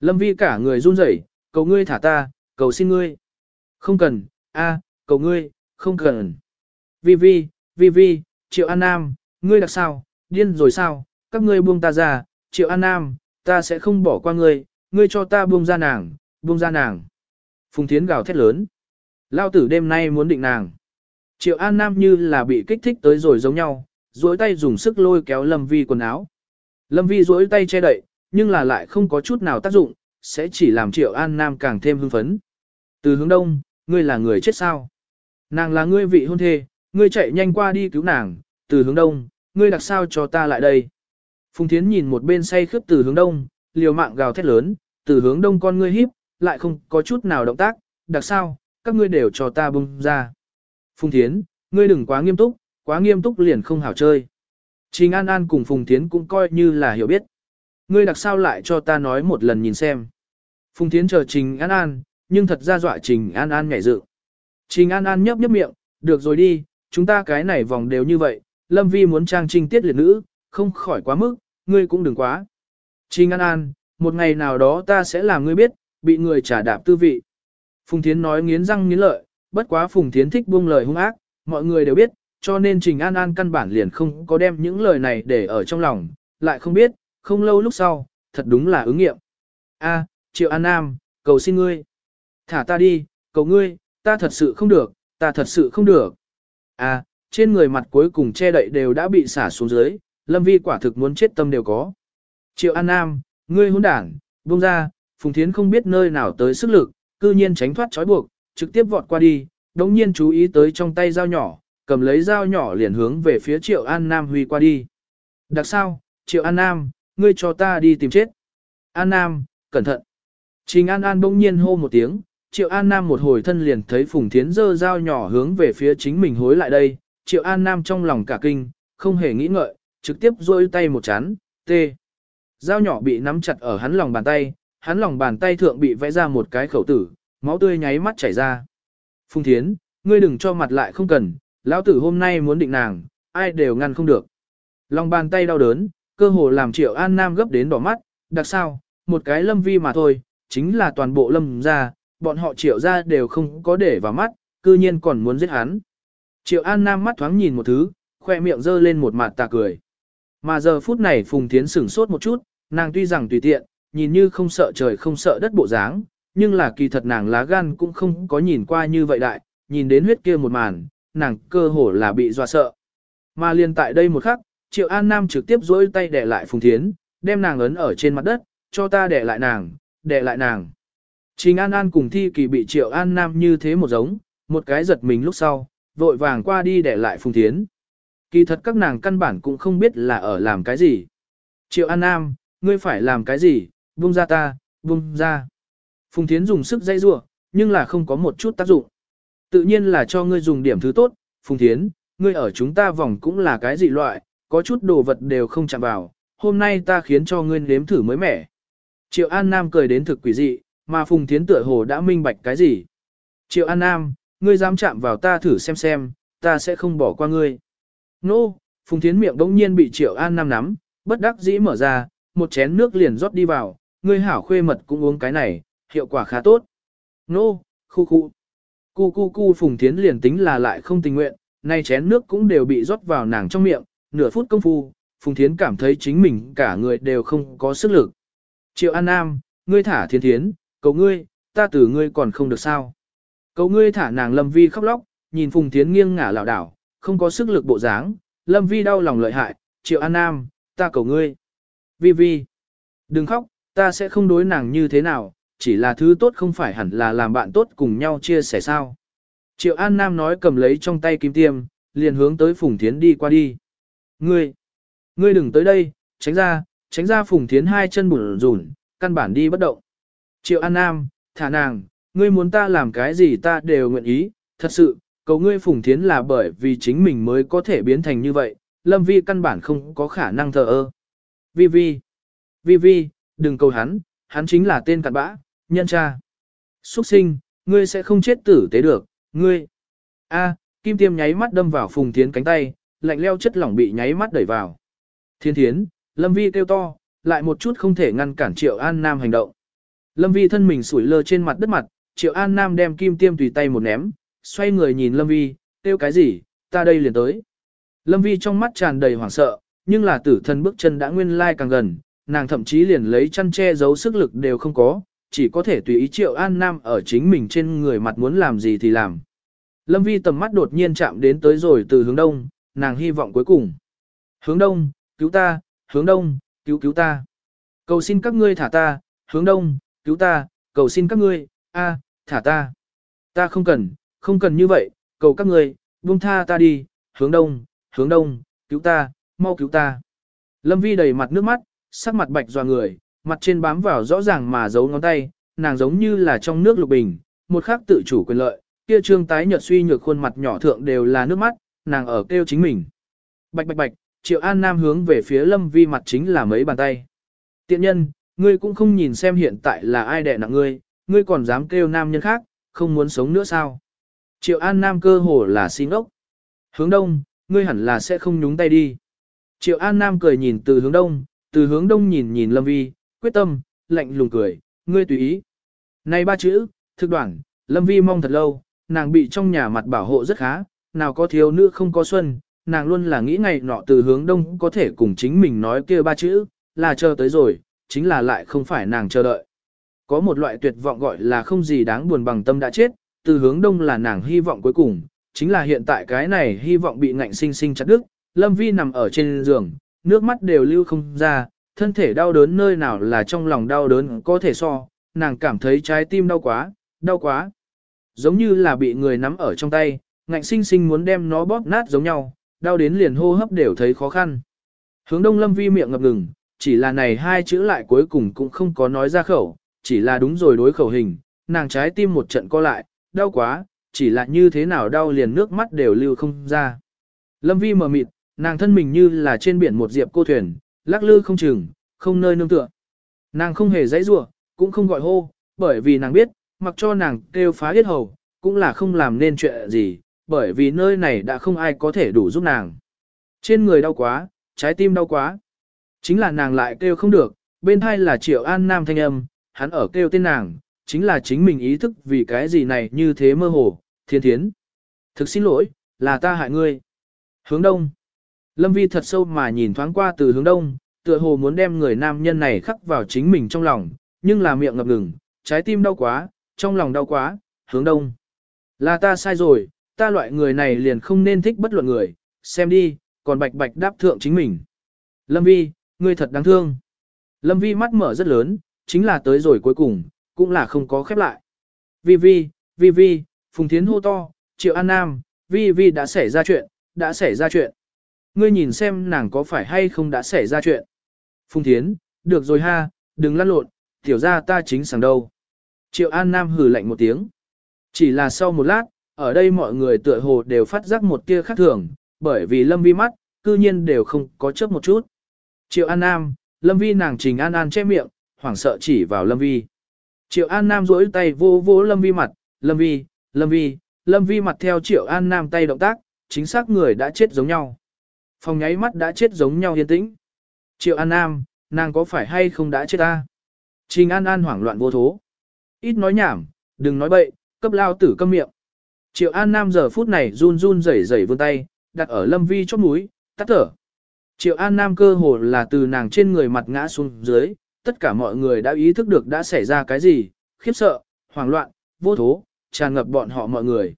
Speaker 1: Lâm Vi cả người run rẩy, cầu ngươi thả ta, cầu xin ngươi. Không cần, a, cầu ngươi, không cần. Vi Vi, Vi Vi, Triệu An Nam, ngươi đặc sao, điên rồi sao, các ngươi buông ta ra, Triệu An Nam, ta sẽ không bỏ qua ngươi, ngươi cho ta buông ra nàng, buông ra nàng. Phùng Thiến gào thét lớn. Lao tử đêm nay muốn định nàng. Triệu An Nam như là bị kích thích tới rồi giống nhau, duỗi tay dùng sức lôi kéo Lâm Vi quần áo. Lâm Vi duỗi tay che đậy, nhưng là lại không có chút nào tác dụng, sẽ chỉ làm Triệu An Nam càng thêm hưng phấn. Từ hướng đông, ngươi là người chết sao? Nàng là ngươi vị hôn thê, ngươi chạy nhanh qua đi cứu nàng, từ hướng đông, ngươi đặc sao cho ta lại đây. Phùng Thiến nhìn một bên say khướp từ hướng đông, liều mạng gào thét lớn, từ hướng đông con ngươi híp, lại không có chút nào động tác, đặc sao, các ngươi đều cho ta bung ra. Phùng Thiến, ngươi đừng quá nghiêm túc, quá nghiêm túc liền không hảo chơi. Trình An An cùng Phùng Thiến cũng coi như là hiểu biết. Ngươi đặc sao lại cho ta nói một lần nhìn xem. Phùng Thiến chờ Trình An An, nhưng thật ra dọa Trình An An nhảy dự. Trình An An nhấp nhấp miệng, được rồi đi, chúng ta cái này vòng đều như vậy, Lâm Vi muốn trang trinh tiết liệt nữ, không khỏi quá mức, ngươi cũng đừng quá. Trình An An, một ngày nào đó ta sẽ làm ngươi biết, bị người trả đạp tư vị. Phùng Thiến nói nghiến răng nghiến lợi, bất quá Phùng Thiến thích buông lời hung ác, mọi người đều biết, cho nên Trình An An căn bản liền không có đem những lời này để ở trong lòng, lại không biết, không lâu lúc sau, thật đúng là ứng nghiệm. A, Triệu An Nam, cầu xin ngươi. Thả ta đi, cầu ngươi, ta thật sự không được, ta thật sự không được. A, trên người mặt cuối cùng che đậy đều đã bị xả xuống dưới, Lâm Vi quả thực muốn chết tâm đều có. Triệu An Nam, ngươi hỗn đảng, buông ra, Phùng Thiến không biết nơi nào tới sức lực, cư nhiên tránh thoát trói buộc, trực tiếp vọt qua đi, đống nhiên chú ý tới trong tay dao nhỏ, cầm lấy dao nhỏ liền hướng về phía Triệu An Nam huy qua đi. Đặc sao, Triệu An Nam, ngươi cho ta đi tìm chết. An Nam, cẩn thận. Trình An An bỗng nhiên hô một tiếng, Triệu An Nam một hồi thân liền thấy Phùng Thiến dơ dao nhỏ hướng về phía chính mình hối lại đây, Triệu An Nam trong lòng cả kinh, không hề nghĩ ngợi, trực tiếp rôi tay một chán, tê. Dao nhỏ bị nắm chặt ở hắn lòng bàn tay, hắn lòng bàn tay thượng bị vẽ ra một cái khẩu tử, máu tươi nháy mắt chảy ra. Phùng Thiến, ngươi đừng cho mặt lại không cần, lão tử hôm nay muốn định nàng, ai đều ngăn không được. Lòng bàn tay đau đớn, cơ hồ làm Triệu An Nam gấp đến đỏ mắt, đặc sao, một cái lâm vi mà thôi, chính là toàn bộ lâm ra, bọn họ Triệu ra đều không có để vào mắt, cư nhiên còn muốn giết hắn. Triệu An Nam mắt thoáng nhìn một thứ, khoe miệng giơ lên một mặt tà cười. Mà giờ phút này Phùng Thiến sửng sốt một chút, nàng tuy rằng tùy tiện, nhìn như không sợ trời không sợ đất bộ dáng, nhưng là kỳ thật nàng lá gan cũng không có nhìn qua như vậy đại, nhìn đến huyết kia một màn, nàng cơ hồ là bị dọa sợ. Mà liền tại đây một khắc, Triệu An Nam trực tiếp duỗi tay đè lại Phùng Thiến, đem nàng ấn ở trên mặt đất, cho ta đè lại nàng, đè lại nàng. Trình An An cùng Thi Kỳ bị Triệu An Nam như thế một giống, một cái giật mình lúc sau, vội vàng qua đi để lại Phùng Thiến. Kỳ thật các nàng căn bản cũng không biết là ở làm cái gì. Triệu An Nam, ngươi phải làm cái gì, buông ra ta, buông ra. Phùng Thiến dùng sức dây rua, nhưng là không có một chút tác dụng. Tự nhiên là cho ngươi dùng điểm thứ tốt, Phùng Thiến, ngươi ở chúng ta vòng cũng là cái gì loại, có chút đồ vật đều không chạm vào, hôm nay ta khiến cho ngươi nếm thử mới mẻ. Triệu An Nam cười đến thực quỷ dị, mà Phùng Thiến tựa hồ đã minh bạch cái gì. Triệu An Nam, ngươi dám chạm vào ta thử xem xem, ta sẽ không bỏ qua ngươi. Nô, no, Phùng Thiến miệng đống nhiên bị Triệu An Nam nắm, bất đắc dĩ mở ra, một chén nước liền rót đi vào, ngươi hảo khuê mật cũng uống cái này, hiệu quả khá tốt. Nô, no, khu khu. Cu cu cu Phùng Thiến liền tính là lại không tình nguyện, nay chén nước cũng đều bị rót vào nàng trong miệng, nửa phút công phu, Phùng Thiến cảm thấy chính mình cả người đều không có sức lực. Triệu An Nam, ngươi thả Thiên Thiến, cầu ngươi, ta từ ngươi còn không được sao. Cầu ngươi thả nàng Lâm Vi khóc lóc, nhìn Phùng Thiến nghiêng ngả lảo đảo, không có sức lực bộ dáng, Lâm Vi đau lòng lợi hại, Triệu An Nam, ta cầu ngươi. Vi Vi, đừng khóc, ta sẽ không đối nàng như thế nào, chỉ là thứ tốt không phải hẳn là làm bạn tốt cùng nhau chia sẻ sao. Triệu An Nam nói cầm lấy trong tay kim tiêm, liền hướng tới Phùng Thiến đi qua đi. Ngươi, ngươi đừng tới đây, tránh ra, tránh ra Phùng Thiến hai chân bùn rủn, căn bản đi bất động. Triệu An Nam, thả nàng, ngươi muốn ta làm cái gì ta đều nguyện ý, thật sự, cầu ngươi Phùng Thiến là bởi vì chính mình mới có thể biến thành như vậy, Lâm Vi căn bản không có khả năng thờ ơ. Vi Vi, Vi Vi, đừng cầu hắn, hắn chính là tên cặn bã, nhân cha. Xuất sinh, ngươi sẽ không chết tử tế được, ngươi. A, kim tiêm nháy mắt đâm vào Phùng Thiến cánh tay, lạnh leo chất lỏng bị nháy mắt đẩy vào. Thiên thiến, Lâm Vi kêu to, lại một chút không thể ngăn cản Triệu An Nam hành động. Lâm Vi thân mình sủi lơ trên mặt đất mặt, Triệu An Nam đem kim tiêm tùy tay một ném, xoay người nhìn Lâm Vi, kêu cái gì, ta đây liền tới. Lâm Vi trong mắt tràn đầy hoảng sợ, nhưng là tử thân bước chân đã nguyên lai càng gần, nàng thậm chí liền lấy chăn che giấu sức lực đều không có, chỉ có thể tùy ý Triệu An Nam ở chính mình trên người mặt muốn làm gì thì làm. Lâm Vi tầm mắt đột nhiên chạm đến tới rồi từ hướng đông, nàng hy vọng cuối cùng. Hướng đông, cứu ta, hướng đông, cứu cứu ta. Cầu xin các ngươi thả ta, hướng đông, cứu ta, cầu xin các ngươi, a, thả ta. Ta không cần, không cần như vậy, cầu các ngươi, buông tha ta đi, hướng đông, hướng đông, cứu ta, mau cứu ta. Lâm Vi đầy mặt nước mắt, sắc mặt bạch dò người, mặt trên bám vào rõ ràng mà giấu ngón tay, nàng giống như là trong nước lục bình, một khắc tự chủ quyền lợi, kia trương tái nhợt suy nhược khuôn mặt nhỏ thượng đều là nước mắt, nàng ở kêu chính mình. Bạch bạch bạch, Triệu An Nam hướng về phía Lâm Vi mặt chính là mấy bàn tay. Tiện nhân, ngươi cũng không nhìn xem hiện tại là ai đẻ nặng ngươi, ngươi còn dám kêu nam nhân khác, không muốn sống nữa sao? Triệu An Nam cơ hồ là xin ốc. Hướng đông, ngươi hẳn là sẽ không nhúng tay đi. Triệu An Nam cười nhìn từ hướng đông, từ hướng đông nhìn nhìn Lâm Vi, quyết tâm, lạnh lùng cười, ngươi tùy ý. Này ba chữ, thực đoạn, Lâm Vi mong thật lâu, nàng bị trong nhà mặt bảo hộ rất khá, nào có thiếu nữ không có xuân, nàng luôn là nghĩ ngày nọ từ hướng đông có thể cùng chính mình nói kia ba chữ, là chờ tới rồi, chính là lại không phải nàng chờ đợi. Có một loại tuyệt vọng gọi là không gì đáng buồn bằng tâm đã chết, từ hướng đông là nàng hy vọng cuối cùng, chính là hiện tại cái này hy vọng bị ngạnh sinh sinh chặt đứt, Lâm Vi nằm ở trên giường, nước mắt đều lưu không ra, thân thể đau đớn nơi nào là trong lòng đau đớn có thể so, nàng cảm thấy trái tim đau quá, đau quá. Giống như là bị người nắm ở trong tay, ngạnh sinh sinh muốn đem nó bóp nát giống nhau, đau đến liền hô hấp đều thấy khó khăn. Hướng đông lâm vi miệng ngập ngừng, chỉ là này hai chữ lại cuối cùng cũng không có nói ra khẩu, chỉ là đúng rồi đối khẩu hình, nàng trái tim một trận co lại, đau quá, chỉ là như thế nào đau liền nước mắt đều lưu không ra. Lâm vi mờ mịt, nàng thân mình như là trên biển một diệp cô thuyền, lắc lư không chừng, không nơi nương tựa. Nàng không hề dãy rủa, cũng không gọi hô, bởi vì nàng biết, mặc cho nàng kêu phá hết hầu, cũng là không làm nên chuyện gì, bởi vì nơi này đã không ai có thể đủ giúp nàng. Trên người đau quá, trái tim đau quá. Chính là nàng lại kêu không được, bên hai là Triệu An Nam thanh âm, hắn ở kêu tên nàng, chính là chính mình ý thức vì cái gì này như thế mơ hồ, thiên thiến. Thực xin lỗi, là ta hại ngươi. Hướng đông. Lâm Vi thật sâu mà nhìn thoáng qua từ hướng đông, tựa hồ muốn đem người nam nhân này khắc vào chính mình trong lòng, nhưng là miệng ngập ngừng, trái tim đau quá, trong lòng đau quá, hướng đông. Là ta sai rồi, ta loại người này liền không nên thích bất luận người, xem đi, còn bạch bạch đáp thượng chính mình. Lâm Vi, ngươi thật đáng thương. Lâm Vi mắt mở rất lớn, chính là tới rồi cuối cùng, cũng là không có khép lại. Vi Vi, Vi Vi, Phùng Thiến hô to, Triệu An Nam, Vi Vi đã xảy ra chuyện, đã xảy ra chuyện. Ngươi nhìn xem nàng có phải hay không đã xảy ra chuyện. Phùng Thiến, được rồi ha, đừng lăn lộn, tiểu ra ta chính sẵn đâu. Triệu An Nam hừ lạnh một tiếng. Chỉ là sau một lát, ở đây mọi người tựa hồ đều phát giác một tia khác thường, bởi vì Lâm Vi mắt, cư nhiên đều không có chớp một chút. Triệu An Nam, Lâm Vi nàng trình An An che miệng, hoảng sợ chỉ vào Lâm Vi. Triệu An Nam duỗi tay vô vô Lâm Vi mặt, Lâm Vi, Lâm Vi, Lâm Vi mặt theo Triệu An Nam tay động tác, chính xác người đã chết giống nhau. Phòng nháy mắt đã chết giống nhau yên tĩnh. Triệu An Nam, nàng có phải hay không đã chết ta? Trình An An hoảng loạn vô thố. Ít nói nhảm, đừng nói bậy, cấp lao tử câm miệng. Triệu An Nam giờ phút này run run rẩy rẩy vươn tay, đặt ở Lâm Vi chót mũi, tắt thở. Triệu An Nam cơ hồ là từ nàng trên người mặt ngã xuống dưới, tất cả mọi người đã ý thức được đã xảy ra cái gì, khiếp sợ, hoảng loạn, vô thố, tràn ngập bọn họ mọi người.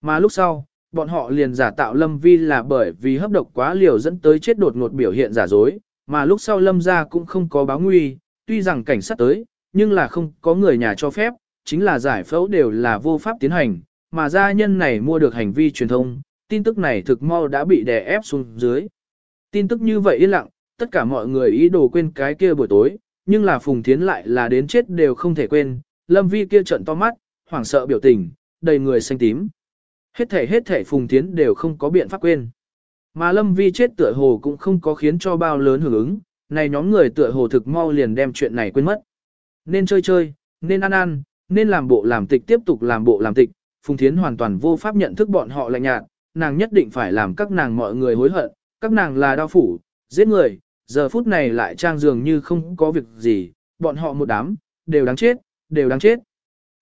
Speaker 1: Mà lúc sau, bọn họ liền giả tạo Lâm Vi là bởi vì hấp độc quá liều dẫn tới chết đột ngột biểu hiện giả dối, mà lúc sau Lâm ra cũng không có báo nguy, tuy rằng cảnh sát tới, nhưng là không có người nhà cho phép, chính là giải phẫu đều là vô pháp tiến hành, mà gia nhân này mua được hành vi truyền thông, tin tức này thực mau đã bị đè ép xuống dưới. Tin tức như vậy yên lặng, tất cả mọi người ý đồ quên cái kia buổi tối, nhưng là Phùng Thiến lại là đến chết đều không thể quên, Lâm Vi kia trận to mắt, hoảng sợ biểu tình, đầy người xanh tím. Hết thể hết thể Phùng Thiến đều không có biện pháp quên. Mà Lâm Vi chết tựa hồ cũng không có khiến cho bao lớn hưởng ứng, này nhóm người tựa hồ thực mau liền đem chuyện này quên mất. Nên chơi chơi, nên ăn ăn, nên làm bộ làm tịch tiếp tục làm bộ làm tịch, Phùng Thiến hoàn toàn vô pháp nhận thức bọn họ lạnh nhạt, nàng nhất định phải làm các nàng mọi người hối hận, các nàng là đao phủ, giết người, giờ phút này lại trang dường như không có việc gì, bọn họ một đám, đều đáng chết, đều đáng chết.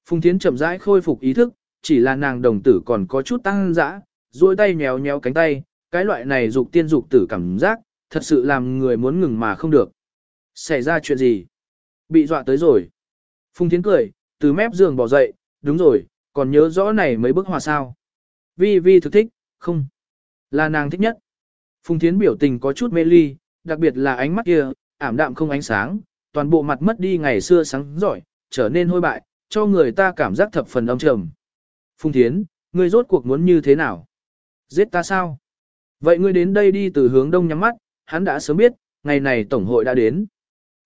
Speaker 1: Phùng Thiến chậm rãi khôi phục ý thức, chỉ là nàng đồng tử còn có chút tăng dã, duỗi tay nhéo nhéo cánh tay, cái loại này dục tiên dục tử cảm giác, thật sự làm người muốn ngừng mà không được. Xảy ra chuyện gì? Bị dọa tới rồi. Phùng Thiến cười, từ mép giường bỏ dậy, đúng rồi, còn nhớ rõ này mấy bức hòa sao. Vi Vi thực thích, không. Là nàng thích nhất. Phùng Thiến biểu tình có chút mê ly, đặc biệt là ánh mắt kia, ảm đạm không ánh sáng, toàn bộ mặt mất đi ngày xưa sáng giỏi, trở nên hôi bại, cho người ta cảm giác thập phần âm trầm. Phùng Thiến, ngươi rốt cuộc muốn như thế nào? Giết ta sao? Vậy ngươi đến đây đi từ hướng đông nhắm mắt, hắn đã sớm biết, ngày này tổng hội đã đến.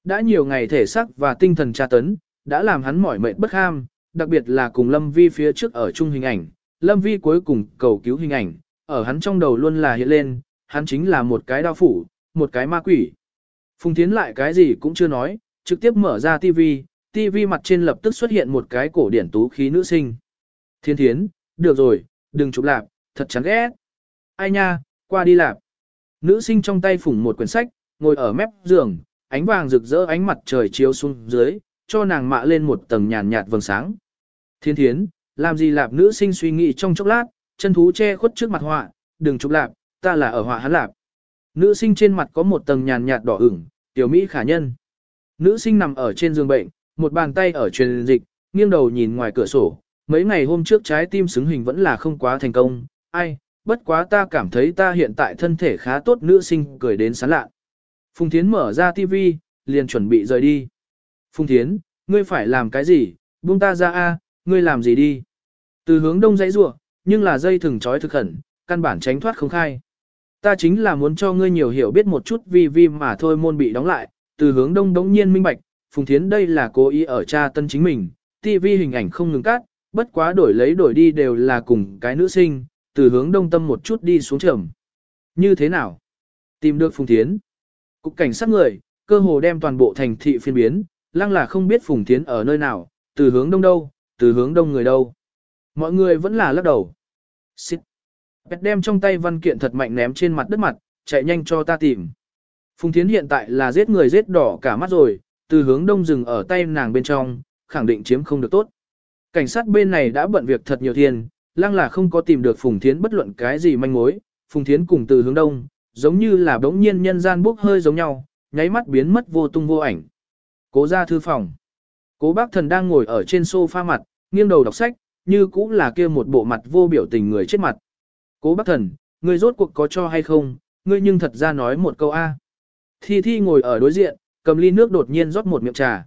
Speaker 1: Đã nhiều ngày thể xác và tinh thần tra tấn, đã làm hắn mỏi mệt bất ham, đặc biệt là cùng Lâm Vi phía trước ở chung hình ảnh, Lâm Vi cuối cùng cầu cứu hình ảnh, ở hắn trong đầu luôn là hiện lên, hắn chính là một cái đao phủ, một cái ma quỷ. Phùng Thiến lại cái gì cũng chưa nói, trực tiếp mở ra TV, TV mặt trên lập tức xuất hiện một cái cổ điển tú khí nữ sinh. Thiên Thiến, được rồi, đừng chụp lạp, thật chán ghét. Ai nha, qua đi lạp. Nữ sinh trong tay phủng một quyển sách, ngồi ở mép giường, ánh vàng rực rỡ ánh mặt trời chiếu xuống dưới, cho nàng mạ lên một tầng nhàn nhạt vầng sáng. Thiên thiến, làm gì lạp nữ sinh suy nghĩ trong chốc lát, chân thú che khuất trước mặt họa, đừng chụp lạp, ta là ở họa hắn lạp. Nữ sinh trên mặt có một tầng nhàn nhạt đỏ ửng, tiểu mỹ khả nhân. Nữ sinh nằm ở trên giường bệnh, một bàn tay ở truyền dịch, nghiêng đầu nhìn ngoài cửa sổ. Mấy ngày hôm trước trái tim xứng hình vẫn là không quá thành công, ai, bất quá ta cảm thấy ta hiện tại thân thể khá tốt nữ sinh cười đến sán lạ. Phùng Thiến mở ra TV, liền chuẩn bị rời đi. Phùng Thiến, ngươi phải làm cái gì, buông ta ra a, ngươi làm gì đi. Từ hướng đông dãy rủa, nhưng là dây thừng trói thực khẩn, căn bản tránh thoát không khai. Ta chính là muốn cho ngươi nhiều hiểu biết một chút vì vi mà thôi môn bị đóng lại, từ hướng đông đống nhiên minh bạch, Phùng Thiến đây là cố ý ở cha tân chính mình, TV hình ảnh không ngừng cắt, bất quá đổi lấy đổi đi đều là cùng cái nữ sinh, từ hướng đông tâm một chút đi xuống trầm. Như thế nào? Tìm được Phùng Thiến. Cục cảnh sát người, cơ hồ đem toàn bộ thành thị phiên biến, lăng là không biết Phùng Thiến ở nơi nào, từ hướng đông đâu, từ hướng đông người đâu. Mọi người vẫn là lắc đầu. Xịt. Bẹt đem trong tay văn kiện thật mạnh ném trên mặt đất mặt, chạy nhanh cho ta tìm. Phùng Thiến hiện tại là giết người giết đỏ cả mắt rồi, từ hướng đông rừng ở tay nàng bên trong, khẳng định chiếm không được tốt. Cảnh sát bên này đã bận việc thật nhiều thiên, lăng là không có tìm được Phùng Thiến bất luận cái gì manh mối, Phùng Thiến cùng từ hướng đông, giống như là đống nhiên nhân gian bốc hơi giống nhau, nháy mắt biến mất vô tung vô ảnh. Cố ra thư phòng. Cố bác thần đang ngồi ở trên sofa mặt, nghiêng đầu đọc sách, như cũng là kia một bộ mặt vô biểu tình người chết mặt. Cố bác thần, ngươi rốt cuộc có cho hay không, ngươi nhưng thật ra nói một câu A. Thi Thi ngồi ở đối diện, cầm ly nước đột nhiên rót một miệng trà.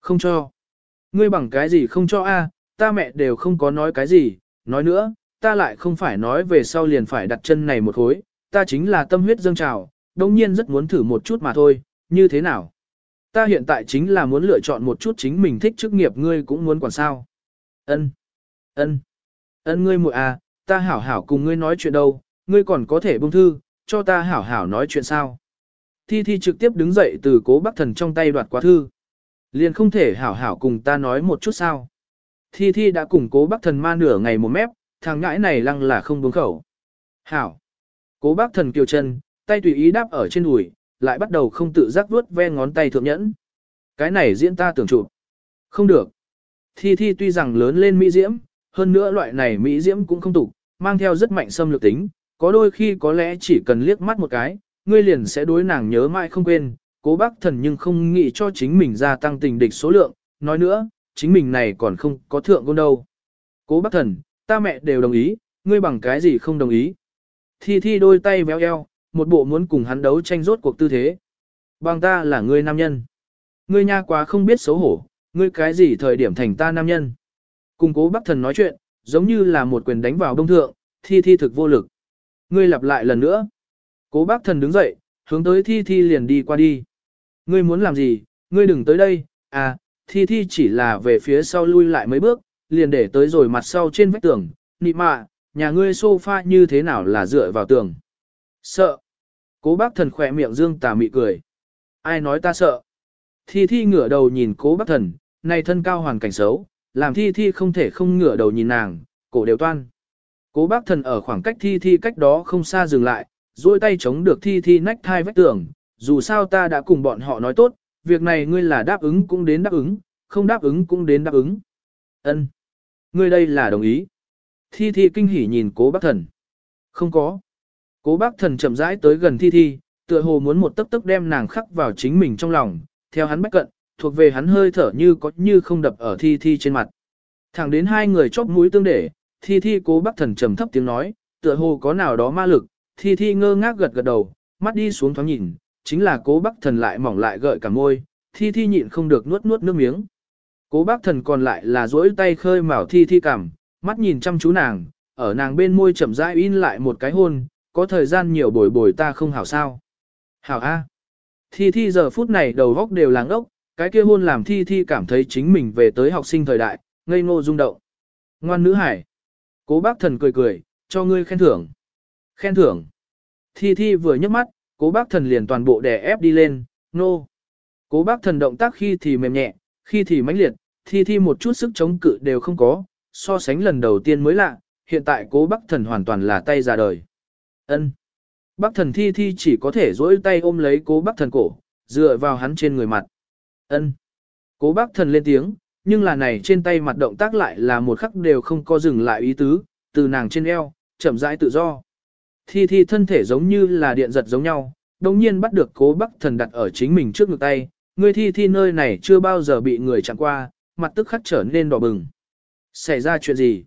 Speaker 1: Không cho. Ngươi bằng cái gì không cho A, ta mẹ đều không có nói cái gì, nói nữa, ta lại không phải nói về sau liền phải đặt chân này một hối, ta chính là tâm huyết dâng trào, đồng nhiên rất muốn thử một chút mà thôi, như thế nào? Ta hiện tại chính là muốn lựa chọn một chút chính mình thích chức nghiệp ngươi cũng muốn quản sao. Ân, ân, ân ngươi muội à, ta hảo hảo cùng ngươi nói chuyện đâu, ngươi còn có thể bông thư, cho ta hảo hảo nói chuyện sao. Thi Thi trực tiếp đứng dậy từ cố bác thần trong tay đoạt quá thư. Liền không thể hảo hảo cùng ta nói một chút sao. Thi Thi đã cùng cố bác thần ma nửa ngày một mép, thằng ngãi này lăng là không buông khẩu. Hảo. Cố bác thần kiều chân, tay tùy ý đáp ở trên đùi, lại bắt đầu không tự giác vuốt ve ngón tay thượng nhẫn. Cái này diễn ta tưởng chụp. Không được. Thi Thi tuy rằng lớn lên mỹ diễm, hơn nữa loại này mỹ diễm cũng không tục, mang theo rất mạnh xâm lược tính, có đôi khi có lẽ chỉ cần liếc mắt một cái, ngươi liền sẽ đối nàng nhớ mãi không quên, cố bác thần nhưng không nghĩ cho chính mình gia tăng tình địch số lượng, nói nữa, chính mình này còn không có thượng con đâu. Cố bác thần, ta mẹ đều đồng ý, ngươi bằng cái gì không đồng ý. Thi thi đôi tay véo eo, một bộ muốn cùng hắn đấu tranh rốt cuộc tư thế. Bằng ta là ngươi nam nhân. Ngươi nha quá không biết xấu hổ, ngươi cái gì thời điểm thành ta nam nhân. Cùng cố bác thần nói chuyện, giống như là một quyền đánh vào đông thượng, thi thi thực vô lực. Ngươi lặp lại lần nữa. Cố bác thần đứng dậy, hướng tới thi thi liền đi qua đi. Ngươi muốn làm gì, ngươi đừng tới đây, à, thi thi chỉ là về phía sau lui lại mấy bước, liền để tới rồi mặt sau trên vách tường, nị mạ, nhà ngươi sofa như thế nào là dựa vào tường. Sợ. Cố bác thần khỏe miệng dương tà mị cười. Ai nói ta sợ. Thi thi ngửa đầu nhìn cố bác thần, này thân cao hoàn cảnh xấu, làm thi thi không thể không ngửa đầu nhìn nàng, cổ đều toan. Cố bác thần ở khoảng cách thi thi cách đó không xa dừng lại, duỗi tay chống được thi thi nách thai vách tường, dù sao ta đã cùng bọn họ nói tốt, việc này ngươi là đáp ứng cũng đến đáp ứng, không đáp ứng cũng đến đáp ứng. Ân, Ngươi đây là đồng ý. Thi thi kinh hỉ nhìn cố bác thần. Không có. Cố bác thần chậm rãi tới gần thi thi, tựa hồ muốn một tấc tấc đem nàng khắc vào chính mình trong lòng, theo hắn bách cận, thuộc về hắn hơi thở như có như không đập ở thi thi trên mặt. Thẳng đến hai người chóp mũi tương để, thi thi cố bác thần trầm thấp tiếng nói, tựa hồ có nào đó ma lực, thi thi ngơ ngác gật gật đầu, mắt đi xuống thoáng nhìn, chính là cố bác thần lại mỏng lại gợi cả môi, thi thi nhịn không được nuốt nuốt nước miếng. Cố bác thần còn lại là duỗi tay khơi mào thi thi cảm, mắt nhìn chăm chú nàng, ở nàng bên môi chậm rãi in lại một cái hôn, có thời gian nhiều bồi bồi ta không hảo sao. Hảo A. Thi thi giờ phút này đầu góc đều láng ốc, cái kia hôn làm thi thi cảm thấy chính mình về tới học sinh thời đại, ngây ngô rung động. Ngoan nữ hải. Cố bác thần cười cười, cho ngươi khen thưởng. Khen thưởng. Thi thi vừa nhấc mắt, cố bác thần liền toàn bộ đè ép đi lên, nô. No. Cố bác thần động tác khi thì mềm nhẹ, khi thì mãnh liệt, thi thi một chút sức chống cự đều không có, so sánh lần đầu tiên mới lạ, hiện tại cố bác thần hoàn toàn là tay ra đời. ân Bác thần thi thi chỉ có thể dỗi tay ôm lấy cố bác thần cổ, dựa vào hắn trên người mặt ân Cố bác thần lên tiếng, nhưng là này trên tay mặt động tác lại là một khắc đều không có dừng lại ý tứ, từ nàng trên eo, chậm rãi tự do. Thi thi thân thể giống như là điện giật giống nhau, đồng nhiên bắt được cố bác thần đặt ở chính mình trước ngực tay, người thi thi nơi này chưa bao giờ bị người chạm qua, mặt tức khắc trở nên đỏ bừng. Xảy ra chuyện gì?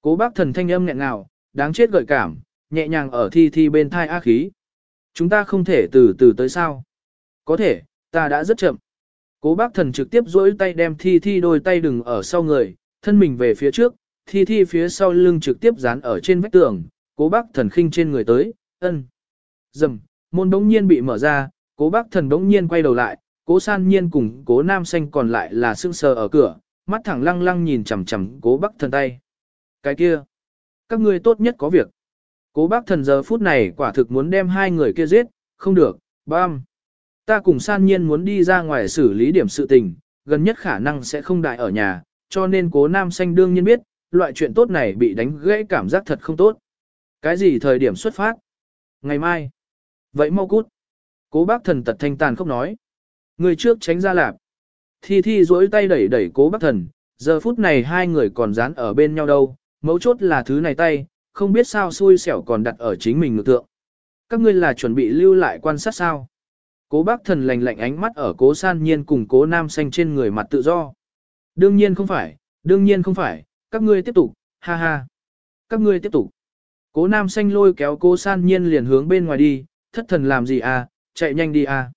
Speaker 1: Cố bác thần thanh âm nghẹn ngào, đáng chết gợi cảm, nhẹ nhàng ở thi thi bên thai ác khí. Chúng ta không thể từ từ tới sao? Có thể, ta đã rất chậm. Cố bác thần trực tiếp duỗi tay đem thi thi đôi tay đừng ở sau người, thân mình về phía trước, thi thi phía sau lưng trực tiếp dán ở trên vách tường, cố bác thần khinh trên người tới, ân. Dầm, môn đống nhiên bị mở ra, cố bác thần đống nhiên quay đầu lại, Cố san nhiên cùng cố nam xanh còn lại là sưng sờ ở cửa, mắt thẳng lăng lăng nhìn chằm chằm cố bác thần tay. Cái kia, các ngươi tốt nhất có việc. Cố bác thần giờ phút này quả thực muốn đem hai người kia giết, không được, bam. Ta cùng san nhiên muốn đi ra ngoài xử lý điểm sự tình, gần nhất khả năng sẽ không đại ở nhà, cho nên cố nam xanh đương nhiên biết, loại chuyện tốt này bị đánh gãy cảm giác thật không tốt. Cái gì thời điểm xuất phát? Ngày mai. Vậy mau cút. Cố bác thần tật thanh tàn không nói. Người trước tránh ra lạp. Thi thi duỗi tay đẩy đẩy cố bác thần, giờ phút này hai người còn dán ở bên nhau đâu, mấu chốt là thứ này tay, không biết sao xui xẻo còn đặt ở chính mình ngược tượng. Các ngươi là chuẩn bị lưu lại quan sát sao? Cố bác thần lành lạnh ánh mắt ở cố san nhiên cùng cố nam xanh trên người mặt tự do. Đương nhiên không phải, đương nhiên không phải, các ngươi tiếp tục, ha ha. Các ngươi tiếp tục. Cố nam xanh lôi kéo cố san nhiên liền hướng bên ngoài đi, thất thần làm gì à, chạy nhanh đi à.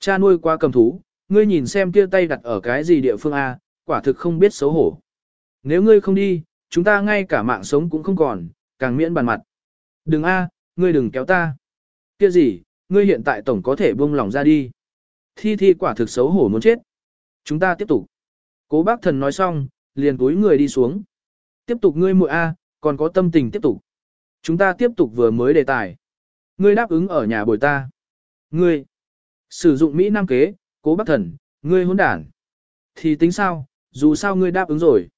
Speaker 1: Cha nuôi qua cầm thú, ngươi nhìn xem kia tay đặt ở cái gì địa phương à, quả thực không biết xấu hổ. Nếu ngươi không đi, chúng ta ngay cả mạng sống cũng không còn, càng miễn bàn mặt. Đừng a, ngươi đừng kéo ta. Kia gì, ngươi hiện tại tổng có thể buông lòng ra đi. Thi thi quả thực xấu hổ muốn chết. Chúng ta tiếp tục. Cố bác thần nói xong, liền túi người đi xuống. Tiếp tục ngươi muội a, còn có tâm tình tiếp tục. Chúng ta tiếp tục vừa mới đề tài. Ngươi đáp ứng ở nhà bồi ta. Ngươi sử dụng Mỹ Nam kế, cố bác thần, ngươi hỗn đản. Thì tính sao, dù sao ngươi đáp ứng rồi.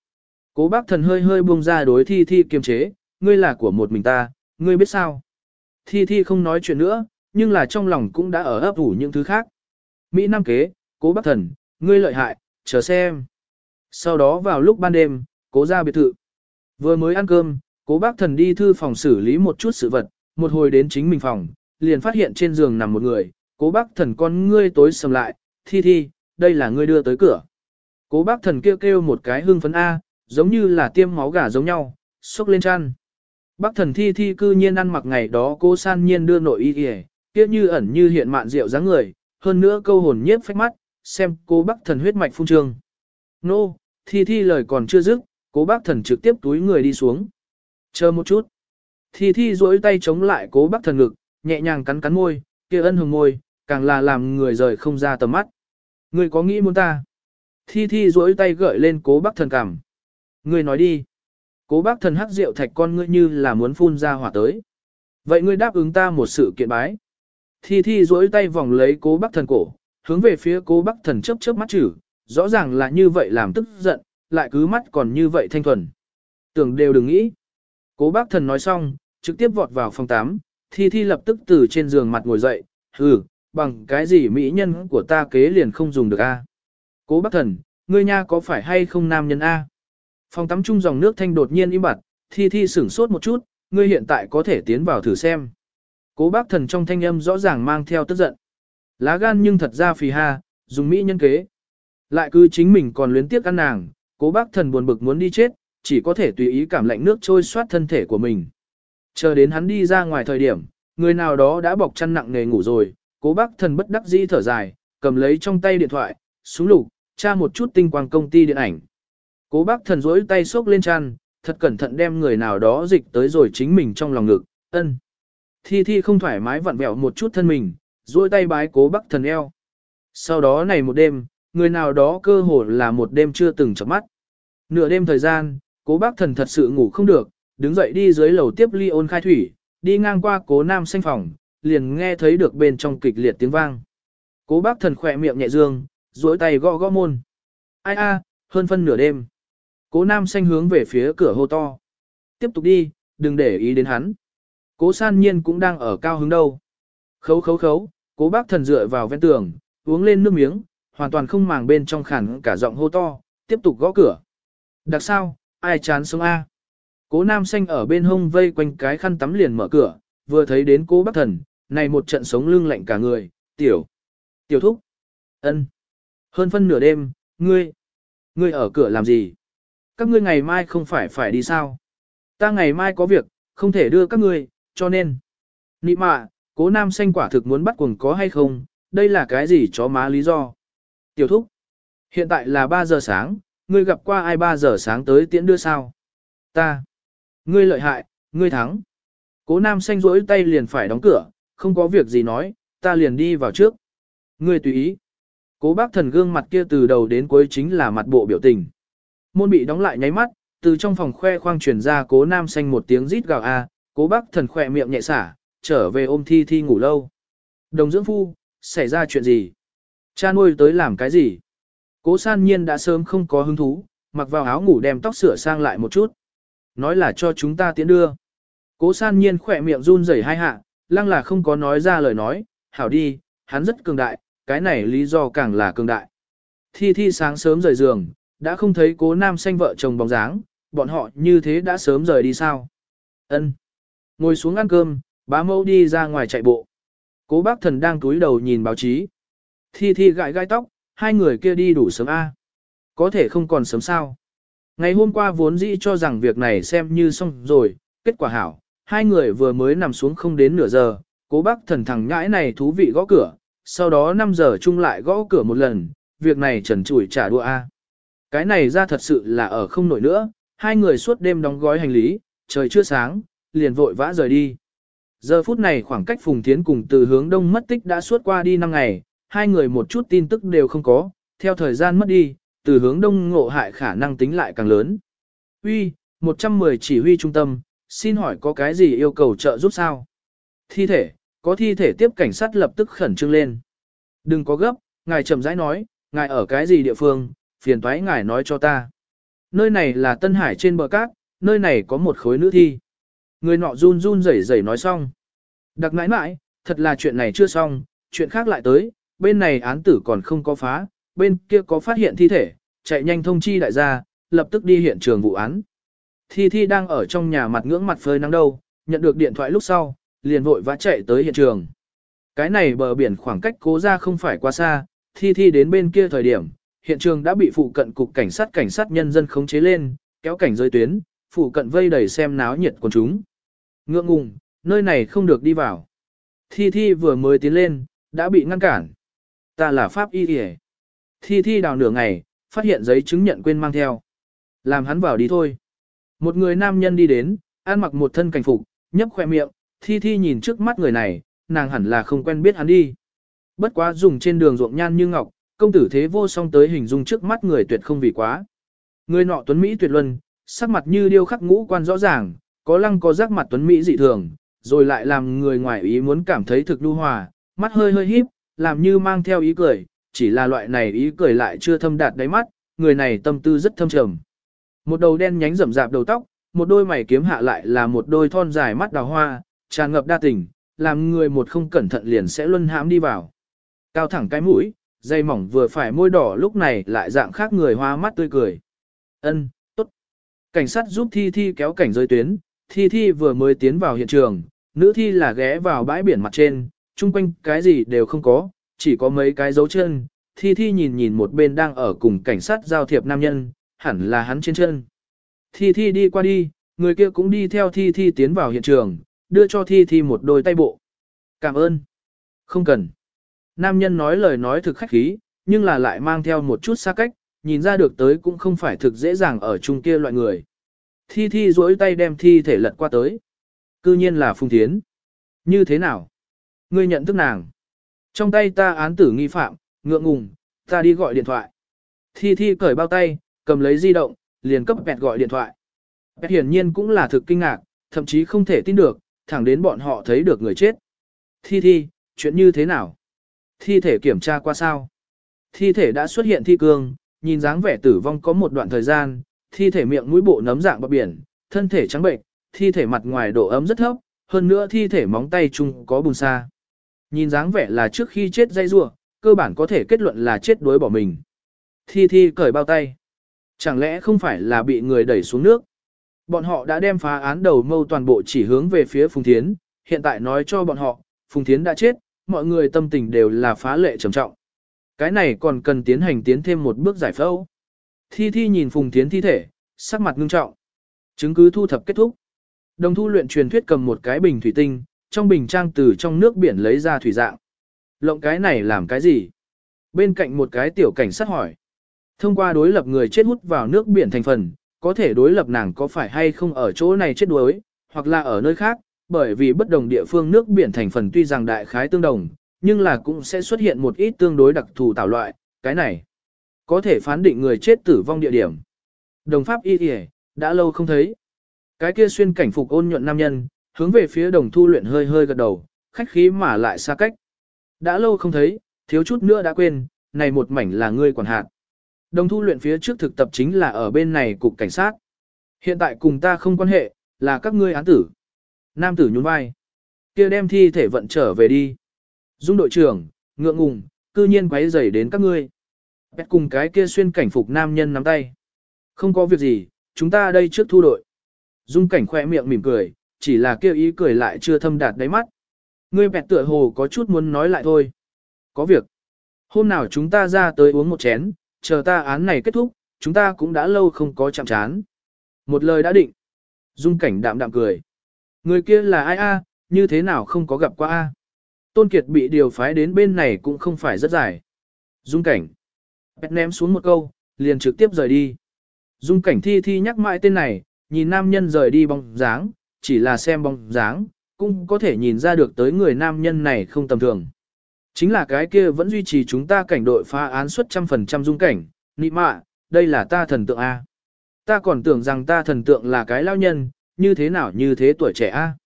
Speaker 1: Cố bác thần hơi hơi buông ra đối thi thi kiềm chế, ngươi là của một mình ta, ngươi biết sao. Thi thi không nói chuyện nữa, nhưng là trong lòng cũng đã ở ấp ủ những thứ khác. Mỹ Nam kế, cố bác thần, ngươi lợi hại, chờ xem. Sau đó vào lúc ban đêm, cố ra biệt thự. Vừa mới ăn cơm, cố bác thần đi thư phòng xử lý một chút sự vật, một hồi đến chính mình phòng, liền phát hiện trên giường nằm một người, cố bác thần con ngươi tối sầm lại, thi thi, đây là ngươi đưa tới cửa. Cố bác thần kêu kêu một cái hương phấn A, giống như là tiêm máu gà giống nhau, xúc lên chăn. Bác thần thi thi cư nhiên ăn mặc ngày đó cô san nhiên đưa nội y kìa, kia như ẩn như hiện mạn rượu dáng người, hơn nữa câu hồn nhiếp phách mắt, xem cô bác thần huyết mạch phun trương. Nô, thi thi lời còn chưa dứt, cố bác thần trực tiếp túi người đi xuống. Chờ một chút. Thi thi duỗi tay chống lại cố bác thần ngực, nhẹ nhàng cắn cắn môi, kia ân hồng môi, càng là làm người rời không ra tầm mắt. Người có nghĩ muốn ta? Thi thi duỗi tay gợi lên cố bác thần cảm. Ngươi nói đi. Cố bác thần hắc rượu thạch con ngươi như là muốn phun ra hỏa tới. Vậy ngươi đáp ứng ta một sự kiện bái. Thi thi duỗi tay vòng lấy cố bác thần cổ, hướng về phía cố bác thần chớp chớp mắt chử, rõ ràng là như vậy làm tức giận, lại cứ mắt còn như vậy thanh thuần. Tưởng đều đừng nghĩ. Cố bác thần nói xong, trực tiếp vọt vào phòng 8, thi thi lập tức từ trên giường mặt ngồi dậy, hừ, bằng cái gì mỹ nhân của ta kế liền không dùng được a Cố bác thần, ngươi nha có phải hay không nam nhân a Phòng tắm chung dòng nước thanh đột nhiên im bặt, thi thi sửng sốt một chút, ngươi hiện tại có thể tiến vào thử xem. Cố bác thần trong thanh âm rõ ràng mang theo tức giận. Lá gan nhưng thật ra phì ha, dùng mỹ nhân kế. Lại cứ chính mình còn luyến tiếc ăn nàng, cố bác thần buồn bực muốn đi chết, chỉ có thể tùy ý cảm lạnh nước trôi xoát thân thể của mình. Chờ đến hắn đi ra ngoài thời điểm, người nào đó đã bọc chăn nặng nề ngủ rồi, cố bác thần bất đắc dĩ thở dài, cầm lấy trong tay điện thoại, xuống lục, tra một chút tinh quang công ty điện ảnh. Cố bác thần rỗi tay xốc lên chăn, thật cẩn thận đem người nào đó dịch tới rồi chính mình trong lòng ngực, ân. Thi thi không thoải mái vặn vẹo một chút thân mình, duỗi tay bái cố bác thần eo. Sau đó này một đêm, người nào đó cơ hồ là một đêm chưa từng chợp mắt. Nửa đêm thời gian, cố bác thần thật sự ngủ không được, đứng dậy đi dưới lầu tiếp ly ôn khai thủy, đi ngang qua cố nam xanh phòng, liền nghe thấy được bên trong kịch liệt tiếng vang. Cố bác thần khỏe miệng nhẹ dương, duỗi tay gõ gõ môn. Ai a, hơn phân nửa đêm. Cố nam xanh hướng về phía cửa hô to. Tiếp tục đi, đừng để ý đến hắn. Cố san nhiên cũng đang ở cao hứng đâu. Khấu khấu khấu, cố bác thần dựa vào ven tường, uống lên nước miếng, hoàn toàn không màng bên trong khản cả giọng hô to, tiếp tục gõ cửa. Đặc sao, ai chán sống A. Cố nam xanh ở bên hông vây quanh cái khăn tắm liền mở cửa, vừa thấy đến cố bác thần, này một trận sống lưng lạnh cả người, tiểu. Tiểu thúc. ân Hơn phân nửa đêm, ngươi. Ngươi ở cửa làm gì? các ngươi ngày mai không phải phải đi sao? Ta ngày mai có việc, không thể đưa các ngươi, cho nên. Nị mạ, cố nam xanh quả thực muốn bắt quần có hay không, đây là cái gì chó má lý do? Tiểu thúc, hiện tại là 3 giờ sáng, ngươi gặp qua ai 3 giờ sáng tới tiễn đưa sao? Ta, ngươi lợi hại, ngươi thắng. Cố nam xanh rỗi tay liền phải đóng cửa, không có việc gì nói, ta liền đi vào trước. Ngươi tùy ý. Cố bác thần gương mặt kia từ đầu đến cuối chính là mặt bộ biểu tình. Môn bị đóng lại nháy mắt, từ trong phòng khoe khoang truyền ra cố nam xanh một tiếng rít gào a, cố bác thần khỏe miệng nhẹ xả, trở về ôm thi thi ngủ lâu. Đồng dưỡng phu, xảy ra chuyện gì? Cha nuôi tới làm cái gì? Cố san nhiên đã sớm không có hứng thú, mặc vào áo ngủ đem tóc sửa sang lại một chút. Nói là cho chúng ta tiến đưa. Cố san nhiên khỏe miệng run rẩy hai hạ, lăng là không có nói ra lời nói, hảo đi, hắn rất cường đại, cái này lý do càng là cường đại. Thi thi sáng sớm rời giường, đã không thấy cố nam xanh vợ chồng bóng dáng, bọn họ như thế đã sớm rời đi sao? Ân. Ngồi xuống ăn cơm, bá mẫu đi ra ngoài chạy bộ. Cố bác thần đang túi đầu nhìn báo chí. Thi thi gãi gai tóc, hai người kia đi đủ sớm A. Có thể không còn sớm sao. Ngày hôm qua vốn dĩ cho rằng việc này xem như xong rồi, kết quả hảo, hai người vừa mới nằm xuống không đến nửa giờ, cố bác thần thằng nhãi này thú vị gõ cửa, sau đó 5 giờ chung lại gõ cửa một lần, việc này trần chủi trả đua A. Cái này ra thật sự là ở không nổi nữa, hai người suốt đêm đóng gói hành lý, trời chưa sáng, liền vội vã rời đi. Giờ phút này khoảng cách Phùng Thiến cùng từ hướng đông mất tích đã suốt qua đi 5 ngày, hai người một chút tin tức đều không có, theo thời gian mất đi, từ hướng đông ngộ hại khả năng tính lại càng lớn. Uy, 110 chỉ huy trung tâm, xin hỏi có cái gì yêu cầu trợ giúp sao? Thi thể, có thi thể tiếp cảnh sát lập tức khẩn trương lên. Đừng có gấp, ngài chậm rãi nói, ngài ở cái gì địa phương, phiền toái ngài nói cho ta. Nơi này là Tân Hải trên bờ cát, nơi này có một khối nữ thi. Người nọ run run rẩy rẩy nói xong. Đặc nãi nãi, thật là chuyện này chưa xong, chuyện khác lại tới, bên này án tử còn không có phá, bên kia có phát hiện thi thể, chạy nhanh thông chi đại gia, lập tức đi hiện trường vụ án. Thi Thi đang ở trong nhà mặt ngưỡng mặt phơi nắng đâu, nhận được điện thoại lúc sau, liền vội vã chạy tới hiện trường. Cái này bờ biển khoảng cách cố ra không phải quá xa, Thi Thi đến bên kia thời điểm, hiện trường đã bị phụ cận cục cảnh sát cảnh sát nhân dân khống chế lên, kéo cảnh rơi tuyến, phụ cận vây đầy xem náo nhiệt của chúng. Ngượng ngùng, nơi này không được đi vào. Thi Thi vừa mới tiến lên, đã bị ngăn cản. Ta là Pháp Y Y Thi Thi đào nửa ngày, phát hiện giấy chứng nhận quên mang theo. Làm hắn vào đi thôi. Một người nam nhân đi đến, ăn mặc một thân cảnh phục, nhấp khoe miệng, Thi Thi nhìn trước mắt người này, nàng hẳn là không quen biết hắn đi. Bất quá dùng trên đường ruộng nhan như ngọc, công tử thế vô song tới hình dung trước mắt người tuyệt không vì quá. Người nọ tuấn Mỹ tuyệt luân, sắc mặt như điêu khắc ngũ quan rõ ràng, có lăng có giác mặt tuấn Mỹ dị thường, rồi lại làm người ngoài ý muốn cảm thấy thực đu hòa, mắt hơi hơi híp, làm như mang theo ý cười, chỉ là loại này ý cười lại chưa thâm đạt đáy mắt, người này tâm tư rất thâm trầm. Một đầu đen nhánh rậm rạp đầu tóc, một đôi mày kiếm hạ lại là một đôi thon dài mắt đào hoa, tràn ngập đa tình, làm người một không cẩn thận liền sẽ luân hãm đi vào. Cao thẳng cái mũi, dây mỏng vừa phải môi đỏ lúc này lại dạng khác người hoa mắt tươi cười. Ân, tốt. Cảnh sát giúp Thi Thi kéo cảnh rơi tuyến, Thi Thi vừa mới tiến vào hiện trường, nữ thi là ghé vào bãi biển mặt trên, chung quanh cái gì đều không có, chỉ có mấy cái dấu chân. Thi Thi nhìn nhìn một bên đang ở cùng cảnh sát giao thiệp nam nhân, hẳn là hắn trên chân. Thi Thi đi qua đi, người kia cũng đi theo Thi Thi tiến vào hiện trường, đưa cho Thi Thi một đôi tay bộ. Cảm ơn. Không cần. Nam nhân nói lời nói thực khách khí, nhưng là lại mang theo một chút xa cách, nhìn ra được tới cũng không phải thực dễ dàng ở chung kia loại người. Thi Thi duỗi tay đem thi thể lật qua tới. Cư nhiên là Phùng Thiến. Như thế nào? Ngươi nhận thức nàng. Trong tay ta án tử nghi phạm, ngượng ngùng, ta đi gọi điện thoại. Thi Thi cởi bao tay, cầm lấy di động, liền cấp bẹt gọi điện thoại. Bẹt hiển nhiên cũng là thực kinh ngạc, thậm chí không thể tin được, thẳng đến bọn họ thấy được người chết. Thi Thi, chuyện như thế nào? Thi thể kiểm tra qua sao? Thi thể đã xuất hiện thi cương, nhìn dáng vẻ tử vong có một đoạn thời gian, thi thể miệng mũi bộ nấm dạng bọc biển, thân thể trắng bệnh, thi thể mặt ngoài độ ấm rất thấp, hơn nữa thi thể móng tay chung có bùn xa. Nhìn dáng vẻ là trước khi chết dây rua, cơ bản có thể kết luận là chết đuối bỏ mình. Thi thi cởi bao tay. Chẳng lẽ không phải là bị người đẩy xuống nước? Bọn họ đã đem phá án đầu mâu toàn bộ chỉ hướng về phía Phùng Thiến, hiện tại nói cho bọn họ, Phùng Thiến đã chết, mọi người tâm tình đều là phá lệ trầm trọng. Cái này còn cần tiến hành tiến thêm một bước giải phẫu. Thi Thi nhìn Phùng Thiến thi thể, sắc mặt ngưng trọng. Chứng cứ thu thập kết thúc. Đồng thu luyện truyền thuyết cầm một cái bình thủy tinh, trong bình trang từ trong nước biển lấy ra thủy dạng. Lộng cái này làm cái gì? Bên cạnh một cái tiểu cảnh sát hỏi. Thông qua đối lập người chết hút vào nước biển thành phần, có thể đối lập nàng có phải hay không ở chỗ này chết đuối, hoặc là ở nơi khác, bởi vì bất đồng địa phương nước biển thành phần tuy rằng đại khái tương đồng, nhưng là cũng sẽ xuất hiện một ít tương đối đặc thù tạo loại, cái này, có thể phán định người chết tử vong địa điểm. Đồng pháp y y đã lâu không thấy. Cái kia xuyên cảnh phục ôn nhuận nam nhân, hướng về phía đồng thu luyện hơi hơi gật đầu, khách khí mà lại xa cách. Đã lâu không thấy, thiếu chút nữa đã quên, này một mảnh là ngươi quản hạt. Đồng thu luyện phía trước thực tập chính là ở bên này cục cảnh sát. Hiện tại cùng ta không quan hệ, là các ngươi án tử. Nam tử nhún vai. kia đem thi thể vận trở về đi. Dung đội trưởng, ngượng ngùng, cư nhiên quấy rầy đến các ngươi. Bẹt cùng cái kia xuyên cảnh phục nam nhân nắm tay. Không có việc gì, chúng ta đây trước thu đội. Dung cảnh khoe miệng mỉm cười, chỉ là kêu ý cười lại chưa thâm đạt đáy mắt. Ngươi bẹt tựa hồ có chút muốn nói lại thôi. Có việc. Hôm nào chúng ta ra tới uống một chén, chờ ta án này kết thúc, chúng ta cũng đã lâu không có chạm chán. Một lời đã định. Dung cảnh đạm đạm cười. Người kia là ai a? như thế nào không có gặp qua a? Tôn Kiệt bị điều phái đến bên này cũng không phải rất dài. Dung cảnh bét ném xuống một câu, liền trực tiếp rời đi. Dung cảnh thi thi nhắc mãi tên này, nhìn nam nhân rời đi bóng dáng, chỉ là xem bóng dáng, cũng có thể nhìn ra được tới người nam nhân này không tầm thường. Chính là cái kia vẫn duy trì chúng ta cảnh đội phá án suất trăm phần trăm dung cảnh, nị mạ, đây là ta thần tượng A. Ta còn tưởng rằng ta thần tượng là cái lao nhân, như thế nào như thế tuổi trẻ A.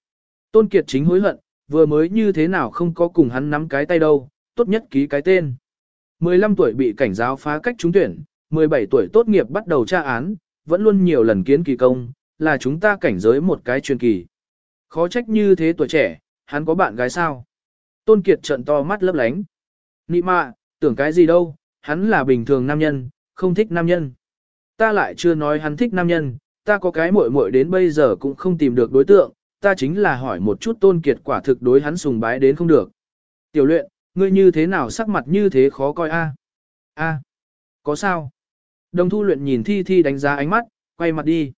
Speaker 1: Tôn Kiệt chính hối hận, vừa mới như thế nào không có cùng hắn nắm cái tay đâu, tốt nhất ký cái tên. 15 tuổi bị cảnh giáo phá cách trúng tuyển, 17 tuổi tốt nghiệp bắt đầu tra án, vẫn luôn nhiều lần kiến kỳ công, là chúng ta cảnh giới một cái truyền kỳ. Khó trách như thế tuổi trẻ, hắn có bạn gái sao? Tôn Kiệt trận to mắt lấp lánh. Nị mạ, tưởng cái gì đâu, hắn là bình thường nam nhân, không thích nam nhân. Ta lại chưa nói hắn thích nam nhân, ta có cái muội muội đến bây giờ cũng không tìm được đối tượng, ta chính là hỏi một chút Tôn Kiệt quả thực đối hắn sùng bái đến không được. Tiểu luyện, ngươi như thế nào sắc mặt như thế khó coi a? A, có sao? Đồng thu luyện nhìn Thi Thi đánh giá ánh mắt, quay mặt đi.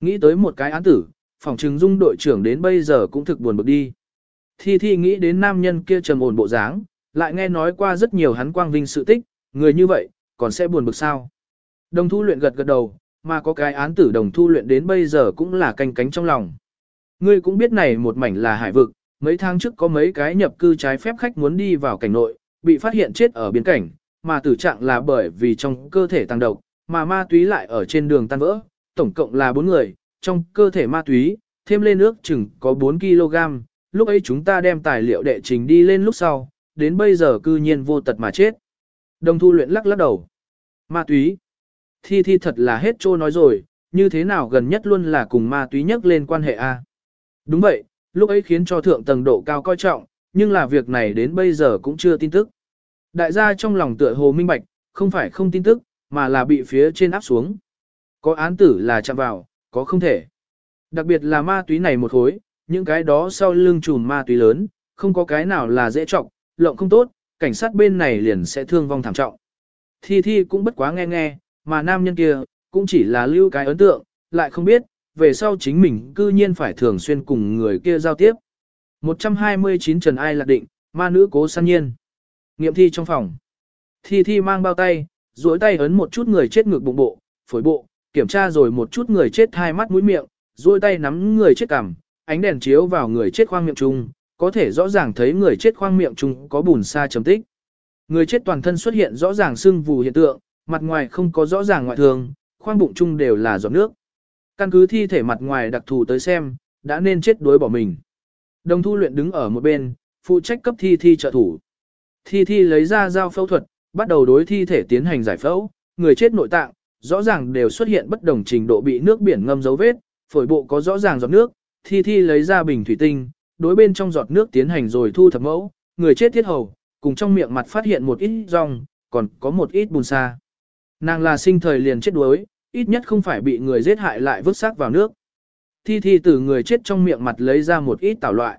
Speaker 1: Nghĩ tới một cái án tử, phòng trừng dung đội trưởng đến bây giờ cũng thực buồn bực đi. Thi Thi nghĩ đến nam nhân kia trầm ổn bộ dáng, lại nghe nói qua rất nhiều hắn quang vinh sự tích, người như vậy, còn sẽ buồn bực sao. Đồng thu luyện gật gật đầu, mà có cái án tử đồng thu luyện đến bây giờ cũng là canh cánh trong lòng. Ngươi cũng biết này một mảnh là hải vực, mấy tháng trước có mấy cái nhập cư trái phép khách muốn đi vào cảnh nội, bị phát hiện chết ở biên cảnh, mà tử trạng là bởi vì trong cơ thể tăng độc, mà ma túy lại ở trên đường tan vỡ, tổng cộng là 4 người, trong cơ thể ma túy, thêm lên nước chừng có 4 kg, lúc ấy chúng ta đem tài liệu đệ trình đi lên lúc sau, đến bây giờ cư nhiên vô tật mà chết. Đồng thu luyện lắc lắc đầu. Ma túy. Thi thi thật là hết trô nói rồi, như thế nào gần nhất luôn là cùng ma túy nhất lên quan hệ A. Đúng vậy, lúc ấy khiến cho thượng tầng độ cao coi trọng, nhưng là việc này đến bây giờ cũng chưa tin tức. Đại gia trong lòng tựa hồ minh bạch, không phải không tin tức, mà là bị phía trên áp xuống. Có án tử là chạm vào, có không thể. Đặc biệt là ma túy này một khối, những cái đó sau lưng trùm ma túy lớn, không có cái nào là dễ trọng, lộng không tốt, cảnh sát bên này liền sẽ thương vong thảm trọng. Thi Thi cũng bất quá nghe nghe, mà nam nhân kia, cũng chỉ là lưu cái ấn tượng, lại không biết, về sau chính mình cư nhiên phải thường xuyên cùng người kia giao tiếp. 129 Trần Ai lạc định, ma nữ cố san nhiên. Nghiệm thi trong phòng. Thi Thi mang bao tay, duỗi tay ấn một chút người chết ngược bụng bộ, phổi bộ, kiểm tra rồi một chút người chết hai mắt mũi miệng, duỗi tay nắm người chết cằm, ánh đèn chiếu vào người chết khoang miệng chung, có thể rõ ràng thấy người chết khoang miệng chung có bùn sa chấm tích. Người chết toàn thân xuất hiện rõ ràng sưng vù hiện tượng, mặt ngoài không có rõ ràng ngoại thường, khoang bụng chung đều là giọt nước. Căn cứ thi thể mặt ngoài đặc thù tới xem, đã nên chết đuối bỏ mình. Đồng thu luyện đứng ở một bên, phụ trách cấp thi thi trợ thủ. Thi thi lấy ra dao phẫu thuật, bắt đầu đối thi thể tiến hành giải phẫu, người chết nội tạng, rõ ràng đều xuất hiện bất đồng trình độ bị nước biển ngâm dấu vết, phổi bộ có rõ ràng giọt nước, thi thi lấy ra bình thủy tinh, đối bên trong giọt nước tiến hành rồi thu thập mẫu, người chết thiết hầu, cùng trong miệng mặt phát hiện một ít rong, còn có một ít bùn xa. Nàng là sinh thời liền chết đuối, ít nhất không phải bị người giết hại lại vứt xác vào nước. Thi thi từ người chết trong miệng mặt lấy ra một ít tảo loại.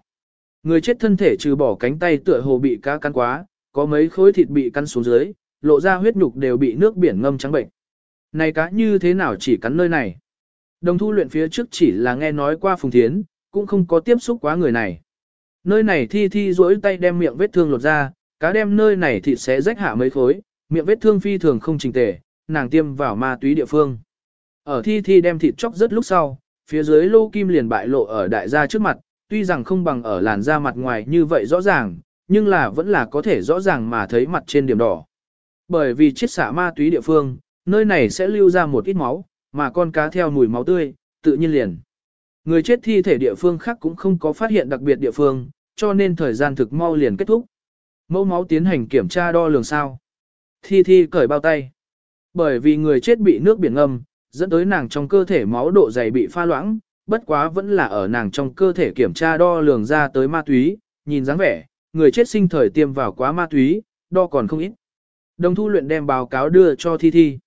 Speaker 1: Người chết thân thể trừ bỏ cánh tay tựa hồ bị cá cắn quá, có mấy khối thịt bị cắn xuống dưới, lộ ra huyết nhục đều bị nước biển ngâm trắng bệnh. Này cá như thế nào chỉ cắn nơi này? Đồng thu luyện phía trước chỉ là nghe nói qua Phùng Thiến, cũng không có tiếp xúc quá người này. Nơi này thi thi duỗi tay đem miệng vết thương lột ra, cá đem nơi này thịt sẽ rách hạ mấy khối, miệng vết thương phi thường không trình tề, nàng tiêm vào ma túy địa phương. Ở thi thi đem thịt chóc rất lúc sau, phía dưới lô kim liền bại lộ ở đại gia trước mặt, tuy rằng không bằng ở làn da mặt ngoài như vậy rõ ràng, nhưng là vẫn là có thể rõ ràng mà thấy mặt trên điểm đỏ. Bởi vì chiết xạ ma túy địa phương, nơi này sẽ lưu ra một ít máu, mà con cá theo mùi máu tươi, tự nhiên liền. Người chết thi thể địa phương khác cũng không có phát hiện đặc biệt địa phương, cho nên thời gian thực mau liền kết thúc. Mẫu máu tiến hành kiểm tra đo lường sao. Thi thi cởi bao tay. Bởi vì người chết bị nước biển ngâm, dẫn tới nàng trong cơ thể máu độ dày bị pha loãng, bất quá vẫn là ở nàng trong cơ thể kiểm tra đo lường ra tới ma túy, nhìn dáng vẻ, người chết sinh thời tiêm vào quá ma túy, đo còn không ít. Đồng thu luyện đem báo cáo đưa cho Thi Thi.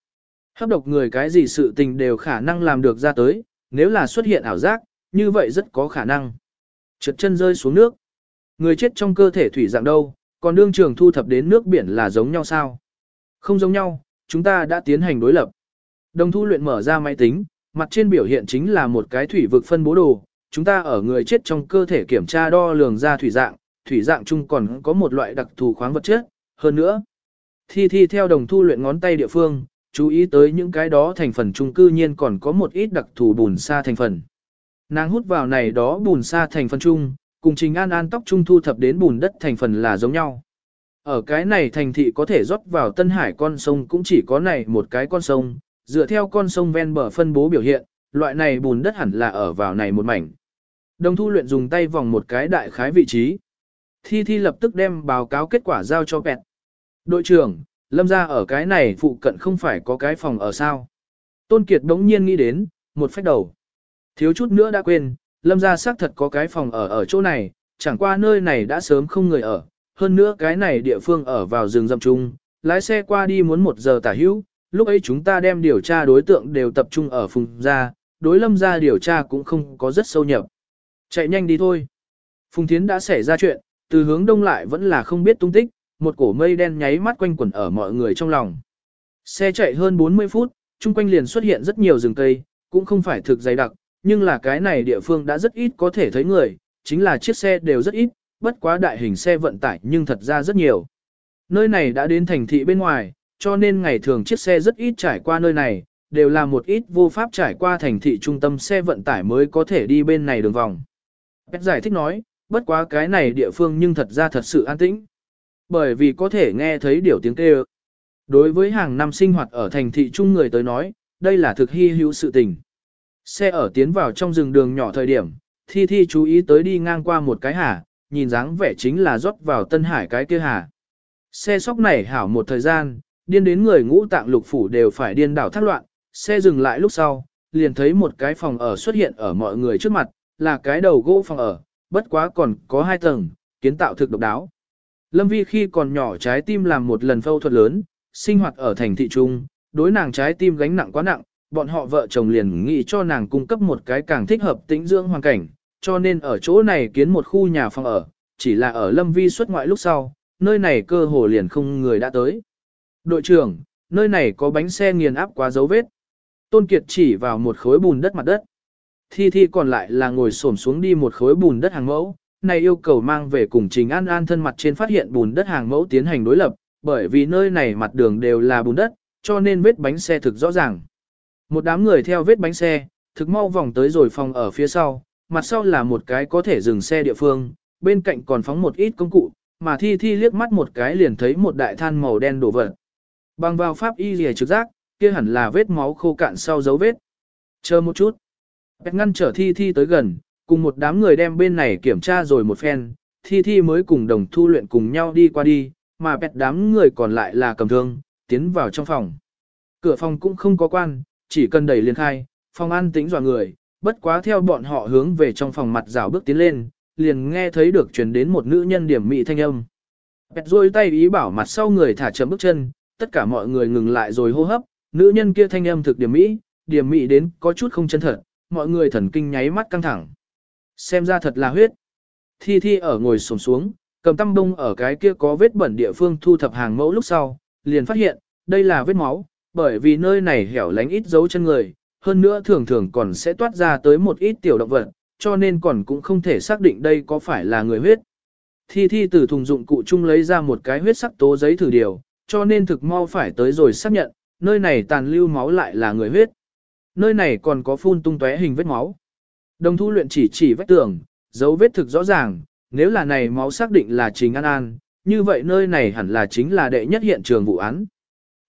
Speaker 1: Hấp độc người cái gì sự tình đều khả năng làm được ra tới, nếu là xuất hiện ảo giác, như vậy rất có khả năng. Trượt chân rơi xuống nước. Người chết trong cơ thể thủy dạng đâu, còn đương trường thu thập đến nước biển là giống nhau sao? Không giống nhau, chúng ta đã tiến hành đối lập. Đồng thu luyện mở ra máy tính, mặt trên biểu hiện chính là một cái thủy vực phân bố đồ. Chúng ta ở người chết trong cơ thể kiểm tra đo lường ra thủy dạng, thủy dạng chung còn có một loại đặc thù khoáng vật chất, hơn nữa. Thi thi theo đồng thu luyện ngón tay địa phương, chú ý tới những cái đó thành phần chung cư nhiên còn có một ít đặc thù bùn sa thành phần. Nàng hút vào này đó bùn sa thành phần chung, cùng trình an an tóc trung thu thập đến bùn đất thành phần là giống nhau. Ở cái này thành thị có thể rót vào Tân Hải con sông cũng chỉ có này một cái con sông, dựa theo con sông ven bờ phân bố biểu hiện, loại này bùn đất hẳn là ở vào này một mảnh. Đồng thu luyện dùng tay vòng một cái đại khái vị trí. Thi Thi lập tức đem báo cáo kết quả giao cho Pẹt. Đội trưởng, lâm ra ở cái này phụ cận không phải có cái phòng ở sao. Tôn Kiệt đống nhiên nghĩ đến, một phách đầu. Thiếu chút nữa đã quên, lâm ra xác thật có cái phòng ở ở chỗ này, chẳng qua nơi này đã sớm không người ở, hơn nữa cái này địa phương ở vào rừng rậm trung, lái xe qua đi muốn một giờ tả hữu, lúc ấy chúng ta đem điều tra đối tượng đều tập trung ở phùng Gia, đối lâm Gia điều tra cũng không có rất sâu nhập. Chạy nhanh đi thôi. Phùng Thiến đã xảy ra chuyện, từ hướng đông lại vẫn là không biết tung tích, một cổ mây đen nháy mắt quanh quẩn ở mọi người trong lòng. Xe chạy hơn 40 phút, chung quanh liền xuất hiện rất nhiều rừng cây, cũng không phải thực dày đặc, nhưng là cái này địa phương đã rất ít có thể thấy người, chính là chiếc xe đều rất ít, bất quá đại hình xe vận tải nhưng thật ra rất nhiều. Nơi này đã đến thành thị bên ngoài, cho nên ngày thường chiếc xe rất ít trải qua nơi này, đều là một ít vô pháp trải qua thành thị trung tâm xe vận tải mới có thể đi bên này đường vòng. Bét giải thích nói, bất quá cái này địa phương nhưng thật ra thật sự an tĩnh. Bởi vì có thể nghe thấy điều tiếng kêu. Đối với hàng năm sinh hoạt ở thành thị trung người tới nói, đây là thực hy hữu sự tình. Xe ở tiến vào trong rừng đường nhỏ thời điểm, Thi Thi chú ý tới đi ngang qua một cái hà, nhìn dáng vẻ chính là rót vào Tân Hải cái kia hà. Xe sóc này hảo một thời gian, điên đến người ngũ tạng lục phủ đều phải điên đảo thác loạn, xe dừng lại lúc sau, liền thấy một cái phòng ở xuất hiện ở mọi người trước mặt, là cái đầu gỗ phòng ở, bất quá còn có hai tầng, kiến tạo thực độc đáo. Lâm Vi khi còn nhỏ trái tim làm một lần phẫu thuật lớn, sinh hoạt ở thành thị trung, đối nàng trái tim gánh nặng quá nặng, bọn họ vợ chồng liền nghĩ cho nàng cung cấp một cái càng thích hợp tĩnh dưỡng hoàn cảnh, cho nên ở chỗ này kiến một khu nhà phòng ở, chỉ là ở Lâm Vi xuất ngoại lúc sau, nơi này cơ hồ liền không người đã tới. Đội trưởng, nơi này có bánh xe nghiền áp quá dấu vết. Tôn Kiệt chỉ vào một khối bùn đất mặt đất. Thi Thi còn lại là ngồi xổm xuống đi một khối bùn đất hàng mẫu, này yêu cầu mang về cùng Trình An An thân mặt trên phát hiện bùn đất hàng mẫu tiến hành đối lập, bởi vì nơi này mặt đường đều là bùn đất, cho nên vết bánh xe thực rõ ràng. Một đám người theo vết bánh xe, thực mau vòng tới rồi phòng ở phía sau, mặt sau là một cái có thể dừng xe địa phương, bên cạnh còn phóng một ít công cụ, mà Thi Thi liếc mắt một cái liền thấy một đại than màu đen đổ vật. Bằng vào pháp y lìa trực giác, kia hẳn là vết máu khô cạn sau dấu vết. Chờ một chút. Bẹt ngăn trở Thi Thi tới gần, cùng một đám người đem bên này kiểm tra rồi một phen, Thi Thi mới cùng đồng thu luyện cùng nhau đi qua đi, mà bẹt đám người còn lại là cầm thương, tiến vào trong phòng. Cửa phòng cũng không có quan, chỉ cần đẩy liền khai, phòng an tĩnh dọa người, bất quá theo bọn họ hướng về trong phòng mặt rào bước tiến lên, liền nghe thấy được truyền đến một nữ nhân điểm mị thanh âm. Bẹt rôi tay ý bảo mặt sau người thả chậm bước chân, tất cả mọi người ngừng lại rồi hô hấp, nữ nhân kia thanh âm thực điểm mỹ, điểm mỹ đến có chút không chân thật, mọi người thần kinh nháy mắt căng thẳng. Xem ra thật là huyết. Thi Thi ở ngồi xổm xuống, cầm tăm bông ở cái kia có vết bẩn địa phương thu thập hàng mẫu lúc sau, liền phát hiện, đây là vết máu, bởi vì nơi này hẻo lánh ít dấu chân người, hơn nữa thường thường còn sẽ toát ra tới một ít tiểu động vật, cho nên còn cũng không thể xác định đây có phải là người huyết. Thi Thi từ thùng dụng cụ chung lấy ra một cái huyết sắc tố giấy thử điều, cho nên thực mau phải tới rồi xác nhận, nơi này tàn lưu máu lại là người huyết. Nơi này còn có phun tung tóe hình vết máu. Đồng thu luyện chỉ chỉ vết tường, dấu vết thực rõ ràng, nếu là này máu xác định là chính An An, như vậy nơi này hẳn là chính là đệ nhất hiện trường vụ án.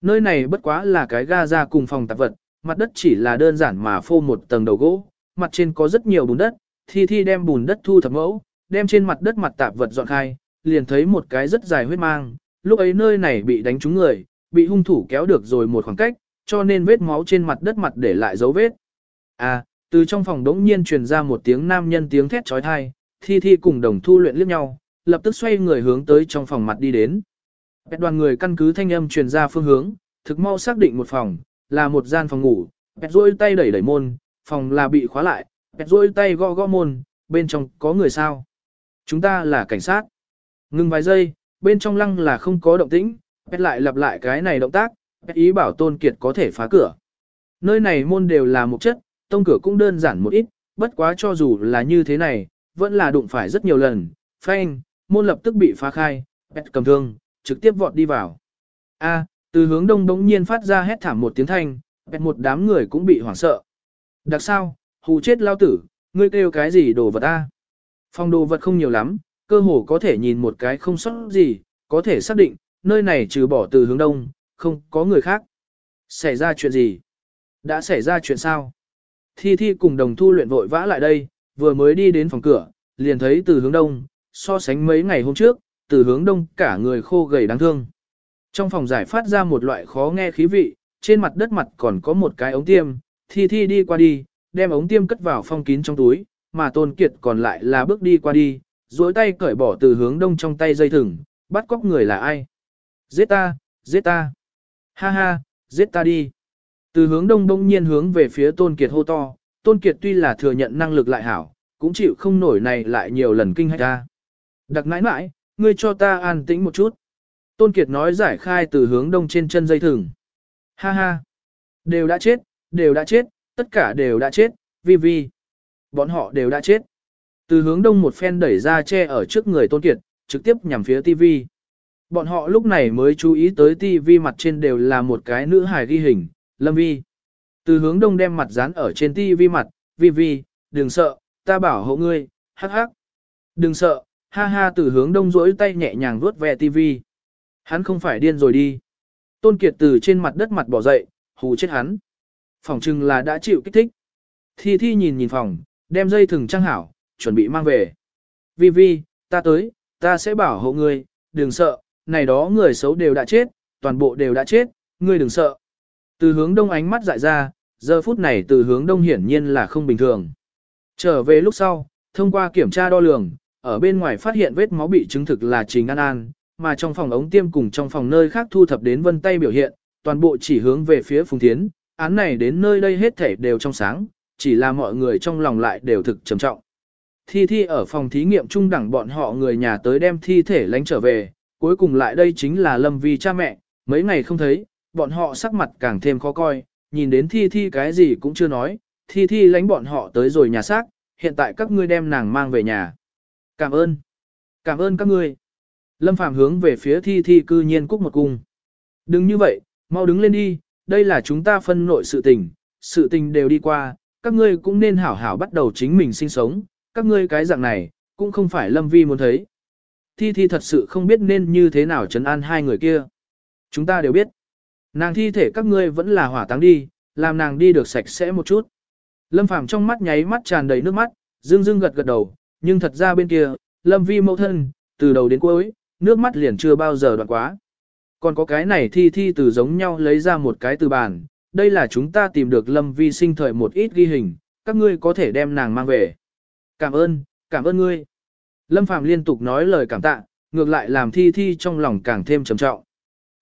Speaker 1: Nơi này bất quá là cái ga ra cùng phòng tạp vật, mặt đất chỉ là đơn giản mà phô một tầng đầu gỗ, mặt trên có rất nhiều bùn đất, thi thi đem bùn đất thu thập mẫu, đem trên mặt đất mặt tạp vật dọn khai, liền thấy một cái rất dài huyết mang, lúc ấy nơi này bị đánh trúng người, bị hung thủ kéo được rồi một khoảng cách, cho nên vết máu trên mặt đất mặt để lại dấu vết. À, từ trong phòng đống nhiên truyền ra một tiếng nam nhân tiếng thét trói thai, thi thi cùng đồng thu luyện liếc nhau, lập tức xoay người hướng tới trong phòng mặt đi đến. Bẹt đoàn người căn cứ thanh âm truyền ra phương hướng, thực mau xác định một phòng, là một gian phòng ngủ, bẹt rôi tay đẩy đẩy môn, phòng là bị khóa lại, bẹt rôi tay gõ gõ môn, bên trong có người sao. Chúng ta là cảnh sát. Ngừng vài giây, bên trong lăng là không có động tĩnh, pet lại lặp lại cái này động tác, Pet ý bảo tôn kiệt có thể phá cửa. Nơi này môn đều là một chất, tông cửa cũng đơn giản một ít, bất quá cho dù là như thế này, vẫn là đụng phải rất nhiều lần, phanh, môn lập tức bị phá khai, pet cầm thương, trực tiếp vọt đi vào. A, từ hướng đông đống nhiên phát ra hét thảm một tiếng thanh, pet một đám người cũng bị hoảng sợ. Đặc sao, hù chết lao tử, ngươi kêu cái gì đồ vật a? Phòng đồ vật không nhiều lắm, cơ hồ có thể nhìn một cái không sót gì, có thể xác định, nơi này trừ bỏ từ hướng đông, không có người khác. Xảy ra chuyện gì? Đã xảy ra chuyện sao? Thi Thi cùng đồng thu luyện vội vã lại đây, vừa mới đi đến phòng cửa, liền thấy từ hướng đông, so sánh mấy ngày hôm trước, từ hướng đông cả người khô gầy đáng thương. Trong phòng giải phát ra một loại khó nghe khí vị, trên mặt đất mặt còn có một cái ống tiêm, Thi Thi đi qua đi, đem ống tiêm cất vào phong kín trong túi, mà Tôn Kiệt còn lại là bước đi qua đi, duỗi tay cởi bỏ từ hướng đông trong tay dây thừng, bắt cóc người là ai? Giết ta, giết ta. Ha ha, giết ta đi. Từ hướng đông đông nhiên hướng về phía Tôn Kiệt hô to, Tôn Kiệt tuy là thừa nhận năng lực lại hảo, cũng chịu không nổi này lại nhiều lần kinh hách ta. Đặc nãi nãi, ngươi cho ta an tĩnh một chút. Tôn Kiệt nói giải khai từ hướng đông trên chân dây thừng. Ha ha, đều đã chết, đều đã chết, tất cả đều đã chết, vi vi. Bọn họ đều đã chết. Từ hướng đông một phen đẩy ra che ở trước người Tôn Kiệt, trực tiếp nhằm phía TV. Bọn họ lúc này mới chú ý tới TV mặt trên đều là một cái nữ hài ghi hình, Lâm Vi. Từ hướng đông đem mặt dán ở trên TV mặt, Vi Vi, đừng sợ, ta bảo hộ ngươi, hắc hắc. Đừng sợ, ha ha từ hướng đông rỗi tay nhẹ nhàng vuốt ve TV. Hắn không phải điên rồi đi. Tôn Kiệt từ trên mặt đất mặt bỏ dậy, hù chết hắn. Phòng chừng là đã chịu kích thích. Thi Thi nhìn nhìn phòng, đem dây thừng trang hảo, chuẩn bị mang về. Vi Vi, ta tới, ta sẽ bảo hộ ngươi, đừng sợ, này đó người xấu đều đã chết, toàn bộ đều đã chết, ngươi đừng sợ. Từ hướng đông ánh mắt dại ra, giờ phút này từ hướng đông hiển nhiên là không bình thường. Trở về lúc sau, thông qua kiểm tra đo lường, ở bên ngoài phát hiện vết máu bị chứng thực là Trình An An, mà trong phòng ống tiêm cùng trong phòng nơi khác thu thập đến vân tay biểu hiện, toàn bộ chỉ hướng về phía Phùng Thiến, án này đến nơi đây hết thể đều trong sáng, chỉ là mọi người trong lòng lại đều thực trầm trọng. Thi thi ở phòng thí nghiệm trung đẳng bọn họ người nhà tới đem thi thể lánh trở về, cuối cùng lại đây chính là Lâm Vi cha mẹ, mấy ngày không thấy, bọn họ sắc mặt càng thêm khó coi, nhìn đến thi thi cái gì cũng chưa nói, thi thi lánh bọn họ tới rồi nhà xác, hiện tại các ngươi đem nàng mang về nhà. Cảm ơn. Cảm ơn các ngươi. Lâm Phạm hướng về phía thi thi cư nhiên cúc một cung. Đừng như vậy, mau đứng lên đi, đây là chúng ta phân nội sự tình, sự tình đều đi qua, các ngươi cũng nên hảo hảo bắt đầu chính mình sinh sống, các ngươi cái dạng này, cũng không phải Lâm Vi muốn thấy. Thi Thi thật sự không biết nên như thế nào trấn an hai người kia. Chúng ta đều biết. Nàng thi thể các ngươi vẫn là hỏa táng đi, làm nàng đi được sạch sẽ một chút. Lâm Phàm trong mắt nháy mắt tràn đầy nước mắt, dương dương gật gật đầu, nhưng thật ra bên kia, Lâm Vi mẫu thân, từ đầu đến cuối, nước mắt liền chưa bao giờ đoạn quá. Còn có cái này thi thi từ giống nhau lấy ra một cái từ bản, đây là chúng ta tìm được Lâm Vi sinh thời một ít ghi hình, các ngươi có thể đem nàng mang về. Cảm ơn, cảm ơn ngươi. Lâm Phàm liên tục nói lời cảm tạ, ngược lại làm thi thi trong lòng càng thêm trầm trọng.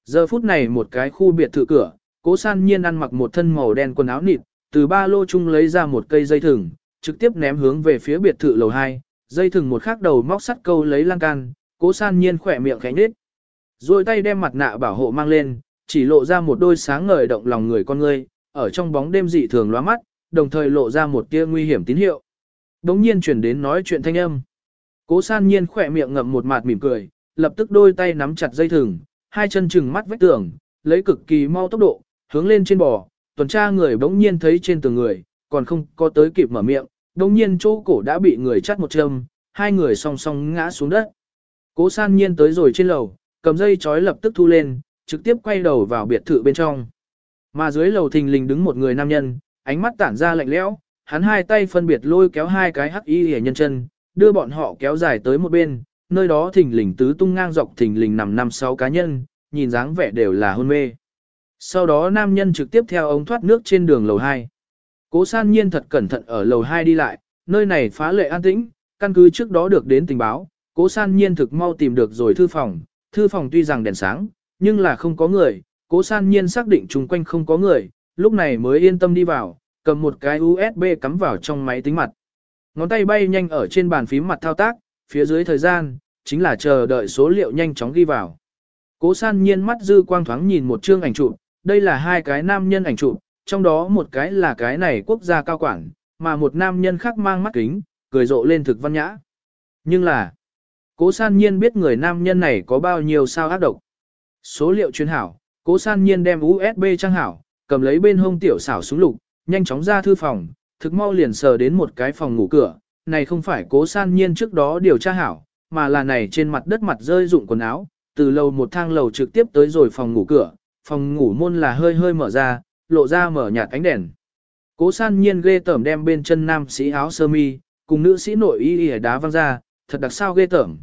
Speaker 1: Giờ phút này một cái khu biệt thự cửa, cố san nhiên ăn mặc một thân màu đen quần áo nịt, từ ba lô chung lấy ra một cây dây thừng, trực tiếp ném hướng về phía biệt thự lầu 2, dây thừng một khắc đầu móc sắt câu lấy lan can, cố san nhiên khỏe miệng khẽ nết. Rồi tay đem mặt nạ bảo hộ mang lên, chỉ lộ ra một đôi sáng ngời động lòng người con ngươi, ở trong bóng đêm dị thường lóa mắt, đồng thời lộ ra một tia nguy hiểm tín hiệu. Đống nhiên chuyển đến nói chuyện thanh âm. Cố san nhiên khỏe miệng ngậm một mạt mỉm cười, lập tức đôi tay nắm chặt dây thừng, hai chân chừng mắt vách tường, lấy cực kỳ mau tốc độ, hướng lên trên bò, tuần tra người bỗng nhiên thấy trên tường người, còn không có tới kịp mở miệng, bỗng nhiên chỗ cổ đã bị người chắt một châm, hai người song song ngã xuống đất. Cố san nhiên tới rồi trên lầu, cầm dây chói lập tức thu lên, trực tiếp quay đầu vào biệt thự bên trong. Mà dưới lầu thình lình đứng một người nam nhân, ánh mắt tản ra lạnh lẽo, hắn hai tay phân biệt lôi kéo hai cái hắc y hề nhân chân, đưa bọn họ kéo dài tới một bên, nơi đó thình lình tứ tung ngang dọc thình lình nằm năm sáu cá nhân, nhìn dáng vẻ đều là hôn mê. Sau đó nam nhân trực tiếp theo ống thoát nước trên đường lầu 2. Cố san nhiên thật cẩn thận ở lầu 2 đi lại, nơi này phá lệ an tĩnh, căn cứ trước đó được đến tình báo, cố san nhiên thực mau tìm được rồi thư phòng, thư phòng tuy rằng đèn sáng, nhưng là không có người, cố san nhiên xác định chung quanh không có người, lúc này mới yên tâm đi vào, cầm một cái USB cắm vào trong máy tính mặt. Ngón tay bay nhanh ở trên bàn phím mặt thao tác, phía dưới thời gian, chính là chờ đợi số liệu nhanh chóng ghi vào. Cố san nhiên mắt dư quang thoáng nhìn một chương ảnh chụp, đây là hai cái nam nhân ảnh chụp, trong đó một cái là cái này quốc gia cao quản, mà một nam nhân khác mang mắt kính, cười rộ lên thực văn nhã. Nhưng là, cố san nhiên biết người nam nhân này có bao nhiêu sao ác độc. Số liệu chuyên hảo, cố san nhiên đem USB trang hảo, cầm lấy bên hông tiểu xảo súng lục, nhanh chóng ra thư phòng, thực mau liền sờ đến một cái phòng ngủ cửa, này không phải cố san nhiên trước đó điều tra hảo, mà là này trên mặt đất mặt rơi dụng quần áo, từ lầu một thang lầu trực tiếp tới rồi phòng ngủ cửa, phòng ngủ môn là hơi hơi mở ra, lộ ra mở nhạt ánh đèn. Cố san nhiên ghê tởm đem bên chân nam sĩ áo sơ mi, cùng nữ sĩ nội y y đá văng ra, thật đặc sao ghê tởm.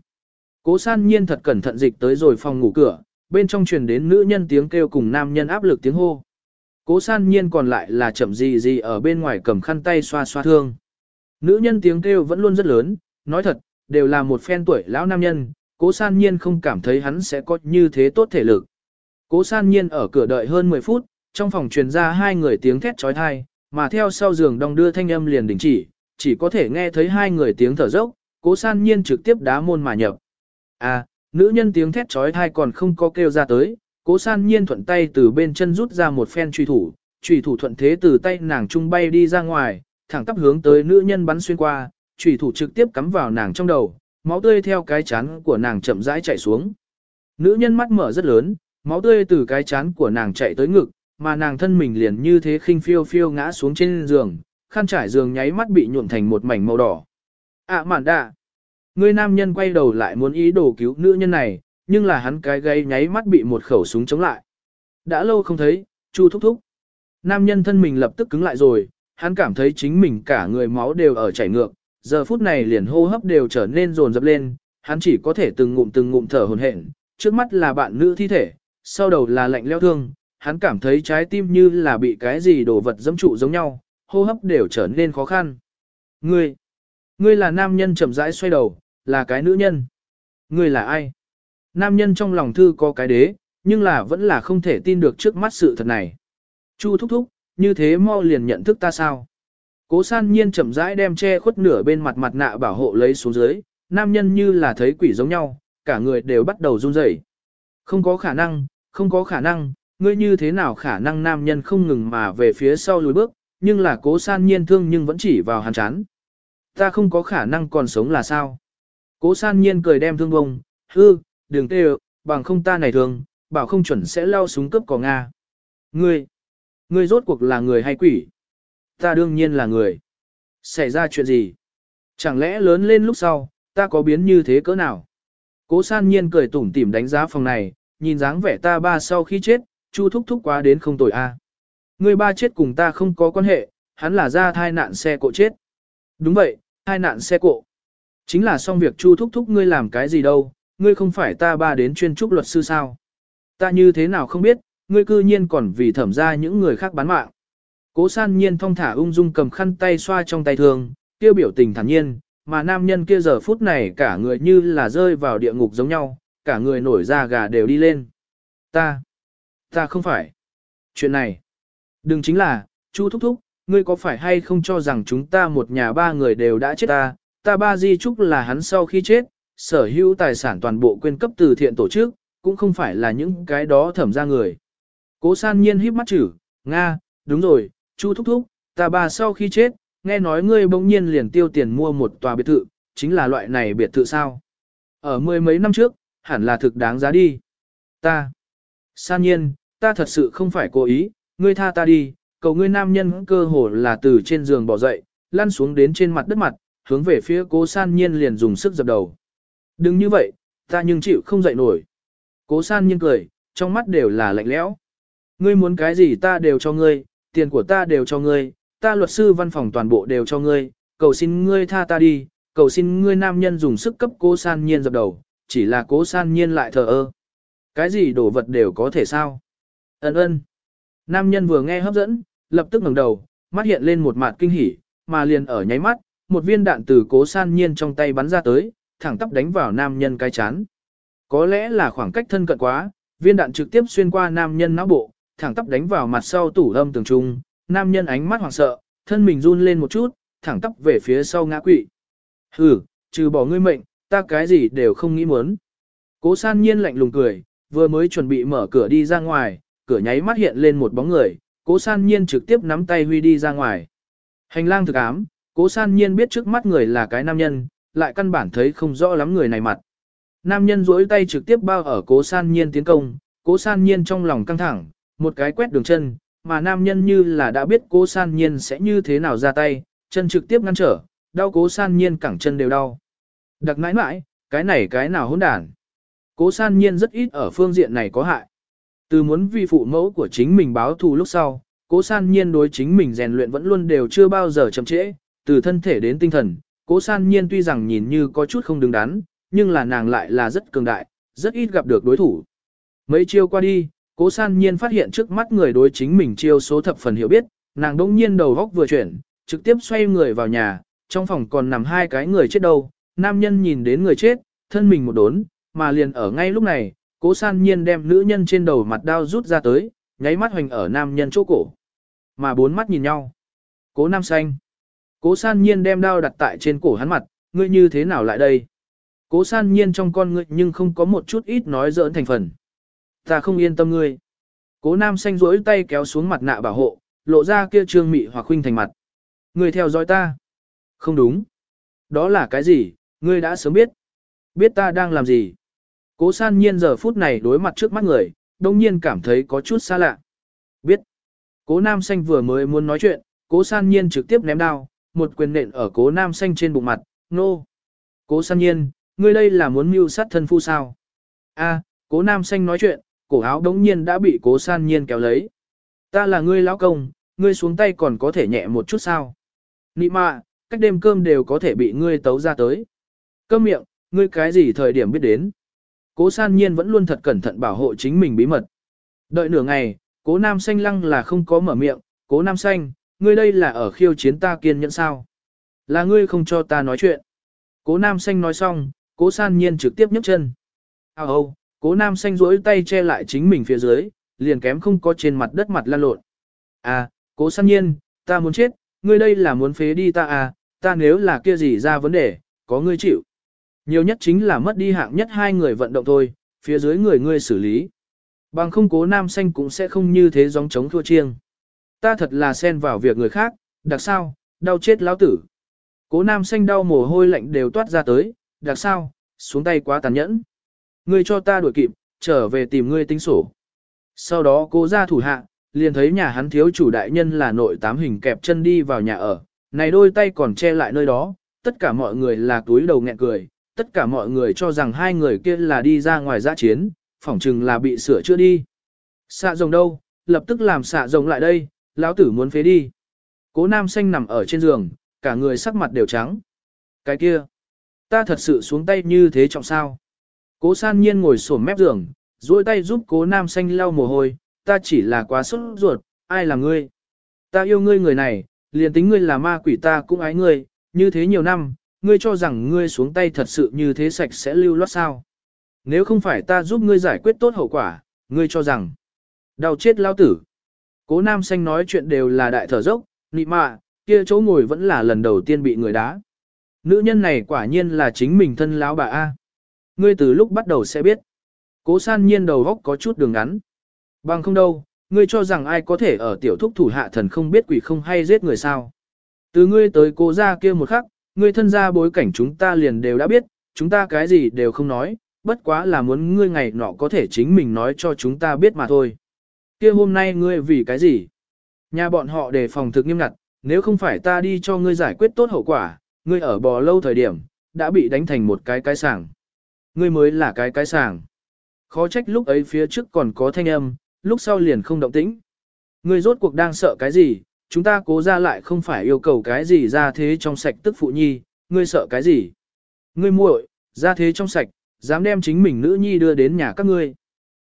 Speaker 1: Cố san nhiên thật cẩn thận dịch tới rồi phòng ngủ cửa, bên trong truyền đến nữ nhân tiếng kêu cùng nam nhân áp lực tiếng hô. Cố san nhiên còn lại là chậm gì gì ở bên ngoài cầm khăn tay xoa xoa thương. Nữ nhân tiếng kêu vẫn luôn rất lớn, nói thật, đều là một phen tuổi lão nam nhân, cố san nhiên không cảm thấy hắn sẽ có như thế tốt thể lực. Cố san nhiên ở cửa đợi hơn 10 phút, trong phòng truyền ra hai người tiếng thét trói thai, mà theo sau giường đong đưa thanh âm liền đình chỉ, chỉ có thể nghe thấy hai người tiếng thở dốc, cố san nhiên trực tiếp đá môn mà nhập. À, nữ nhân tiếng thét trói thai còn không có kêu ra tới, cố san nhiên thuận tay từ bên chân rút ra một phen truy thủ, truy thủ thuận thế từ tay nàng trung bay đi ra ngoài, thẳng tắp hướng tới nữ nhân bắn xuyên qua, truy thủ trực tiếp cắm vào nàng trong đầu, máu tươi theo cái chán của nàng chậm rãi chảy xuống. Nữ nhân mắt mở rất lớn, máu tươi từ cái chán của nàng chạy tới ngực, mà nàng thân mình liền như thế khinh phiêu phiêu ngã xuống trên giường, khăn trải giường nháy mắt bị nhuộm thành một mảnh màu đỏ. À mạn đạ! Người nam nhân quay đầu lại muốn ý đồ cứu nữ nhân này, nhưng là hắn cái gây nháy mắt bị một khẩu súng chống lại. Đã lâu không thấy, chu thúc thúc. Nam nhân thân mình lập tức cứng lại rồi, hắn cảm thấy chính mình cả người máu đều ở chảy ngược, giờ phút này liền hô hấp đều trở nên rồn rập lên, hắn chỉ có thể từng ngụm từng ngụm thở hồn hển, trước mắt là bạn nữ thi thể, sau đầu là lạnh leo thương, hắn cảm thấy trái tim như là bị cái gì đồ vật dẫm trụ giống nhau, hô hấp đều trở nên khó khăn. Ngươi, ngươi là nam nhân chậm rãi xoay đầu, là cái nữ nhân. Ngươi là ai? Nam nhân trong lòng thư có cái đế, nhưng là vẫn là không thể tin được trước mắt sự thật này. Chu thúc thúc, như thế mau liền nhận thức ta sao? Cố san nhiên chậm rãi đem che khuất nửa bên mặt mặt nạ bảo hộ lấy xuống dưới, nam nhân như là thấy quỷ giống nhau, cả người đều bắt đầu run rẩy. Không có khả năng, không có khả năng, ngươi như thế nào khả năng nam nhân không ngừng mà về phía sau lùi bước, nhưng là cố san nhiên thương nhưng vẫn chỉ vào hàn chán. Ta không có khả năng còn sống là sao? Cố san nhiên cười đem thương bông, hư, đừng tê bằng không ta này thường, bảo không chuẩn sẽ lao súng cướp cỏ Nga. Ngươi, ngươi rốt cuộc là người hay quỷ? Ta đương nhiên là người. Xảy ra chuyện gì? Chẳng lẽ lớn lên lúc sau, ta có biến như thế cỡ nào? Cố san nhiên cười tủm tỉm đánh giá phòng này, nhìn dáng vẻ ta ba sau khi chết, chu thúc thúc quá đến không tội a. À. Người ba chết cùng ta không có quan hệ, hắn là ra thai nạn xe cộ chết. Đúng vậy, thai nạn xe cộ. Chính là xong việc chu thúc thúc ngươi làm cái gì đâu, ngươi không phải ta ba đến chuyên trúc luật sư sao. Ta như thế nào không biết, ngươi cư nhiên còn vì thẩm ra những người khác bán mạng. Cố san nhiên thong thả ung dung cầm khăn tay xoa trong tay thường, kêu biểu tình thản nhiên, mà nam nhân kia giờ phút này cả người như là rơi vào địa ngục giống nhau, cả người nổi da gà đều đi lên. Ta, ta không phải. Chuyện này, đừng chính là, Chu thúc thúc, ngươi có phải hay không cho rằng chúng ta một nhà ba người đều đã chết ta, ta ba di trúc là hắn sau khi chết, sở hữu tài sản toàn bộ quyên cấp từ thiện tổ chức, cũng không phải là những cái đó thẩm ra người. Cố san nhiên híp mắt chử, Nga, đúng rồi, Chu thúc thúc, ta bà sau khi chết, nghe nói ngươi bỗng nhiên liền tiêu tiền mua một tòa biệt thự, chính là loại này biệt thự sao? Ở mười mấy năm trước, hẳn là thực đáng giá đi. Ta, san nhiên, ta thật sự không phải cố ý, ngươi tha ta đi, cầu ngươi nam nhân cơ hồ là từ trên giường bỏ dậy, lăn xuống đến trên mặt đất mặt, hướng về phía cố san nhiên liền dùng sức dập đầu. Đừng như vậy, ta nhưng chịu không dậy nổi. Cố san nhiên cười, trong mắt đều là lạnh lẽo. Ngươi muốn cái gì ta đều cho ngươi, tiền của ta đều cho ngươi, ta luật sư văn phòng toàn bộ đều cho ngươi, cầu xin ngươi tha ta đi, cầu xin ngươi nam nhân dùng sức cấp cố san nhiên dập đầu, chỉ là cố san nhiên lại thờ ơ. Cái gì đổ vật đều có thể sao? Ấn ơn. Nam nhân vừa nghe hấp dẫn, lập tức ngẩng đầu, mắt hiện lên một mặt kinh hỉ, mà liền ở nháy mắt, một viên đạn từ cố san nhiên trong tay bắn ra tới, thẳng tắp đánh vào nam nhân cái chán. Có lẽ là khoảng cách thân cận quá, viên đạn trực tiếp xuyên qua nam nhân não bộ, thẳng tắp đánh vào mặt sau tủ âm tường trung, nam nhân ánh mắt hoảng sợ, thân mình run lên một chút, thẳng tắp về phía sau ngã quỵ. Hừ, trừ bỏ ngươi mệnh, ta cái gì đều không nghĩ muốn. Cố san nhiên lạnh lùng cười, vừa mới chuẩn bị mở cửa đi ra ngoài, cửa nháy mắt hiện lên một bóng người, cố san nhiên trực tiếp nắm tay huy đi ra ngoài. Hành lang thực ám, cố san nhiên biết trước mắt người là cái nam nhân, lại căn bản thấy không rõ lắm người này mặt. Nam nhân duỗi tay trực tiếp bao ở cố san nhiên tiến công, cố san nhiên trong lòng căng thẳng, một cái quét đường chân, mà nam nhân như là đã biết cố san nhiên sẽ như thế nào ra tay, chân trực tiếp ngăn trở, đau cố san nhiên cẳng chân đều đau. Đặc nãi nãi, cái này cái nào hỗn đản. Cố san nhiên rất ít ở phương diện này có hại. Từ muốn vi phụ mẫu của chính mình báo thù lúc sau, cố san nhiên đối chính mình rèn luyện vẫn luôn đều chưa bao giờ chậm trễ, từ thân thể đến tinh thần. Cố san nhiên tuy rằng nhìn như có chút không đứng đắn, nhưng là nàng lại là rất cường đại, rất ít gặp được đối thủ. Mấy chiêu qua đi, cố san nhiên phát hiện trước mắt người đối chính mình chiêu số thập phần hiểu biết, nàng đông nhiên đầu góc vừa chuyển, trực tiếp xoay người vào nhà, trong phòng còn nằm hai cái người chết đâu, nam nhân nhìn đến người chết, thân mình một đốn, mà liền ở ngay lúc này, cố san nhiên đem nữ nhân trên đầu mặt đao rút ra tới, nháy mắt hoành ở nam nhân chỗ cổ. Mà bốn mắt nhìn nhau. Cố nam xanh. Cố san nhiên đem đao đặt tại trên cổ hắn mặt, ngươi như thế nào lại đây? Cố san nhiên trong con ngươi nhưng không có một chút ít nói giỡn thành phần. Ta không yên tâm ngươi. Cố nam xanh rỗi tay kéo xuống mặt nạ bảo hộ, lộ ra kia trương mị hoặc khuynh thành mặt. Ngươi theo dõi ta. Không đúng. Đó là cái gì, ngươi đã sớm biết. Biết ta đang làm gì. Cố san nhiên giờ phút này đối mặt trước mắt người, đông nhiên cảm thấy có chút xa lạ. Biết. Cố nam xanh vừa mới muốn nói chuyện, cố san nhiên trực tiếp ném đao, một quyền nện ở cố nam xanh trên bụng mặt, nô. Cố san nhiên, ngươi đây là muốn mưu sát thân phu sao? A, cố nam xanh nói chuyện, cổ áo đống nhiên đã bị cố san nhiên kéo lấy. Ta là ngươi lão công, ngươi xuống tay còn có thể nhẹ một chút sao? Nị mạ, cách đêm cơm đều có thể bị ngươi tấu ra tới. Cơm miệng, ngươi cái gì thời điểm biết đến? Cố san nhiên vẫn luôn thật cẩn thận bảo hộ chính mình bí mật. Đợi nửa ngày, cố nam xanh lăng là không có mở miệng, cố nam xanh, ngươi đây là ở khiêu chiến ta kiên nhẫn sao? Là ngươi không cho ta nói chuyện. Cố nam xanh nói xong, cố san nhiên trực tiếp nhấc chân. Ao âu, cố nam xanh rỗi tay che lại chính mình phía dưới, liền kém không có trên mặt đất mặt lan lộn. À, cố san nhiên, ta muốn chết, ngươi đây là muốn phế đi ta à, ta nếu là kia gì ra vấn đề, có ngươi chịu. Nhiều nhất chính là mất đi hạng nhất hai người vận động thôi, phía dưới người ngươi xử lý. Bằng không cố nam xanh cũng sẽ không như thế gióng chống thua chiêng. Ta thật là xen vào việc người khác, đặc sao, đau chết lão tử. Cố nam xanh đau mồ hôi lạnh đều toát ra tới, đặc sao, xuống tay quá tàn nhẫn. Ngươi cho ta đuổi kịp, trở về tìm ngươi tính sổ. Sau đó cố ra thủ hạ, liền thấy nhà hắn thiếu chủ đại nhân là nội tám hình kẹp chân đi vào nhà ở, này đôi tay còn che lại nơi đó, tất cả mọi người là túi đầu nghẹn cười, tất cả mọi người cho rằng hai người kia là đi ra ngoài giã chiến, phỏng chừng là bị sửa chữa đi. Xạ rồng đâu, lập tức làm xạ rồng lại đây, lão tử muốn phế đi. Cố nam xanh nằm ở trên giường, cả người sắc mặt đều trắng. Cái kia, ta thật sự xuống tay như thế trọng sao. Cố san nhiên ngồi sổm mép giường, duỗi tay giúp cố nam xanh lau mồ hôi, ta chỉ là quá sốt ruột, ai là ngươi? Ta yêu ngươi người này, liền tính ngươi là ma quỷ ta cũng ái ngươi, như thế nhiều năm, ngươi cho rằng ngươi xuống tay thật sự như thế sạch sẽ lưu loát sao. Nếu không phải ta giúp ngươi giải quyết tốt hậu quả, ngươi cho rằng, đau chết lao tử. Cố nam xanh nói chuyện đều là đại thở dốc, nị mạ, kia chỗ ngồi vẫn là lần đầu tiên bị người đá. Nữ nhân này quả nhiên là chính mình thân lão bà A. Ngươi từ lúc bắt đầu sẽ biết. Cố san nhiên đầu góc có chút đường ngắn. Bằng không đâu, ngươi cho rằng ai có thể ở tiểu thúc thủ hạ thần không biết quỷ không hay giết người sao. Từ ngươi tới cố ra kia một khắc, ngươi thân ra bối cảnh chúng ta liền đều đã biết, chúng ta cái gì đều không nói, bất quá là muốn ngươi ngày nọ có thể chính mình nói cho chúng ta biết mà thôi. Kia hôm nay ngươi vì cái gì? Nhà bọn họ đề phòng thực nghiêm ngặt, nếu không phải ta đi cho ngươi giải quyết tốt hậu quả, ngươi ở bò lâu thời điểm, đã bị đánh thành một cái cái sàng. Ngươi mới là cái cái sàng. khó trách lúc ấy phía trước còn có thanh âm, lúc sau liền không động tĩnh. Ngươi rốt cuộc đang sợ cái gì, chúng ta cố ra lại không phải yêu cầu cái gì ra thế trong sạch tức phụ nhi, ngươi sợ cái gì. Ngươi muội, ra thế trong sạch, dám đem chính mình nữ nhi đưa đến nhà các ngươi.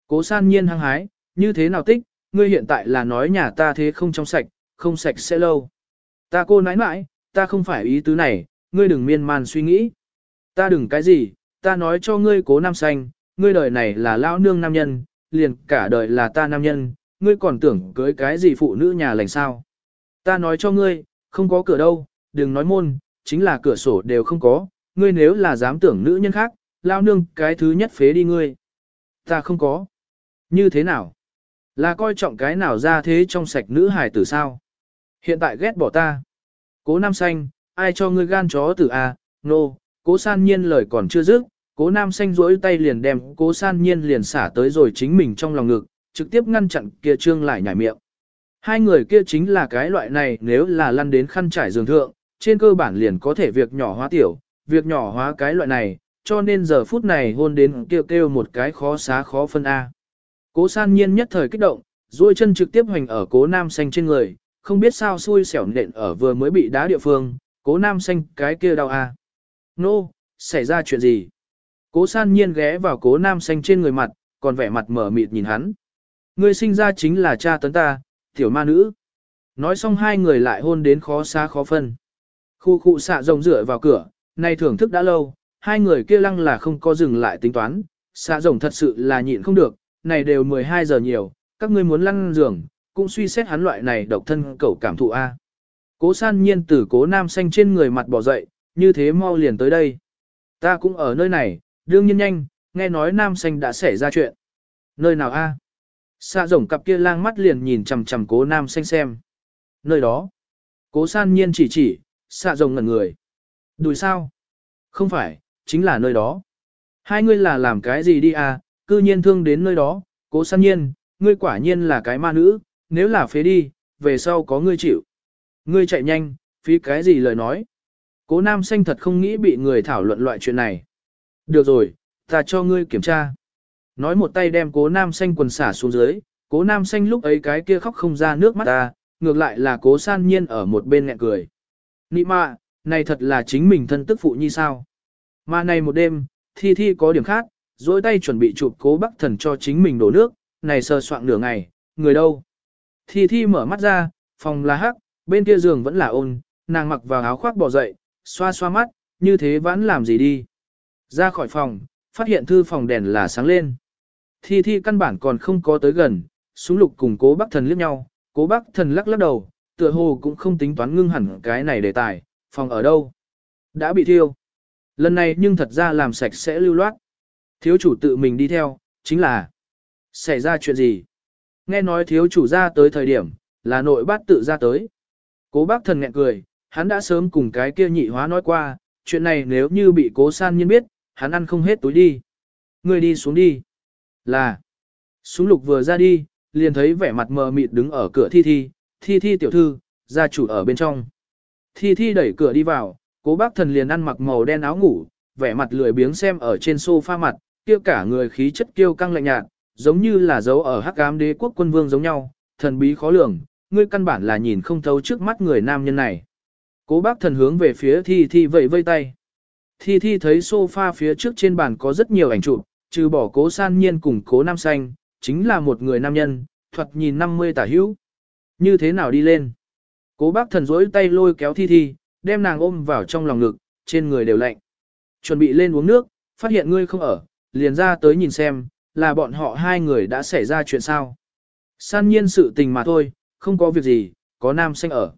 Speaker 1: Cố san nhiên hăng hái, như thế nào tích, ngươi hiện tại là nói nhà ta thế không trong sạch, không sạch sẽ lâu. Ta cô nãi nãi, ta không phải ý tứ này, ngươi đừng miên man suy nghĩ. Ta đừng cái gì, ta nói cho ngươi cố nam xanh, ngươi đời này là lão nương nam nhân, liền cả đời là ta nam nhân, ngươi còn tưởng cưới cái gì phụ nữ nhà lành sao. Ta nói cho ngươi, không có cửa đâu, đừng nói môn, chính là cửa sổ đều không có, ngươi nếu là dám tưởng nữ nhân khác, lao nương cái thứ nhất phế đi ngươi. Ta không có. Như thế nào? Là coi trọng cái nào ra thế trong sạch nữ hài tử sao? Hiện tại ghét bỏ ta. Cố Nam Xanh, ai cho ngươi gan chó tử a? Nô, no. cố san nhiên lời còn chưa dứt, cố Nam Xanh rỗi tay liền đem cố san nhiên liền xả tới rồi chính mình trong lòng ngực, trực tiếp ngăn chặn kia trương lại nhảy miệng. Hai người kia chính là cái loại này nếu là lăn đến khăn trải giường thượng, trên cơ bản liền có thể việc nhỏ hóa tiểu, việc nhỏ hóa cái loại này, cho nên giờ phút này hôn đến kêu kêu một cái khó xá khó phân A. Cố san nhiên nhất thời kích động, duỗi chân trực tiếp hoành ở cố nam xanh trên người, không biết sao xui xẻo nện ở vừa mới bị đá địa phương, cố nam xanh cái kia đau à? Nô, no, xảy ra chuyện gì? Cố san nhiên ghé vào cố nam xanh trên người mặt, còn vẻ mặt mở mịt nhìn hắn. Ngươi sinh ra chính là cha tấn ta, tiểu ma nữ. Nói xong hai người lại hôn đến khó xa khó phân. Khu khu xạ rồng rửa vào cửa, nay thưởng thức đã lâu, hai người kia lăng là không có dừng lại tính toán, xạ rồng thật sự là nhịn không được, này đều 12 giờ nhiều, các ngươi muốn lăn giường, cũng suy xét hắn loại này độc thân cẩu cảm thụ A. Cố san nhiên từ cố nam xanh trên người mặt bỏ dậy, như thế mau liền tới đây. Ta cũng ở nơi này, đương nhiên nhanh, nghe nói nam xanh đã xảy ra chuyện. Nơi nào A? Xa rồng cặp kia lang mắt liền nhìn chằm chằm cố nam xanh xem. Nơi đó. Cố san nhiên chỉ chỉ, xạ rồng ngẩn người. Đùi sao? Không phải, chính là nơi đó. Hai ngươi là làm cái gì đi à, cư nhiên thương đến nơi đó, cố san nhiên, ngươi quả nhiên là cái ma nữ, nếu là phế đi, về sau có ngươi chịu. Ngươi chạy nhanh, phí cái gì lời nói. Cố nam xanh thật không nghĩ bị người thảo luận loại chuyện này. Được rồi, ta cho ngươi kiểm tra. Nói một tay đem cố nam xanh quần xả xuống dưới, cố nam xanh lúc ấy cái kia khóc không ra nước mắt ta, ngược lại là cố san nhiên ở một bên ngẹn cười. Nị mạ, này thật là chính mình thân tức phụ như sao. Mà này một đêm, thi thi có điểm khác, dỗi tay chuẩn bị chụp cố bắc thần cho chính mình đổ nước, này sờ soạn nửa ngày, người đâu. Thi thi mở mắt ra, phòng là hắc, bên kia giường vẫn là ôn, nàng mặc vào áo khoác bỏ dậy, xoa xoa mắt, như thế vẫn làm gì đi. Ra khỏi phòng, phát hiện thư phòng đèn là sáng lên. Thi thi căn bản còn không có tới gần, súng lục cùng cố bắc thần liếc nhau, cố bắc thần lắc lắc đầu, tựa hồ cũng không tính toán ngưng hẳn cái này đề tài, phòng ở đâu. Đã bị thiêu. Lần này nhưng thật ra làm sạch sẽ lưu loát. Thiếu chủ tự mình đi theo, chính là xảy ra chuyện gì. Nghe nói thiếu chủ ra tới thời điểm, là nội bát tự ra tới. Cố bác thần nghẹn cười, hắn đã sớm cùng cái kia nhị hóa nói qua, chuyện này nếu như bị cố san nhiên biết, hắn ăn không hết túi đi. Người đi xuống đi. Là. Súng lục vừa ra đi, liền thấy vẻ mặt mờ mịt đứng ở cửa thi thi, thi thi tiểu thư, gia chủ ở bên trong. Thi thi đẩy cửa đi vào, cố bác thần liền ăn mặc màu đen áo ngủ, vẻ mặt lười biếng xem ở trên sofa mặt, kia cả người khí chất kiêu căng lạnh nhạt, giống như là dấu ở hắc ám đế quốc quân vương giống nhau, thần bí khó lường, ngươi căn bản là nhìn không thấu trước mắt người nam nhân này. Cố bác thần hướng về phía thi thi vẫy vây tay. Thi thi thấy sofa phía trước trên bàn có rất nhiều ảnh chụp, trừ bỏ cố san nhiên cùng cố nam xanh, chính là một người nam nhân, thuật nhìn 50 tả hữu. Như thế nào đi lên? Cố bác thần rỗi tay lôi kéo thi thi, đem nàng ôm vào trong lòng ngực, trên người đều lạnh. Chuẩn bị lên uống nước, phát hiện ngươi không ở, liền ra tới nhìn xem, là bọn họ hai người đã xảy ra chuyện sao. San nhiên sự tình mà thôi, không có việc gì, có nam xanh ở.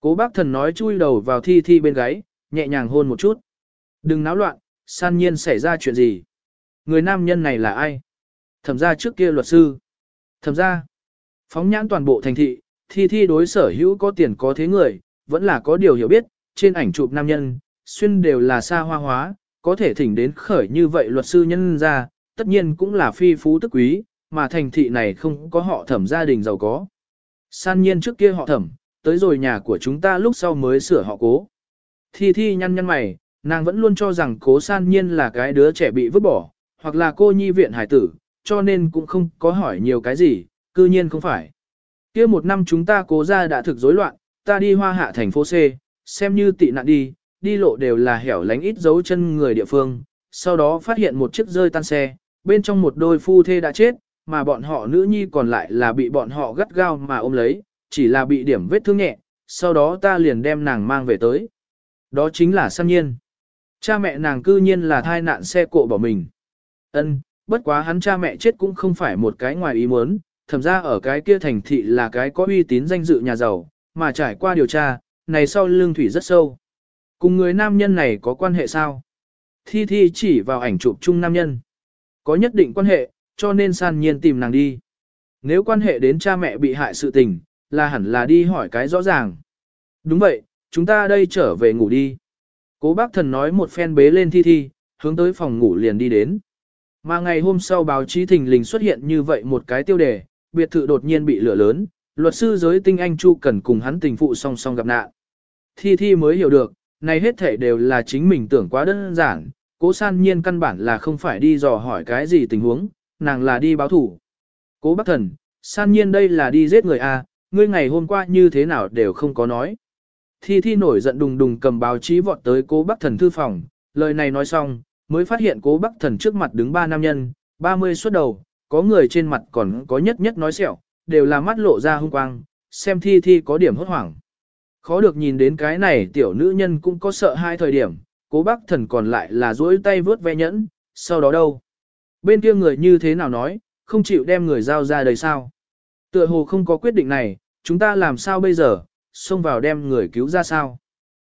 Speaker 1: Cố bác thần nói chui đầu vào thi thi bên gáy, nhẹ nhàng hôn một chút. Đừng náo loạn, san nhiên xảy ra chuyện gì. Người nam nhân này là ai? Thẩm ra trước kia luật sư. Thẩm ra. Phóng nhãn toàn bộ thành thị, thi thi đối sở hữu có tiền có thế người, vẫn là có điều hiểu biết, trên ảnh chụp nam nhân, xuyên đều là xa hoa hóa, có thể thỉnh đến khởi như vậy luật sư nhân ra, tất nhiên cũng là phi phú tức quý, mà thành thị này không có họ thẩm gia đình giàu có. San nhiên trước kia họ thẩm, tới rồi nhà của chúng ta lúc sau mới sửa họ cố. Thi thi nhăn nhăn mày, nàng vẫn luôn cho rằng cố san nhiên là cái đứa trẻ bị vứt bỏ, hoặc là cô nhi viện hải tử, cho nên cũng không có hỏi nhiều cái gì, cư nhiên không phải. kia một năm chúng ta cố ra đã thực rối loạn, ta đi hoa hạ thành phố C, xem như tị nạn đi, đi lộ đều là hẻo lánh ít dấu chân người địa phương, sau đó phát hiện một chiếc rơi tan xe, bên trong một đôi phu thê đã chết, mà bọn họ nữ nhi còn lại là bị bọn họ gắt gao mà ôm lấy, chỉ là bị điểm vết thương nhẹ, sau đó ta liền đem nàng mang về tới. Đó chính là san nhiên. Cha mẹ nàng cư nhiên là thai nạn xe cộ bỏ mình. Ân, bất quá hắn cha mẹ chết cũng không phải một cái ngoài ý muốn, thẩm ra ở cái kia thành thị là cái có uy tín danh dự nhà giàu, mà trải qua điều tra, này sau lương thủy rất sâu. Cùng người nam nhân này có quan hệ sao? Thi Thi chỉ vào ảnh chụp chung nam nhân. Có nhất định quan hệ, cho nên san nhiên tìm nàng đi. Nếu quan hệ đến cha mẹ bị hại sự tình, là hẳn là đi hỏi cái rõ ràng. Đúng vậy, chúng ta đây trở về ngủ đi. Cố bác thần nói một phen bế lên Thi Thi, hướng tới phòng ngủ liền đi đến. Mà ngày hôm sau báo chí thình lình xuất hiện như vậy một cái tiêu đề, biệt thự đột nhiên bị lửa lớn, luật sư giới tinh anh Chu cần cùng hắn tình phụ song song gặp nạn. Thi Thi mới hiểu được, này hết thể đều là chính mình tưởng quá đơn giản, cố san nhiên căn bản là không phải đi dò hỏi cái gì tình huống, nàng là đi báo thủ. Cố bác thần, san nhiên đây là đi giết người à? ngươi ngày hôm qua như thế nào đều không có nói. Thi Thi nổi giận đùng đùng cầm báo chí vọt tới cố bác thần thư phòng, lời này nói xong, mới phát hiện cố bác thần trước mặt đứng ba nam nhân, 30 suốt đầu, có người trên mặt còn có nhất nhất nói sẹo, đều là mắt lộ ra hung quang, xem Thi Thi có điểm hốt hoảng. Khó được nhìn đến cái này tiểu nữ nhân cũng có sợ hai thời điểm, cố bác thần còn lại là duỗi tay vớt ve nhẫn, sau đó đâu? Bên kia người như thế nào nói, không chịu đem người giao ra đời sao? Tựa hồ không có quyết định này, chúng ta làm sao bây giờ, xông vào đem người cứu ra sao?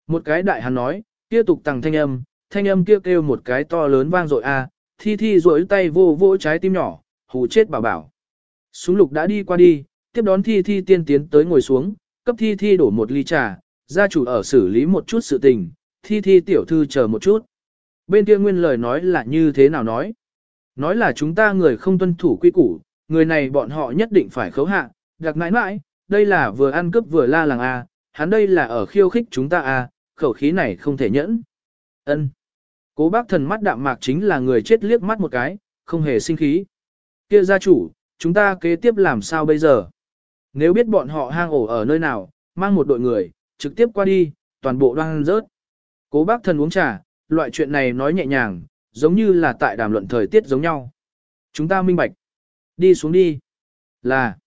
Speaker 1: Một cái đại hắn nói, tiếp tục tăng thanh âm, thanh âm kia kêu, kêu một cái to lớn vang dội a, thi thi duỗi tay vô vô trái tim nhỏ, hù chết bảo bảo. Súng lục đã đi qua đi, tiếp đón thi thi tiên tiến tới ngồi xuống, cấp thi thi đổ một ly trà, gia chủ ở xử lý một chút sự tình, thi thi tiểu thư chờ một chút. Bên kia nguyên lời nói là như thế nào nói? Nói là chúng ta người không tuân thủ quy củ, người này bọn họ nhất định phải khấu hạ, đặc nãi nãi, đây là vừa ăn cướp vừa la làng A, hắn đây là ở khiêu khích chúng ta A, khẩu khí này không thể nhẫn. ân Cố bác thần mắt đạm mạc chính là người chết liếc mắt một cái, không hề sinh khí. Kia gia chủ, chúng ta kế tiếp làm sao bây giờ? Nếu biết bọn họ hang ổ ở nơi nào, mang một đội người, trực tiếp qua đi, toàn bộ đoan rớt. Cố bác thần uống trà, loại chuyện này nói nhẹ nhàng, giống như là tại đàm luận thời tiết giống nhau. Chúng ta minh bạch. Đi xuống đi. Là.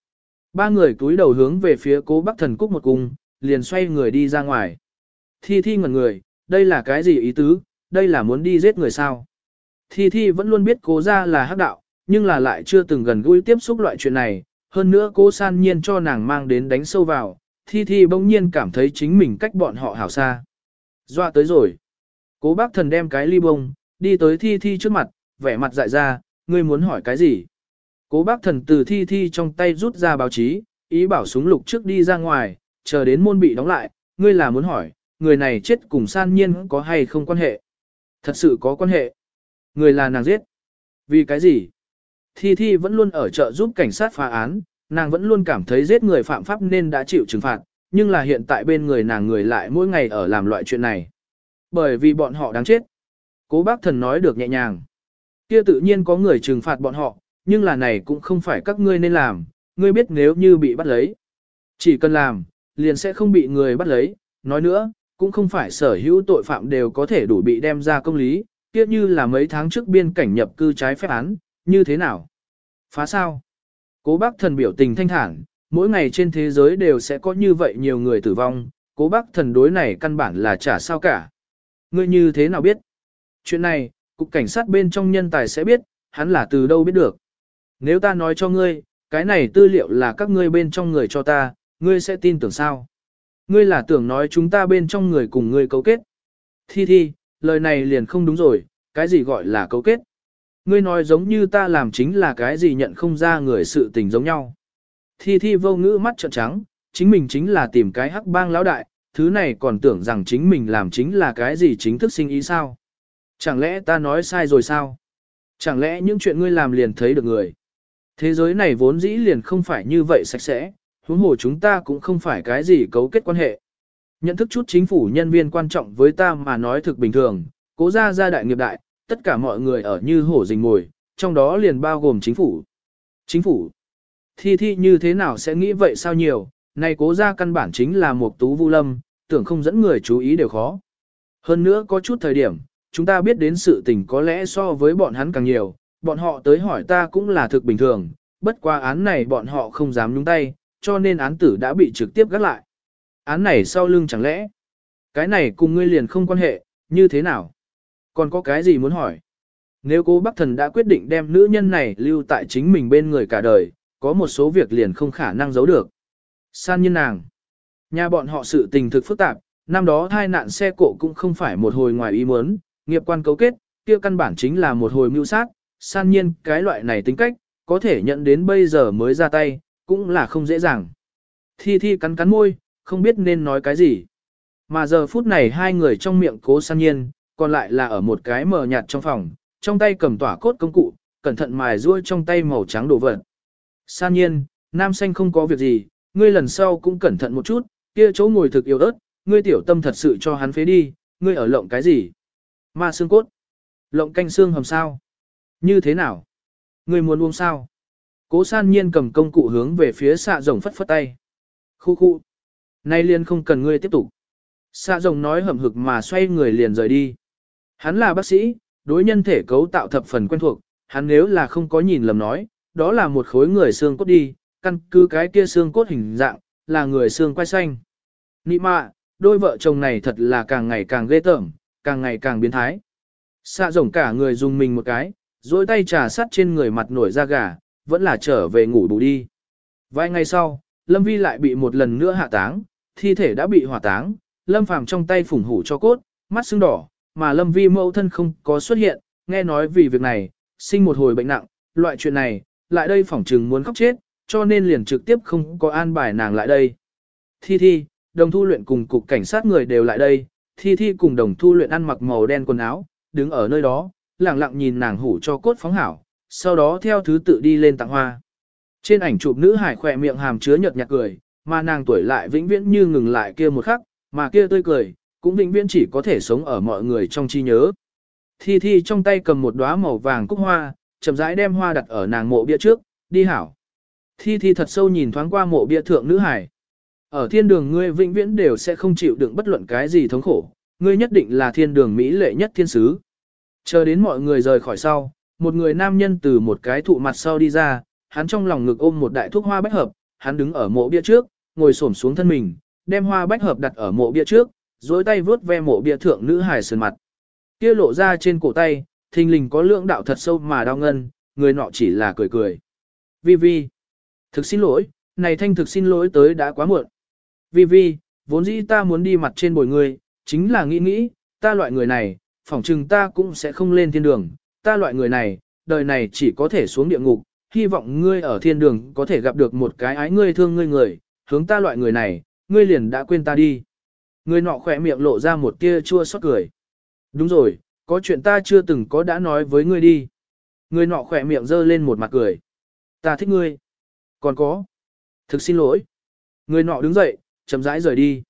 Speaker 1: Ba người túi đầu hướng về phía cố bác thần cúc một cung, liền xoay người đi ra ngoài. Thi thi ngẩn người, đây là cái gì ý tứ, đây là muốn đi giết người sao. Thi thi vẫn luôn biết cố ra là hắc đạo, nhưng là lại chưa từng gần gũi tiếp xúc loại chuyện này, hơn nữa cố san nhiên cho nàng mang đến đánh sâu vào, thi thi bỗng nhiên cảm thấy chính mình cách bọn họ hảo xa. Dọa tới rồi. Cố bác thần đem cái ly bông, đi tới thi thi trước mặt, vẻ mặt dại ra, ngươi muốn hỏi cái gì? Cố bác thần từ thi thi trong tay rút ra báo chí, ý bảo súng lục trước đi ra ngoài, chờ đến môn bị đóng lại, ngươi là muốn hỏi, người này chết cùng san nhiên có hay không quan hệ? Thật sự có quan hệ. Người là nàng giết. Vì cái gì? Thi Thi vẫn luôn ở chợ giúp cảnh sát phá án, nàng vẫn luôn cảm thấy giết người phạm pháp nên đã chịu trừng phạt, nhưng là hiện tại bên người nàng người lại mỗi ngày ở làm loại chuyện này. Bởi vì bọn họ đáng chết. Cố bác thần nói được nhẹ nhàng. Kia tự nhiên có người trừng phạt bọn họ, nhưng là này cũng không phải các ngươi nên làm, ngươi biết nếu như bị bắt lấy. Chỉ cần làm, liền sẽ không bị người bắt lấy, nói nữa, cũng không phải sở hữu tội phạm đều có thể đủ bị đem ra công lý, kia như là mấy tháng trước biên cảnh nhập cư trái phép án, như thế nào? Phá sao? Cố bác thần biểu tình thanh thản, mỗi ngày trên thế giới đều sẽ có như vậy nhiều người tử vong, cố bác thần đối này căn bản là chả sao cả. Ngươi như thế nào biết? Chuyện này, cục cảnh sát bên trong nhân tài sẽ biết, hắn là từ đâu biết được. Nếu ta nói cho ngươi, cái này tư liệu là các ngươi bên trong người cho ta, ngươi sẽ tin tưởng sao? Ngươi là tưởng nói chúng ta bên trong người cùng ngươi cấu kết. Thi thi, lời này liền không đúng rồi, cái gì gọi là cấu kết? Ngươi nói giống như ta làm chính là cái gì nhận không ra người sự tình giống nhau. Thi thi vô ngữ mắt trợn trắng, chính mình chính là tìm cái hắc bang lão đại, thứ này còn tưởng rằng chính mình làm chính là cái gì chính thức sinh ý sao. Chẳng lẽ ta nói sai rồi sao? Chẳng lẽ những chuyện ngươi làm liền thấy được người? Thế giới này vốn dĩ liền không phải như vậy sạch sẽ, huống hồ chúng ta cũng không phải cái gì cấu kết quan hệ. Nhận thức chút chính phủ nhân viên quan trọng với ta mà nói thực bình thường, cố ra gia đại nghiệp đại, tất cả mọi người ở như hổ rình mồi, trong đó liền bao gồm chính phủ. Chính phủ. Thi thi như thế nào sẽ nghĩ vậy sao nhiều, này cố ra căn bản chính là một tú vu lâm, tưởng không dẫn người chú ý đều khó. Hơn nữa có chút thời điểm, chúng ta biết đến sự tình có lẽ so với bọn hắn càng nhiều, bọn họ tới hỏi ta cũng là thực bình thường, bất qua án này bọn họ không dám nhúng tay, cho nên án tử đã bị trực tiếp gác lại. Án này sau lưng chẳng lẽ, cái này cùng ngươi liền không quan hệ, như thế nào? Còn có cái gì muốn hỏi? Nếu cô bác thần đã quyết định đem nữ nhân này lưu tại chính mình bên người cả đời, có một số việc liền không khả năng giấu được. San nhân nàng. Nhà bọn họ sự tình thực phức tạp, năm đó thai nạn xe cộ cũng không phải một hồi ngoài ý muốn, nghiệp quan cấu kết, kia căn bản chính là một hồi mưu sát, san nhiên cái loại này tính cách, có thể nhận đến bây giờ mới ra tay, cũng là không dễ dàng. Thi Thi cắn cắn môi, không biết nên nói cái gì. Mà giờ phút này hai người trong miệng cố san nhiên, còn lại là ở một cái mờ nhạt trong phòng, trong tay cầm tỏa cốt công cụ, cẩn thận mài ruôi trong tay màu trắng đồ vật. San nhiên, nam xanh không có việc gì, ngươi lần sau cũng cẩn thận một chút, kia chỗ ngồi thực yếu ớt, ngươi tiểu tâm thật sự cho hắn phế đi, ngươi ở lộng cái gì? Ma xương cốt. Lộng canh xương hầm sao? Như thế nào? Ngươi muốn uống sao? Cố san nhiên cầm công cụ hướng về phía xạ rồng phất phất tay. Khu khu. Nay liền không cần ngươi tiếp tục. Xạ rồng nói hầm hực mà xoay người liền rời đi. Hắn là bác sĩ, đối nhân thể cấu tạo thập phần quen thuộc, hắn nếu là không có nhìn lầm nói, đó là một khối người xương cốt đi, căn cứ cái kia xương cốt hình dạng, là người xương quay xanh. Nị mạ, đôi vợ chồng này thật là càng ngày càng ghê tởm, càng ngày càng biến thái. Xạ rồng cả người dùng mình một cái, dối tay trà sắt trên người mặt nổi da gà, vẫn là trở về ngủ bù đi. Vài ngày sau, Lâm Vi lại bị một lần nữa hạ táng, thi thể đã bị hỏa táng, Lâm Phàm trong tay phủng hủ cho cốt, mắt sưng đỏ, mà Lâm Vi mẫu thân không có xuất hiện, nghe nói vì việc này, sinh một hồi bệnh nặng, loại chuyện này, lại đây phỏng trừng muốn khóc chết, cho nên liền trực tiếp không có an bài nàng lại đây. Thi Thi, đồng thu luyện cùng cục cảnh sát người đều lại đây, Thi Thi cùng đồng thu luyện ăn mặc màu đen quần áo, đứng ở nơi đó, lặng lặng nhìn nàng hủ cho cốt phóng hảo, sau đó theo thứ tự đi lên tặng hoa. Trên ảnh chụp nữ hải khỏe miệng hàm chứa nhợt nhạt cười, mà nàng tuổi lại vĩnh viễn như ngừng lại kia một khắc, mà kia tươi cười, cũng vĩnh viễn chỉ có thể sống ở mọi người trong trí nhớ. Thi Thi trong tay cầm một đóa màu vàng cúc hoa, chậm rãi đem hoa đặt ở nàng mộ bia trước, đi hảo. Thi Thi thật sâu nhìn thoáng qua mộ bia thượng nữ hải. Ở thiên đường ngươi vĩnh viễn đều sẽ không chịu đựng bất luận cái gì thống khổ, ngươi nhất định là thiên đường mỹ lệ nhất thiên sứ. Chờ đến mọi người rời khỏi sau, một người nam nhân từ một cái thụ mặt sau đi ra, hắn trong lòng ngực ôm một đại thuốc hoa bách hợp, hắn đứng ở mộ bia trước, ngồi xổm xuống thân mình, đem hoa bách hợp đặt ở mộ bia trước, dối tay vướt ve mộ bia thượng nữ hài sườn mặt. Kia lộ ra trên cổ tay, thình lình có lượng đạo thật sâu mà đau ngân, người nọ chỉ là cười cười. Vi Vi, thực xin lỗi, này thanh thực xin lỗi tới đã quá muộn. Vi Vi, vốn dĩ ta muốn đi mặt trên bồi người, chính là nghĩ nghĩ, ta loại người này, phỏng chừng ta cũng sẽ không lên thiên đường, ta loại người này, đời này chỉ có thể xuống địa ngục, hy vọng ngươi ở thiên đường có thể gặp được một cái ái ngươi thương ngươi người, hướng ta loại người này, ngươi liền đã quên ta đi. Người nọ khỏe miệng lộ ra một tia chua xót cười. Đúng rồi, có chuyện ta chưa từng có đã nói với ngươi đi. Người nọ khỏe miệng giơ lên một mặt cười. Ta thích ngươi. Còn có. Thực xin lỗi. Người nọ đứng dậy, chậm rãi rời đi.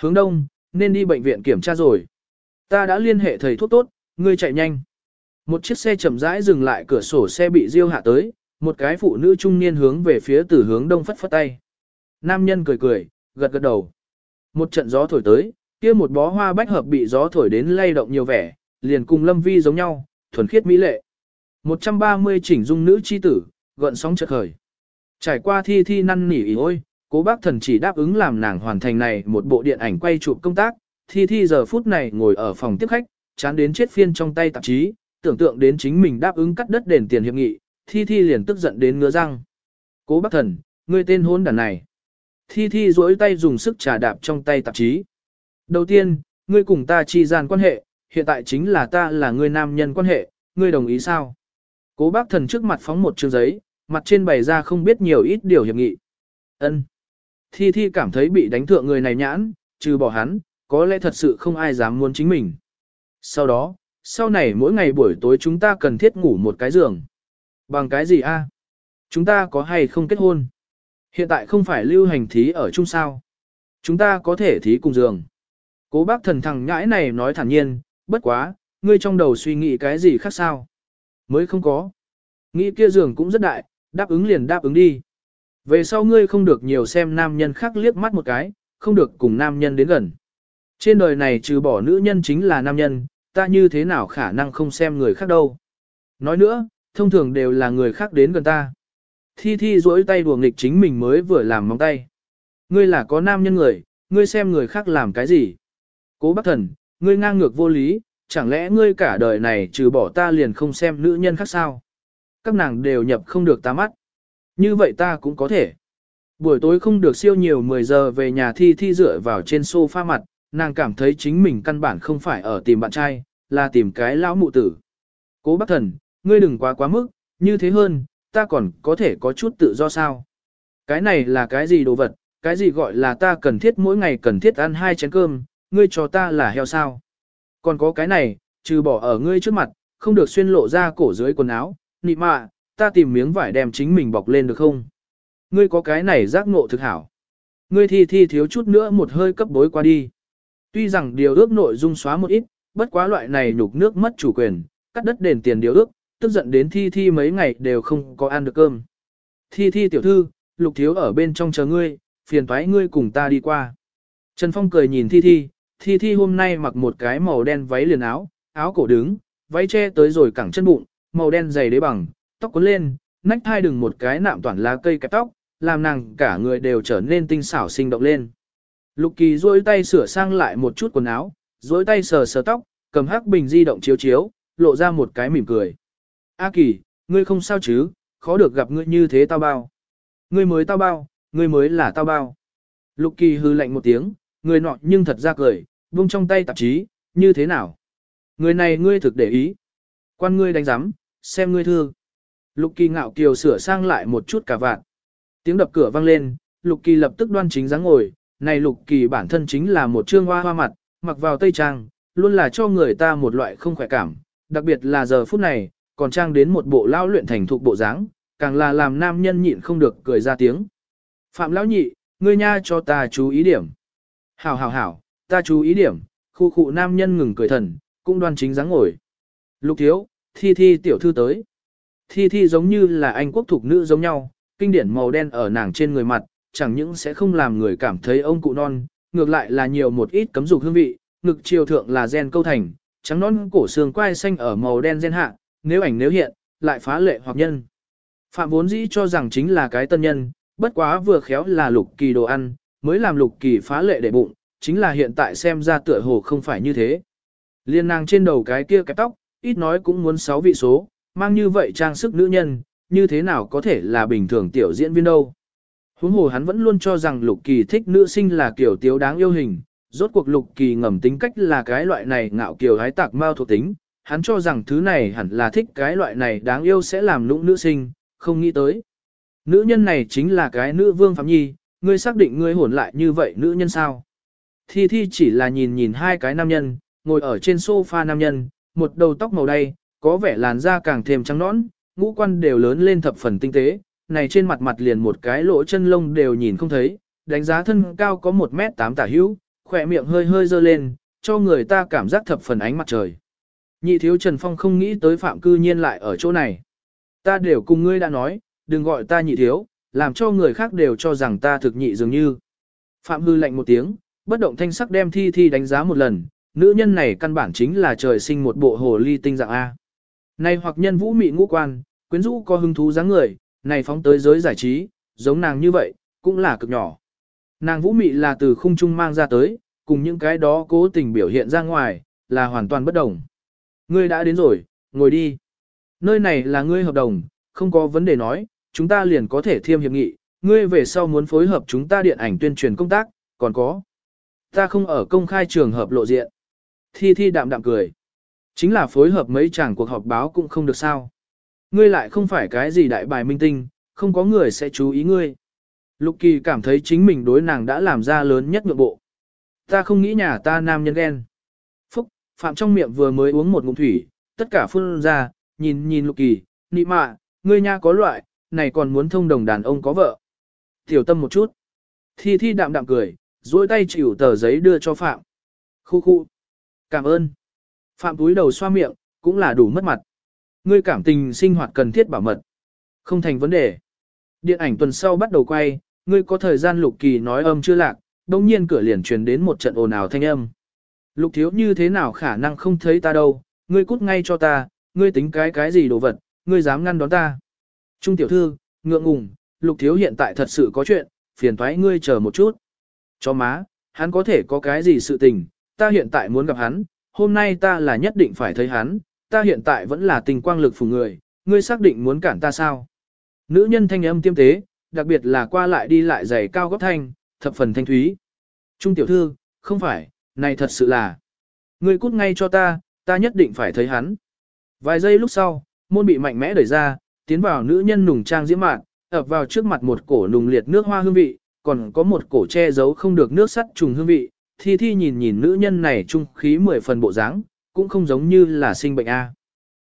Speaker 1: Hướng đông, nên đi bệnh viện kiểm tra rồi. Ta đã liên hệ thầy thuốc tốt, ngươi chạy nhanh. Một chiếc xe chậm rãi dừng lại cửa sổ xe bị riêu hạ tới, một cái phụ nữ trung niên hướng về phía từ hướng đông phất phất tay. Nam nhân cười cười, gật gật đầu. Một trận gió thổi tới, kia một bó hoa bách hợp bị gió thổi đến lay động nhiều vẻ, liền cùng lâm vi giống nhau, thuần khiết mỹ lệ. 130 chỉnh dung nữ chi tử, gợn sóng chợt khởi. Trải qua thi thi năn nỉ ý ôi, cố bác thần chỉ đáp ứng làm nàng hoàn thành này một bộ điện ảnh quay chụp công tác, thi thi giờ phút này ngồi ở phòng tiếp khách, chán đến chết phiên trong tay tạp chí, tưởng tượng đến chính mình đáp ứng cắt đất đền tiền hiệp nghị, thi thi liền tức giận đến ngứa răng. Cố bác thần, ngươi tên hôn đàn này. Thi thi duỗi tay dùng sức trà đạp trong tay tạp chí. Đầu tiên, ngươi cùng ta chi gian quan hệ, hiện tại chính là ta là ngươi nam nhân quan hệ, ngươi đồng ý sao? Cố bác thần trước mặt phóng một chương giấy, mặt trên bày ra không biết nhiều ít điều hiệp nghị. ân Thi thi cảm thấy bị đánh thượng người này nhãn, trừ bỏ hắn, có lẽ thật sự không ai dám muốn chính mình. Sau đó, sau này mỗi ngày buổi tối chúng ta cần thiết ngủ một cái giường. Bằng cái gì a? Chúng ta có hay không kết hôn? Hiện tại không phải lưu hành thí ở chung sao. Chúng ta có thể thí cùng giường. Cố bác thần thằng nhãi này nói thản nhiên, bất quá, ngươi trong đầu suy nghĩ cái gì khác sao? Mới không có. Nghĩ kia giường cũng rất đại, đáp ứng liền đáp ứng đi. Về sau ngươi không được nhiều xem nam nhân khác liếc mắt một cái, không được cùng nam nhân đến gần. Trên đời này trừ bỏ nữ nhân chính là nam nhân, ta như thế nào khả năng không xem người khác đâu. Nói nữa, thông thường đều là người khác đến gần ta. Thi Thi duỗi tay đùa nghịch chính mình mới vừa làm móng tay. Ngươi là có nam nhân người, ngươi xem người khác làm cái gì. Cố bác thần, ngươi ngang ngược vô lý, chẳng lẽ ngươi cả đời này trừ bỏ ta liền không xem nữ nhân khác sao? Các nàng đều nhập không được ta mắt. Như vậy ta cũng có thể. Buổi tối không được siêu nhiều 10 giờ về nhà thi thi dựa vào trên sofa mặt, nàng cảm thấy chính mình căn bản không phải ở tìm bạn trai, là tìm cái lão mụ tử. Cố bác thần, ngươi đừng quá quá mức, như thế hơn, ta còn có thể có chút tự do sao. Cái này là cái gì đồ vật, cái gì gọi là ta cần thiết mỗi ngày cần thiết ăn hai chén cơm, ngươi cho ta là heo sao. Còn có cái này, trừ bỏ ở ngươi trước mặt, không được xuyên lộ ra cổ dưới quần áo, nị mạ, ta tìm miếng vải đem chính mình bọc lên được không? Ngươi có cái này giác ngộ thực hảo. Ngươi thi thi thiếu chút nữa một hơi cấp bối qua đi. Tuy rằng điều ước nội dung xóa một ít, bất quá loại này nhục nước mất chủ quyền, cắt đất đền tiền điều ước, tức giận đến thi thi mấy ngày đều không có ăn được cơm. Thi thi tiểu thư, lục thiếu ở bên trong chờ ngươi, phiền thoái ngươi cùng ta đi qua. Trần Phong cười nhìn thi thi, thi thi hôm nay mặc một cái màu đen váy liền áo, áo cổ đứng, váy che tới rồi cẳng chân bụng, màu đen dày đế bằng, tóc cuốn lên, nách thai đừng một cái nạm toàn lá cây kẹp tóc, làm nàng cả người đều trở nên tinh xảo sinh động lên. Lục kỳ duỗi tay sửa sang lại một chút quần áo, duỗi tay sờ sờ tóc, cầm hắc bình di động chiếu chiếu, lộ ra một cái mỉm cười. A kỳ, ngươi không sao chứ, khó được gặp ngươi như thế tao bao. Ngươi mới tao bao, ngươi mới là tao bao. Lục kỳ hư lạnh một tiếng, người nọ nhưng thật ra cười, buông trong tay tạp chí, như thế nào? Người này ngươi thực để ý. Quan ngươi đánh giám, xem ngươi thương. Lục kỳ ngạo kiều sửa sang lại một chút cả vạn. Tiếng đập cửa vang lên, lục kỳ lập tức đoan chính dáng ngồi. Này lục kỳ bản thân chính là một trương hoa hoa mặt, mặc vào tây trang, luôn là cho người ta một loại không khỏe cảm. Đặc biệt là giờ phút này, còn trang đến một bộ lao luyện thành thục bộ dáng, càng là làm nam nhân nhịn không được cười ra tiếng. Phạm lão nhị, ngươi nha cho ta chú ý điểm. Hảo hảo hảo, ta chú ý điểm, khu khu nam nhân ngừng cười thần, cũng đoan chính dáng ngồi. Lục thiếu, thi thi tiểu thư tới. Thi thi giống như là anh quốc thuộc nữ giống nhau, kinh điển màu đen ở nàng trên người mặt, chẳng những sẽ không làm người cảm thấy ông cụ non, ngược lại là nhiều một ít cấm dục hương vị, ngực chiều thượng là gen câu thành, trắng non cổ xương quai xanh ở màu đen gen hạ, nếu ảnh nếu hiện, lại phá lệ hoặc nhân. Phạm vốn dĩ cho rằng chính là cái tân nhân, bất quá vừa khéo là lục kỳ đồ ăn, mới làm lục kỳ phá lệ để bụng, chính là hiện tại xem ra tựa hồ không phải như thế. Liên nàng trên đầu cái kia cái tóc, ít nói cũng muốn sáu vị số, mang như vậy trang sức nữ nhân, như thế nào có thể là bình thường tiểu diễn viên đâu. Huống hồ hắn vẫn luôn cho rằng lục kỳ thích nữ sinh là kiểu tiếu đáng yêu hình, rốt cuộc lục kỳ ngầm tính cách là cái loại này ngạo kiều hái tạc mao thuộc tính, hắn cho rằng thứ này hẳn là thích cái loại này đáng yêu sẽ làm lũng nữ sinh, không nghĩ tới. Nữ nhân này chính là cái nữ vương Phạm Nhi, ngươi xác định ngươi hồn lại như vậy nữ nhân sao? Thi Thi chỉ là nhìn nhìn hai cái nam nhân, ngồi ở trên sofa nam nhân, một đầu tóc màu đay, có vẻ làn da càng thêm trắng nõn, ngũ quan đều lớn lên thập phần tinh tế, này trên mặt mặt liền một cái lỗ chân lông đều nhìn không thấy, đánh giá thân cao có 1 mét 8 tả hữu, khỏe miệng hơi hơi dơ lên, cho người ta cảm giác thập phần ánh mặt trời. Nhị thiếu Trần Phong không nghĩ tới phạm cư nhiên lại ở chỗ này. Ta đều cùng ngươi đã nói, đừng gọi ta nhị thiếu, làm cho người khác đều cho rằng ta thực nhị dường như. Phạm hư lạnh một tiếng, bất động thanh sắc đem thi thi đánh giá một lần, nữ nhân này căn bản chính là trời sinh một bộ hồ ly tinh dạng A. Này hoặc nhân vũ mị ngũ quan, quyến rũ có hứng thú dáng người, này phóng tới giới giải trí, giống nàng như vậy, cũng là cực nhỏ. Nàng vũ mị là từ khung trung mang ra tới, cùng những cái đó cố tình biểu hiện ra ngoài, là hoàn toàn bất đồng. Ngươi đã đến rồi, ngồi đi. Nơi này là ngươi hợp đồng, không có vấn đề nói, chúng ta liền có thể thiêm hiệp nghị, ngươi về sau muốn phối hợp chúng ta điện ảnh tuyên truyền công tác, còn có. Ta không ở công khai trường hợp lộ diện. Thi Thi đạm đạm cười. Chính là phối hợp mấy chàng cuộc họp báo cũng không được sao. Ngươi lại không phải cái gì đại bài minh tinh, không có người sẽ chú ý ngươi. Lục Kỳ cảm thấy chính mình đối nàng đã làm ra lớn nhất nhượng bộ. Ta không nghĩ nhà ta nam nhân ghen. Phạm trong miệng vừa mới uống một ngụm thủy, tất cả phun ra, nhìn nhìn Lục Kỳ, nị mạ, ngươi nha có loại, này còn muốn thông đồng đàn ông có vợ. Tiểu tâm một chút. Thi Thi đạm đạm cười, duỗi tay chịu tờ giấy đưa cho Phạm. Khu khu. Cảm ơn. Phạm túi đầu xoa miệng, cũng là đủ mất mặt. Ngươi cảm tình sinh hoạt cần thiết bảo mật. Không thành vấn đề. Điện ảnh tuần sau bắt đầu quay, ngươi có thời gian lục kỳ nói âm chưa lạc, đồng nhiên cửa liền truyền đến một trận ồn ào thanh âm. Lục thiếu như thế nào khả năng không thấy ta đâu, ngươi cút ngay cho ta, ngươi tính cái cái gì đồ vật, ngươi dám ngăn đón ta. Trung tiểu thư, ngượng ngùng, lục thiếu hiện tại thật sự có chuyện, phiền thoái ngươi chờ một chút. Cho má, hắn có thể có cái gì sự tình, ta hiện tại muốn gặp hắn, hôm nay ta là nhất định phải thấy hắn, ta hiện tại vẫn là tình quang lực phủ người, ngươi xác định muốn cản ta sao. Nữ nhân thanh âm tiêm tế, đặc biệt là qua lại đi lại giày cao góc thanh, thập phần thanh thúy. Trung tiểu thư, không phải, này thật sự là. Ngươi cút ngay cho ta, ta nhất định phải thấy hắn. Vài giây lúc sau, môn bị mạnh mẽ đẩy ra, tiến vào nữ nhân nùng trang diễm mạn, ập vào trước mặt một cổ nùng liệt nước hoa hương vị, còn có một cổ che giấu không được nước sắt trùng hương vị. Thi thi nhìn nhìn nữ nhân này trung khí mười phần bộ dáng, cũng không giống như là sinh bệnh A.